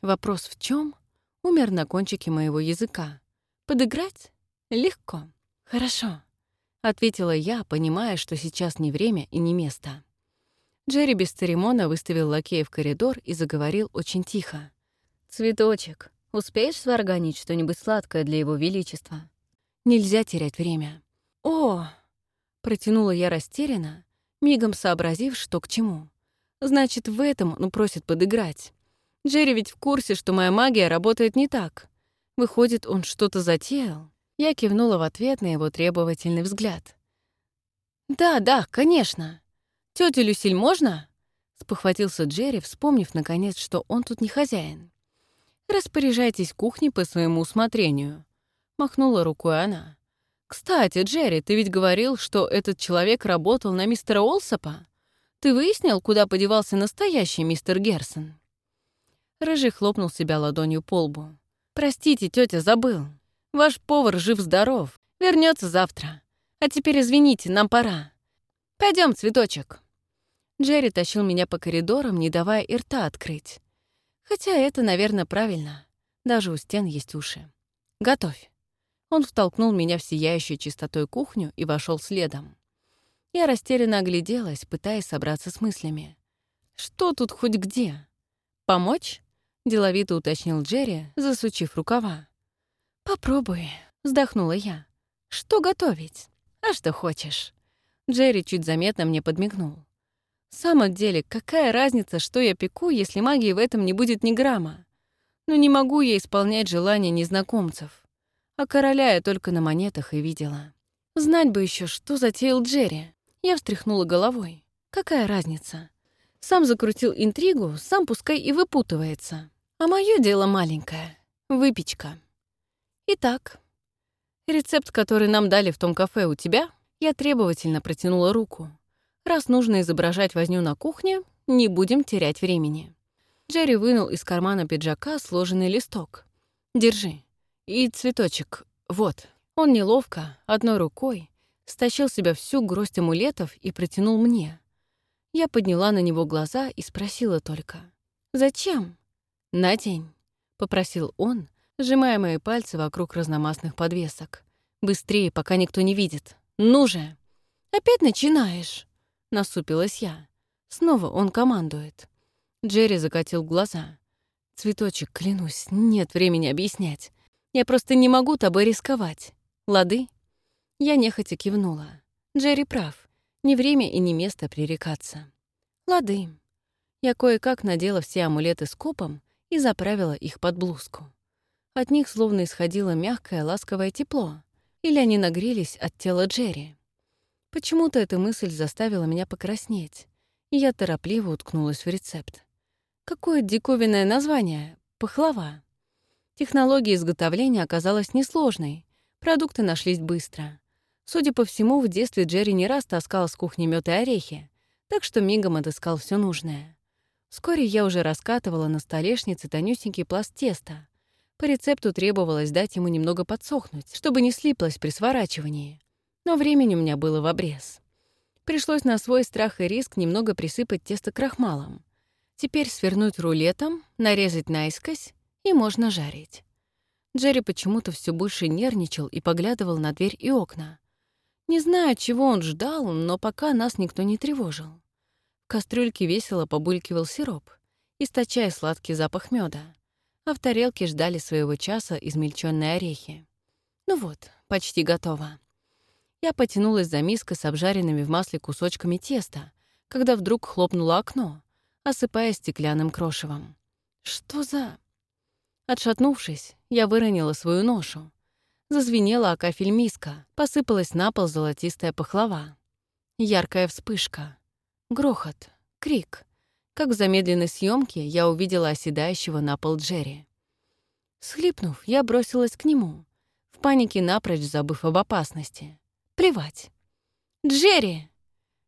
Вопрос в чем умер на кончике моего языка. «Подыграть? Легко. Хорошо», — ответила я, понимая, что сейчас не время и не место. Джерри без церемона выставил лакея в коридор и заговорил очень тихо. «Цветочек, успеешь сварганить что-нибудь сладкое для его величества? Нельзя терять время». «О!» — протянула я растерянно, мигом сообразив, что к чему. «Значит, в этом он просит подыграть. Джерри ведь в курсе, что моя магия работает не так. Выходит, он что-то затеял?» Я кивнула в ответ на его требовательный взгляд. «Да, да, конечно», Тётя Люсиль, можно?» — спохватился Джерри, вспомнив, наконец, что он тут не хозяин. «Распоряжайтесь кухней по своему усмотрению», — махнула рукой она. «Кстати, Джерри, ты ведь говорил, что этот человек работал на мистера Олсопа? Ты выяснил, куда подевался настоящий мистер Герсон?» Рыжий хлопнул себя ладонью по лбу. «Простите, тетя, забыл. Ваш повар жив-здоров. Вернется завтра. А теперь извините, нам пора. Пойдем, цветочек». Джерри тащил меня по коридорам, не давая и рта открыть. Хотя это, наверное, правильно. Даже у стен есть уши. «Готовь». Он втолкнул меня в сияющую чистотой кухню и вошел следом. Я растерянно огляделась, пытаясь собраться с мыслями. «Что тут хоть где? Помочь?» — деловито уточнил Джерри, засучив рукава. «Попробуй», — вздохнула я. «Что готовить? А что хочешь?» Джерри чуть заметно мне подмигнул. В самом деле, какая разница, что я пеку, если магии в этом не будет ни грамма? Но не могу я исполнять желания незнакомцев. А короля я только на монетах и видела. Знать бы еще, что затеял Джерри. Я встряхнула головой. Какая разница? Сам закрутил интригу, сам пускай и выпутывается. А мое дело маленькое — выпечка. Итак, рецепт, который нам дали в том кафе у тебя, я требовательно протянула руку. Раз нужно изображать возню на кухне, не будем терять времени. Джерри вынул из кармана пиджака сложенный листок. «Держи. И цветочек. Вот». Он неловко, одной рукой, стащил себя всю гроздь амулетов и протянул мне. Я подняла на него глаза и спросила только. «Зачем?» «Надень», — попросил он, сжимая мои пальцы вокруг разномастных подвесок. «Быстрее, пока никто не видит. Ну же!» «Опять начинаешь?» Насупилась я. Снова он командует. Джерри закатил глаза. «Цветочек, клянусь, нет времени объяснять. Я просто не могу тобой рисковать. Лады?» Я нехотя кивнула. Джерри прав. Не время и не место пререкаться. «Лады». Я кое-как надела все амулеты с копом и заправила их под блузку. От них словно исходило мягкое, ласковое тепло. Или они нагрелись от тела Джерри. Почему-то эта мысль заставила меня покраснеть, и я торопливо уткнулась в рецепт. Какое диковинное название — пахлава. Технология изготовления оказалась несложной, продукты нашлись быстро. Судя по всему, в детстве Джерри не раз таскал с кухни мёд и орехи, так что мигом отыскал все нужное. Вскоре я уже раскатывала на столешнице тонюсенький пласт теста. По рецепту требовалось дать ему немного подсохнуть, чтобы не слиплось при сворачивании но времени у меня было в обрез. Пришлось на свой страх и риск немного присыпать тесто крахмалом. Теперь свернуть рулетом, нарезать наискось, и можно жарить. Джерри почему-то все больше нервничал и поглядывал на дверь и окна. Не знаю, чего он ждал, но пока нас никто не тревожил. В кастрюльке весело побулькивал сироп, источая сладкий запах меда. а в тарелке ждали своего часа измельченные орехи. Ну вот, почти готово. Я потянулась за миской с обжаренными в масле кусочками теста, когда вдруг хлопнуло окно, осыпая стеклянным крошевом. Что за... Отшатнувшись, я выронила свою ношу. Зазвенела о кафель миска, посыпалась на пол золотистая пахлава. Яркая вспышка. Грохот. Крик. Как в замедленной съемке я увидела оседающего на пол Джерри. Схлипнув, я бросилась к нему, в панике напрочь забыв об опасности. Плевать. «Джерри!»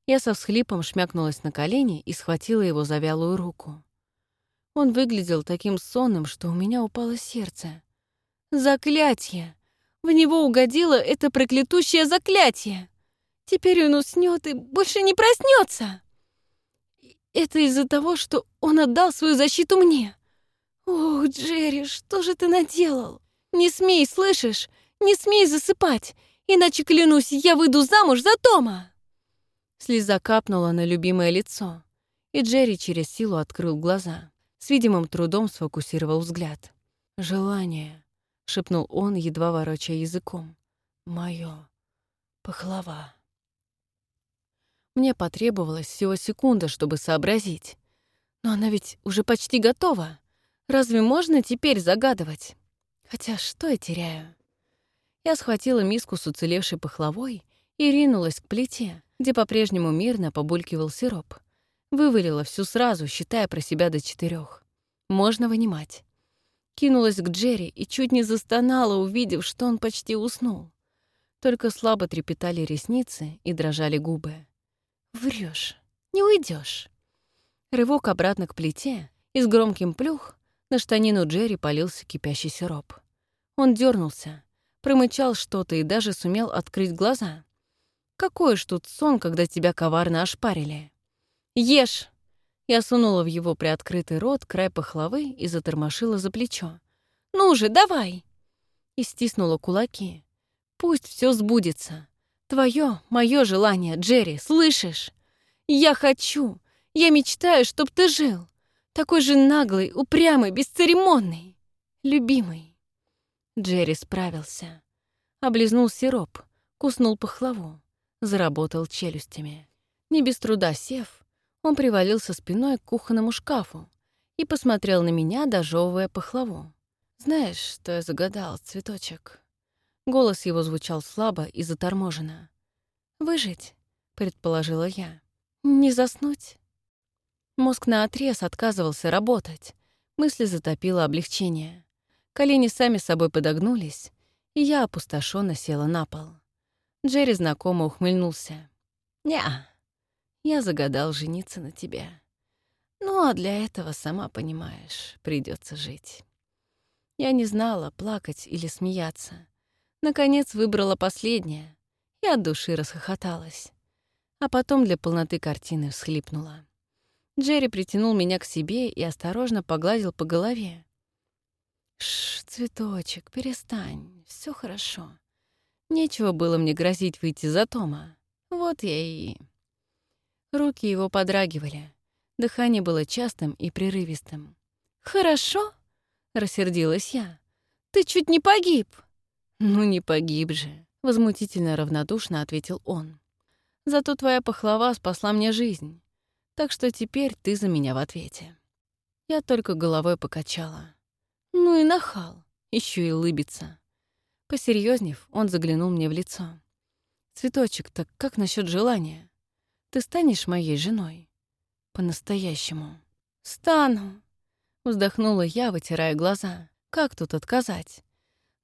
Я со всхлипом шмякнулась на колени и схватила его за вялую руку. Он выглядел таким сонным, что у меня упало сердце. «Заклятие! В него угодило это проклятущее заклятие! Теперь он уснет и больше не проснется!» Это из-за того, что он отдал свою защиту мне. Ох, Джерри, что же ты наделал? Не смей, слышишь? Не смей засыпать, иначе, клянусь, я выйду замуж за Тома!» Слеза капнула на любимое лицо, и Джерри через силу открыл глаза. С видимым трудом сфокусировал взгляд. «Желание», — шепнул он, едва ворочая языком. «Моё. Пахлава». Мне потребовалось всего секунда, чтобы сообразить. Но она ведь уже почти готова. Разве можно теперь загадывать? Хотя что я теряю? Я схватила миску с уцелевшей пахлавой и ринулась к плите, где по-прежнему мирно побулькивал сироп. Вывалила всю сразу, считая про себя до четырех. Можно вынимать. Кинулась к Джерри и чуть не застонала, увидев, что он почти уснул. Только слабо трепетали ресницы и дрожали губы. Врешь, не уйдешь. Рывок обратно к плите, и с громким плюх на штанину Джерри полился кипящий сироп. Он дернулся, промычал что-то и даже сумел открыть глаза. Какой ж тут сон, когда тебя коварно ошпарили? «Ешь!» Я сунула в его приоткрытый рот край пахлавы и затормошила за плечо. «Ну же, давай!» И стиснула кулаки. «Пусть все сбудется. Твое, мое желание, Джерри, слышишь? Я хочу, я мечтаю, чтоб ты жил. Такой же наглый, упрямый, бесцеремонный. Любимый. Джерри справился. Облизнул сироп, куснул пахлаву, заработал челюстями. Не без труда сев, он привалился спиной к кухонному шкафу и посмотрел на меня, дожевывая пахлаву. «Знаешь, что я загадал, цветочек?» Голос его звучал слабо и заторможенно. «Выжить», — предположила я. «Не заснуть». Мозг наотрез отказывался работать. Мысли затопило облегчение. Колени сами собой подогнулись, и я опустошенно села на пол. Джерри знакомо ухмыльнулся. «Ня, я загадал жениться на тебе. Ну, а для этого, сама понимаешь, придется жить». Я не знала, плакать или смеяться. Наконец выбрала последнее и от души расхохоталась. А потом для полноты картины всхлипнула. Джерри притянул меня к себе и осторожно погладил по голове. «Шш, цветочек, перестань, все хорошо. Нечего было мне грозить выйти за Тома. Вот я и...» Руки его подрагивали. Дыхание было частым и прерывистым. «Хорошо?» — рассердилась я. «Ты чуть не погиб!» «Ну не погиб же», — возмутительно равнодушно ответил он. «Зато твоя пахлава спасла мне жизнь, так что теперь ты за меня в ответе». Я только головой покачала. «Ну и нахал, еще и лыбится». Посерьезнев, он заглянул мне в лицо. «Цветочек, так как насчет желания? Ты станешь моей женой? По-настоящему?» «Стану», — вздохнула я, вытирая глаза. «Как тут отказать?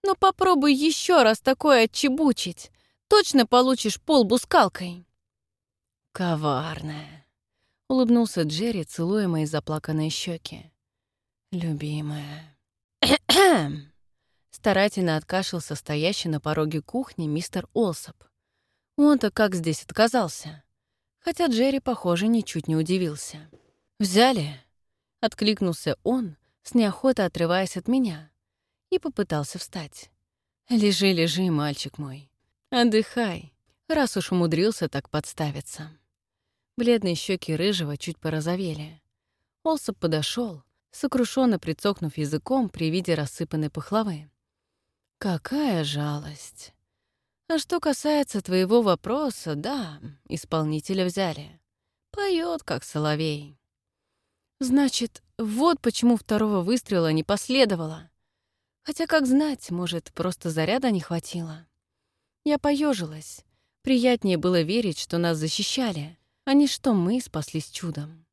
Но попробуй еще раз такое отчебучить. Точно получишь полбу скалкой. Коварная. Улыбнулся Джерри, целуя мои заплаканные щеки. Любимая. Старательно откашлялся стоящий на пороге кухни мистер Олсоп. Он-то как здесь отказался? Хотя Джерри, похоже, ничуть не удивился. «Взяли?» — откликнулся он, с неохотой отрываясь от меня и попытался встать. «Лежи, лежи, мальчик мой. Отдыхай, раз уж умудрился так подставиться». Бледные щеки рыжего чуть порозовели. Олсоп подошел, сокрушенно прицокнув языком при виде рассыпанной пахлавы. «Какая жалость! А что касается твоего вопроса, да, исполнителя взяли. Поет как соловей. Значит, вот почему второго выстрела не последовало. Хотя, как знать, может, просто заряда не хватило. Я поежилась. Приятнее было верить, что нас защищали, а не что мы спаслись чудом.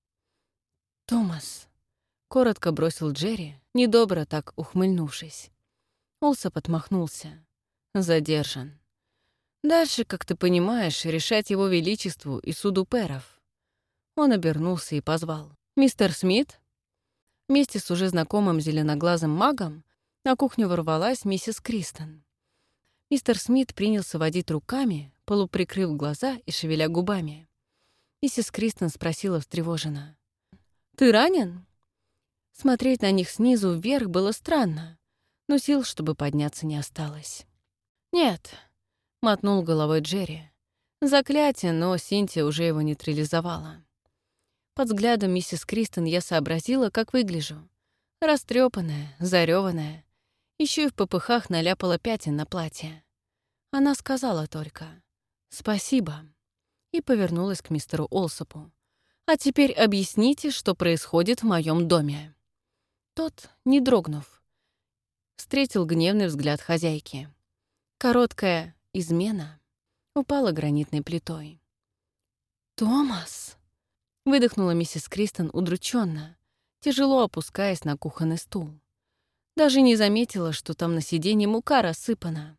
«Томас», — коротко бросил Джерри, недобро так ухмыльнувшись. Олсоп отмахнулся. Задержан. Дальше, как ты понимаешь, решать его величеству и суду перов. Он обернулся и позвал. «Мистер Смит?» Вместе с уже знакомым зеленоглазым магом на кухню ворвалась миссис Кристен. Мистер Смит принялся водить руками, полуприкрыв глаза и шевеля губами. Миссис Кристен спросила встревоженно. «Ты ранен?» Смотреть на них снизу вверх было странно, но сил, чтобы подняться, не осталось. «Нет», — мотнул головой Джерри. Заклятие, но Синтия уже его нейтрализовала. Под взглядом миссис Кристен я сообразила, как выгляжу. Растрепанная, зареванная, еще и в попыхах наляпала пятен на платье. Она сказала только «Спасибо» и повернулась к мистеру Олсопу. «А теперь объясните, что происходит в моем доме». Тот, не дрогнув, встретил гневный взгляд хозяйки. Короткая измена упала гранитной плитой. «Томас!» — выдохнула миссис Кристен удрученно, тяжело опускаясь на кухонный стул. Даже не заметила, что там на сиденье мука рассыпана.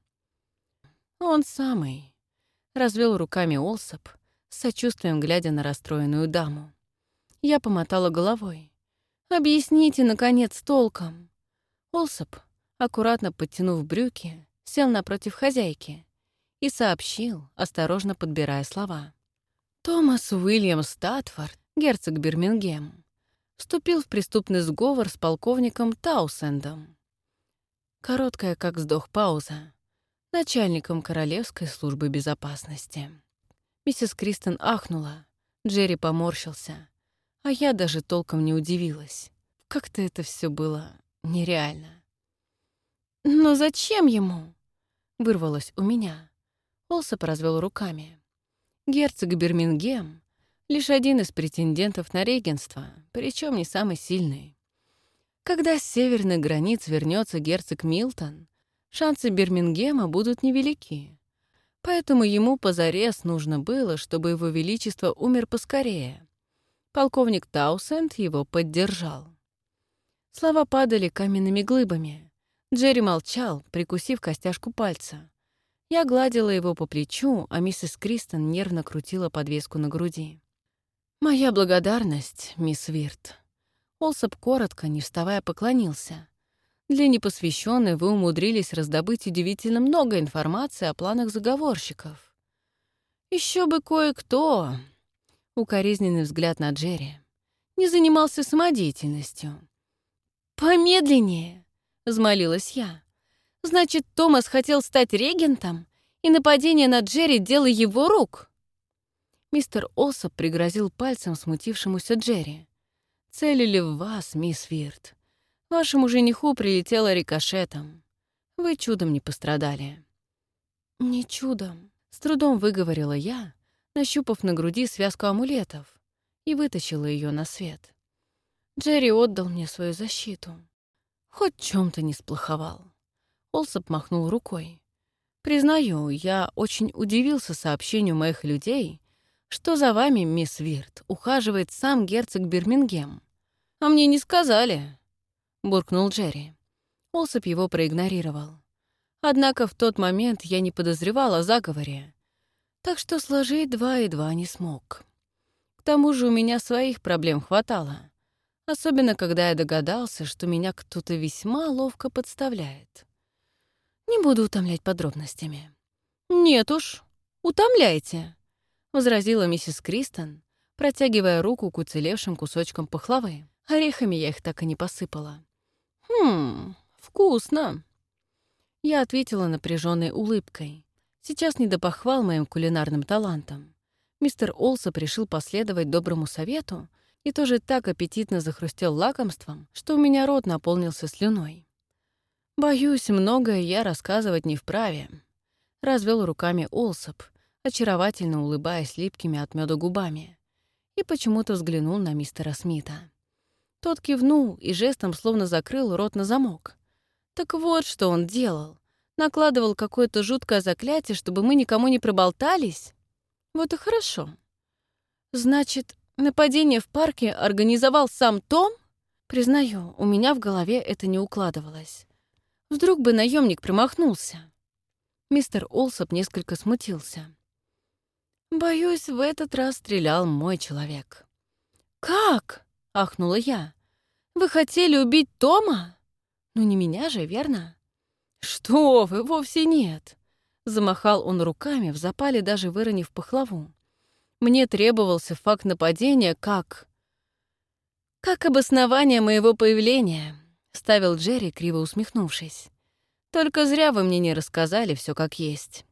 «Он самый», — развел руками Олсоп, с сочувствием глядя на расстроенную даму. Я помотала головой. «Объясните, наконец, толком». Олсоп, аккуратно подтянув брюки, сел напротив хозяйки и сообщил, осторожно подбирая слова. Томас Уильям Статфорд, герцог Бирмингем, вступил в преступный сговор с полковником Таусендом. Короткая, как вздох, пауза. Начальником Королевской службы безопасности. Миссис Кристен ахнула, Джерри поморщился, а я даже толком не удивилась. Как-то это все было нереально. «Но зачем ему?» — вырвалось у меня. Олсоп развел руками. Герцог Бирмингем лишь один из претендентов на регенство, причем не самый сильный. Когда с северных границ вернется герцог Милтон, шансы Бирмингема будут невелики. Поэтому ему позарез нужно было, чтобы его величество умер поскорее. Полковник Таусенд его поддержал. Слова падали каменными глыбами. Джерри молчал, прикусив костяшку пальца. Я гладила его по плечу, а миссис Кристен нервно крутила подвеску на груди. «Моя благодарность, мисс Вирт». Олсоп коротко, не вставая, поклонился. Для непосвященной вы умудрились раздобыть удивительно много информации о планах заговорщиков. Еще бы кое-кто, укоризненный взгляд на Джерри, не занимался самодеятельностью. «Помедленнее», — взмолилась я. «Значит, Томас хотел стать регентом, и нападение на Джерри — дело его рук?» Мистер Олсоп пригрозил пальцем смутившемуся Джерри. «Целили в вас, мисс Вирт. Вашему жениху прилетело рикошетом. Вы чудом не пострадали». «Не чудом», — с трудом выговорила я, нащупав на груди связку амулетов, и вытащила ее на свет. Джерри отдал мне свою защиту. Хоть чем-то не сплоховал. Олсоп махнул рукой. Признаю, я очень удивился сообщению моих людей что за вами, мисс Вирт, ухаживает сам герцог Бирмингем. А мне не сказали, — буркнул Джерри. Олсоп его проигнорировал. Однако в тот момент я не подозревал о заговоре, так что сложить два и два не смог. К тому же у меня своих проблем хватало, особенно когда я догадался, что меня кто-то весьма ловко подставляет. Не буду утомлять подробностями. «Нет уж, утомляйте», — возразила миссис Кристен, протягивая руку к уцелевшим кусочкам пахлавы. Орехами я их так и не посыпала. «Хм, вкусно!» Я ответила напряженной улыбкой. Сейчас не до похвал моим кулинарным талантам. Мистер Олсоп решил последовать доброму совету и тоже так аппетитно захрустел лакомством, что у меня рот наполнился слюной. Боюсь, многое я рассказывать не вправе. Развел руками Олсоп, очаровательно улыбаясь липкими от меда губами, и почему-то взглянул на мистера Смита. Тот кивнул и жестом словно закрыл рот на замок. Так вот, что он делал. Накладывал какое-то жуткое заклятие, чтобы мы никому не проболтались. Вот и хорошо. Значит, нападение в парке организовал сам Том? Признаю, у меня в голове это не укладывалось. Вдруг бы наемник промахнулся. Мистер Олсоп несколько смутился. Боюсь, в этот раз стрелял мой человек. «Как?» — ахнула я. «Вы хотели убить Тома? Ну не меня же, верно?» «Что вы, вовсе нет!» Замахал он руками, в запале даже выронив пахлаву. Мне требовался факт нападения как... «Как обоснование моего появления», — ставил Джерри, криво усмехнувшись. «Только зря вы мне не рассказали все как есть».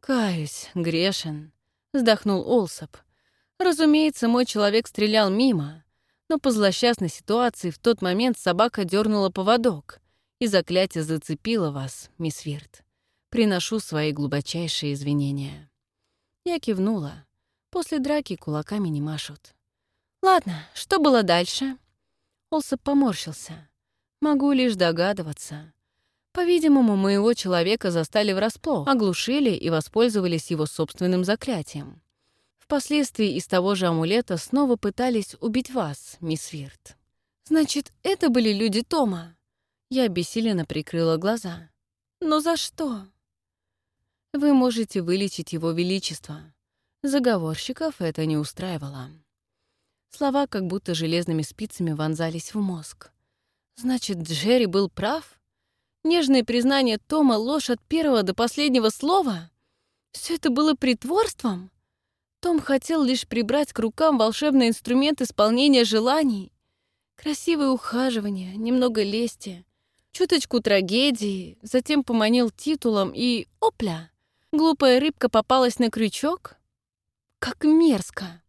«Каюсь, грешен», — вздохнул Олсоп. «Разумеется, мой человек стрелял мимо, но по злосчастной ситуации в тот момент собака дернула поводок, и заклятие зацепило вас, мисс Вирт. Приношу свои глубочайшие извинения». Я кивнула. После драки кулаками не машут. «Ладно, что было дальше?» Олсоп поморщился. «Могу лишь догадываться. По-видимому, моего человека застали врасплох, оглушили и воспользовались его собственным заклятием. Впоследствии из того же амулета снова пытались убить вас, мисс Вирт. Значит, это были люди Тома?» Я обессиленно прикрыла глаза. «Но за что?» Вы можете вылечить его величество. Заговорщиков это не устраивало. Слова как будто железными спицами вонзались в мозг. Значит, Джерри был прав? Нежное признание Тома — ложь от первого до последнего слова? Все это было притворством? Том хотел лишь прибрать к рукам волшебный инструмент исполнения желаний. Красивое ухаживание, немного лести, чуточку трагедии, затем поманил титулом и — опля! Глупая рыбка попалась на крючок? Как мерзко!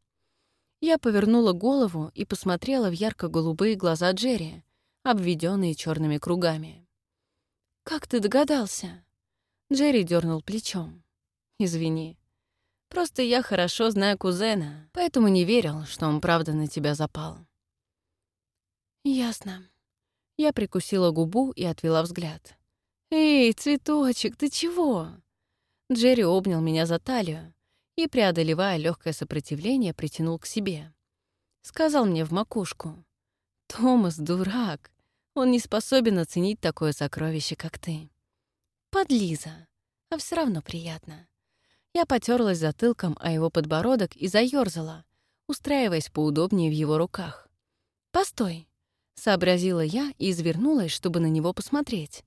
Я повернула голову и посмотрела в ярко-голубые глаза Джерри, обведенные черными кругами. «Как ты догадался?» Джерри дернул плечом. «Извини. Просто я хорошо знаю кузена, поэтому не верил, что он правда на тебя запал». «Ясно». Я прикусила губу и отвела взгляд. «Эй, цветочек, ты чего?» Джерри обнял меня за талию и, преодолевая легкое сопротивление, притянул к себе. Сказал мне в макушку. «Томас, дурак, он не способен оценить такое сокровище, как ты». «Подлиза, а все равно приятно». Я потерлась затылком о его подбородок и заёрзала, устраиваясь поудобнее в его руках. «Постой», — сообразила я и извернулась, чтобы на него посмотреть.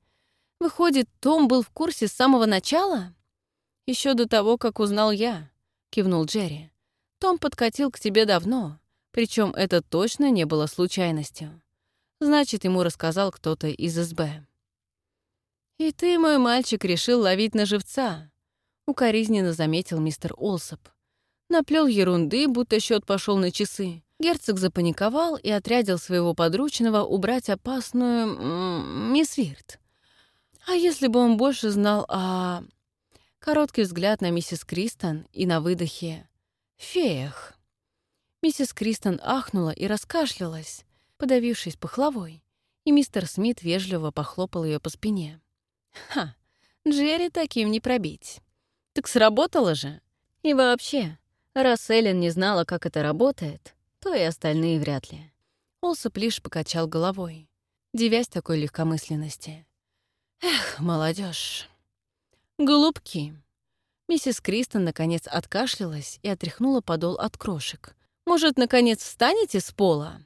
«Выходит, Том был в курсе с самого начала?» Еще до того, как узнал я», — кивнул Джерри. «Том подкатил к тебе давно, причем это точно не было случайностью. Значит, ему рассказал кто-то из СБ». «И ты, мой мальчик, решил ловить на живца», — укоризненно заметил мистер Олсоп. Наплел ерунды, будто счет пошел на часы. Герцог запаниковал и отрядил своего подручного убрать опасную... мисс Вирт. А если бы он больше знал о... Короткий взгляд на миссис Кристон и на выдохе «Феях». Миссис Кристон ахнула и раскашлялась, подавившись пахлавой, и мистер Смит вежливо похлопал ее по спине. «Ха, Джерри таким не пробить. Так сработало же. И вообще, раз Эллен не знала, как это работает, то и остальные вряд ли». Олсоп лишь покачал головой, девясь такой легкомысленности. «Эх, молодежь. «Голубки!» Миссис Кристен наконец откашлялась и отряхнула подол от крошек. «Может, наконец встанете с пола?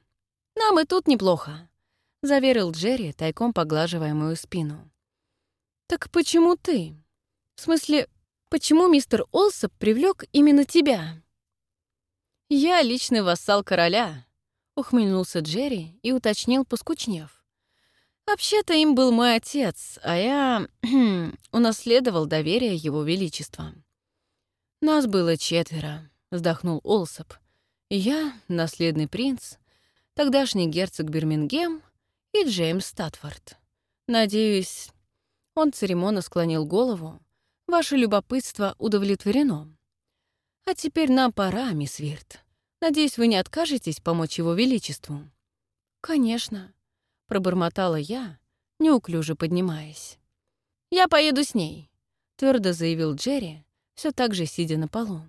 Нам и тут неплохо», — заверил Джерри, тайком поглаживая мою спину. «Так почему ты? В смысле, почему мистер Олсоп привлек именно тебя?» «Я личный вассал короля», — ухмыльнулся Джерри и уточнил, поскучнев. Вообще-то им был мой отец, а я унаследовал доверие его величества. Нас было четверо, вздохнул Олсоп. Я — наследный принц, тогдашний герцог Бирмингем и Джеймс Статфорд. Надеюсь, он церемонно склонил голову. Ваше любопытство удовлетворено. А теперь нам пора, мисс Вирт. Надеюсь, вы не откажетесь помочь его величеству. Конечно, пробормотала я, неуклюже поднимаясь. Я поеду с ней, твердо заявил Джерри, все так же сидя на полу.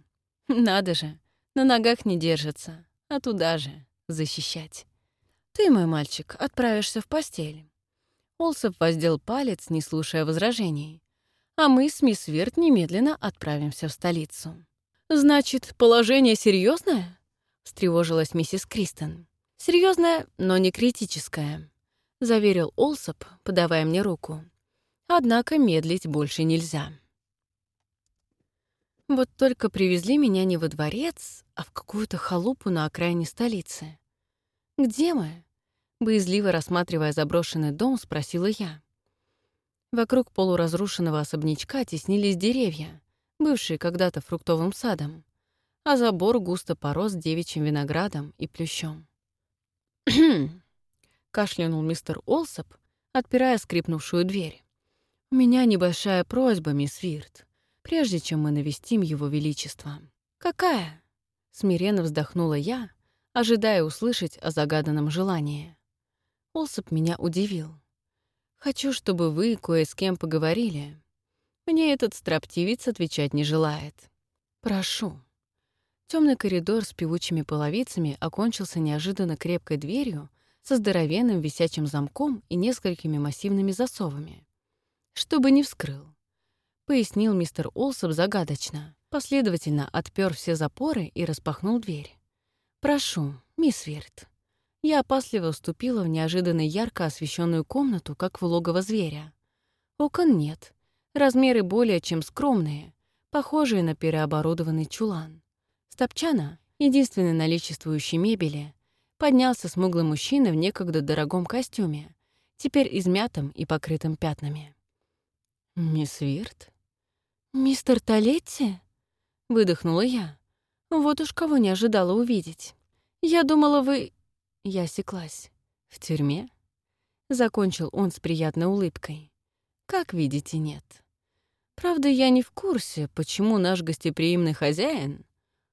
Надо же, на ногах не держится, а туда же защищать. Ты, мой мальчик, отправишься в постель. Олсоп воздел палец, не слушая возражений. А мы с мисс Верт немедленно отправимся в столицу. «Значит, положение серьезное? встревожилась миссис Кристен. Серьезное, но не критическое», — заверил Олсоп, подавая мне руку. «Однако медлить больше нельзя». Вот только привезли меня не во дворец, а в какую-то халупу на окраине столицы. «Где мы?» Боязливо рассматривая заброшенный дом, спросила я. Вокруг полуразрушенного особнячка теснились деревья, бывшие когда-то фруктовым садом, а забор густо порос девичьим виноградом и плющом. кашлянул мистер Олсоп, отпирая скрипнувшую дверь. «У меня небольшая просьба, мисс Вирт, прежде чем мы навестим его величество». «Какая?» — смиренно вздохнула я, ожидая услышать о загаданном желании. Олсоп меня удивил. «Хочу, чтобы вы кое с кем поговорили. Мне этот строптивец отвечать не желает. Прошу». Темный коридор с певучими половицами окончился неожиданно крепкой дверью со здоровенным висячим замком и несколькими массивными засовами. «Чтобы не вскрыл», — пояснил мистер Олсоп загадочно. Последовательно отпер все запоры и распахнул дверь. «Прошу, мисс Вирт». Я опасливо вступила в неожиданно ярко освещенную комнату, как в логово зверя. Окон нет. Размеры более чем скромные, похожие на переоборудованный чулан. Стопчана, единственной наличествующей мебели, поднялся смуглый мужчина в некогда дорогом костюме, теперь измятым и покрытым пятнами. «Мисс Вирт?» «Мистер Толетти?» — выдохнула я. «Вот уж кого не ожидала увидеть. Я думала, вы я осеклась. «В тюрьме?» Закончил он с приятной улыбкой. «Как видите, нет. Правда, я не в курсе, почему наш гостеприимный хозяин,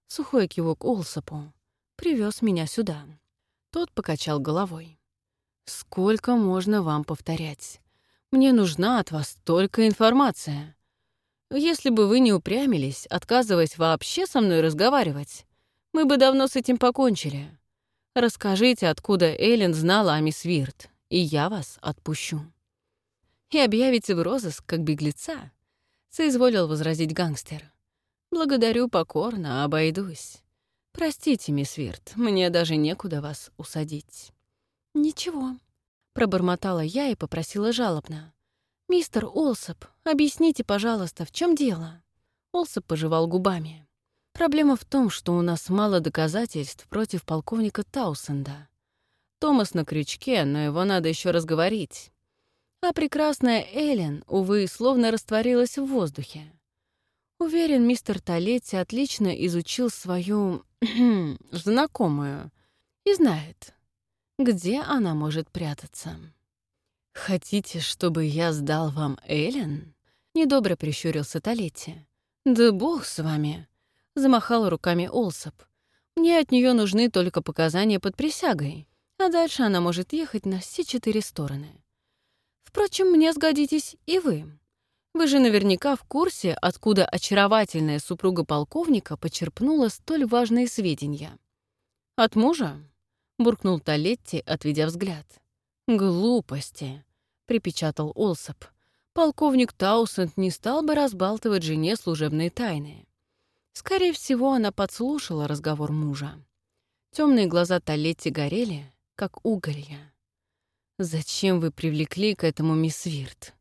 сухой кивок Олсопу, привез меня сюда». Тот покачал головой. «Сколько можно вам повторять? Мне нужна от вас только информация. Если бы вы не упрямились, отказываясь вообще со мной разговаривать, мы бы давно с этим покончили. Расскажите, откуда Эллен знала о мисс Вирт, и я вас отпущу. И объявите в розыск как беглеца, соизволил возразить гангстер. Благодарю покорно, обойдусь. Простите, мисс Вирт, мне даже некуда вас усадить. Ничего, пробормотала я и попросила жалобно. «Мистер Олсоп, объясните, пожалуйста, в чем дело?» Олсоп пожевал губами. Проблема в том, что у нас мало доказательств против полковника Таусенда. Томас на крючке, но его надо еще разговорить. А прекрасная Эллен, увы, словно растворилась в воздухе. Уверен, мистер Толетти отлично изучил свою знакомую и знает, где она может прятаться. «Хотите, чтобы я сдал вам Эллен?» — недобро прищурился Толетти. «Да бог с вами. Замахал руками Олсоп. «Мне от нее нужны только показания под присягой, а дальше она может ехать на все четыре стороны. Впрочем, мне сгодитесь и вы. Вы же наверняка в курсе, откуда очаровательная супруга полковника почерпнула столь важные сведения. От мужа?» — буркнул Толетти, отведя взгляд. «Глупости», — припечатал Олсоп. «Полковник Таусент не стал бы разбалтывать жене служебные тайны. Скорее всего, она подслушала разговор мужа. Темные глаза Толетти горели, как уголья. «Зачем вы привлекли к этому мисс Вирт?»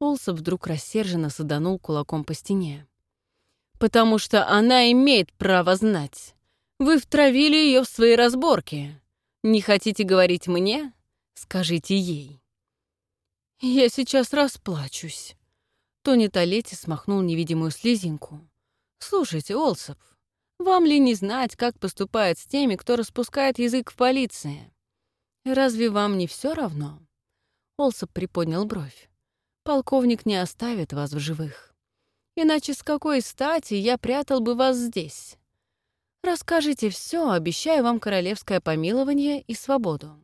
Олсов вдруг рассерженно саданул кулаком по стене. «Потому что она имеет право знать. Вы втравили ее в свои разборки. Не хотите говорить мне? Скажите ей». «Я сейчас расплачусь». Тони Толетти смахнул невидимую слезинку. «Слушайте, Олсоп, Вам ли не знать, как поступает с теми, кто распускает язык в полиции? Разве вам не все равно? Олсоп приподнял бровь. Полковник не оставит вас в живых. Иначе с какой стати я прятал бы вас здесь? Расскажите все, обещаю вам королевское помилование и свободу.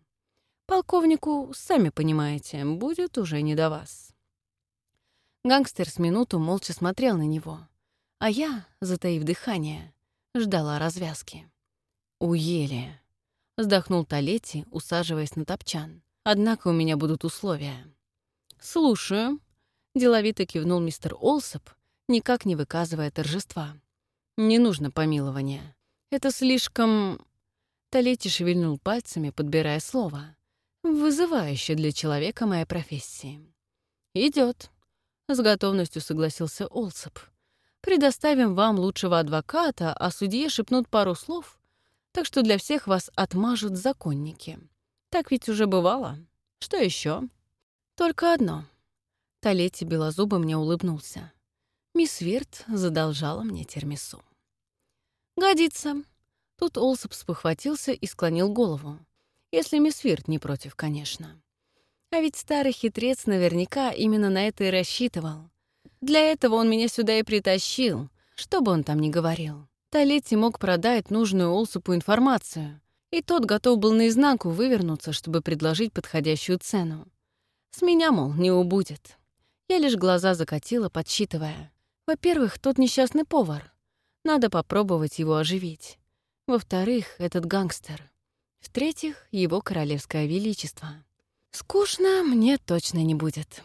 Полковнику, сами понимаете, будет уже не до вас. Гангстер с минуту молча смотрел на него, а я, затаив дыхание, ждала развязки. «Уели», — вздохнул Толетти, усаживаясь на топчан. «Однако у меня будут условия». «Слушаю», — деловито кивнул мистер Олсоп, никак не выказывая торжества. «Не нужно помилования. Это слишком...» Толетти шевельнул пальцами, подбирая слово. «Вызывающе для человека моей профессии». Идет. с готовностью согласился Олсоп. «Предоставим вам лучшего адвоката, а судье шепнут пару слов, так что для всех вас отмажут законники. Так ведь уже бывало. Что еще? Только одно». Толетти белозубо мне улыбнулся. Мисс Вирт задолжала мне термису. «Годится». Тут Олсоп спохватился и склонил голову. Если мисс Вирт не против, конечно. А ведь старый хитрец наверняка именно на это и рассчитывал. Для этого он меня сюда и притащил, что бы он там ни говорил. Толетти мог продать нужную Олсопу информацию, и тот готов был наизнанку вывернуться, чтобы предложить подходящую цену. С меня, мол, не убудет. Я лишь глаза закатила, подсчитывая. Во-первых, тот несчастный повар. Надо попробовать его оживить. Во-вторых, этот гангстер. В-третьих, его королевское величество. Скучно мне точно не будет.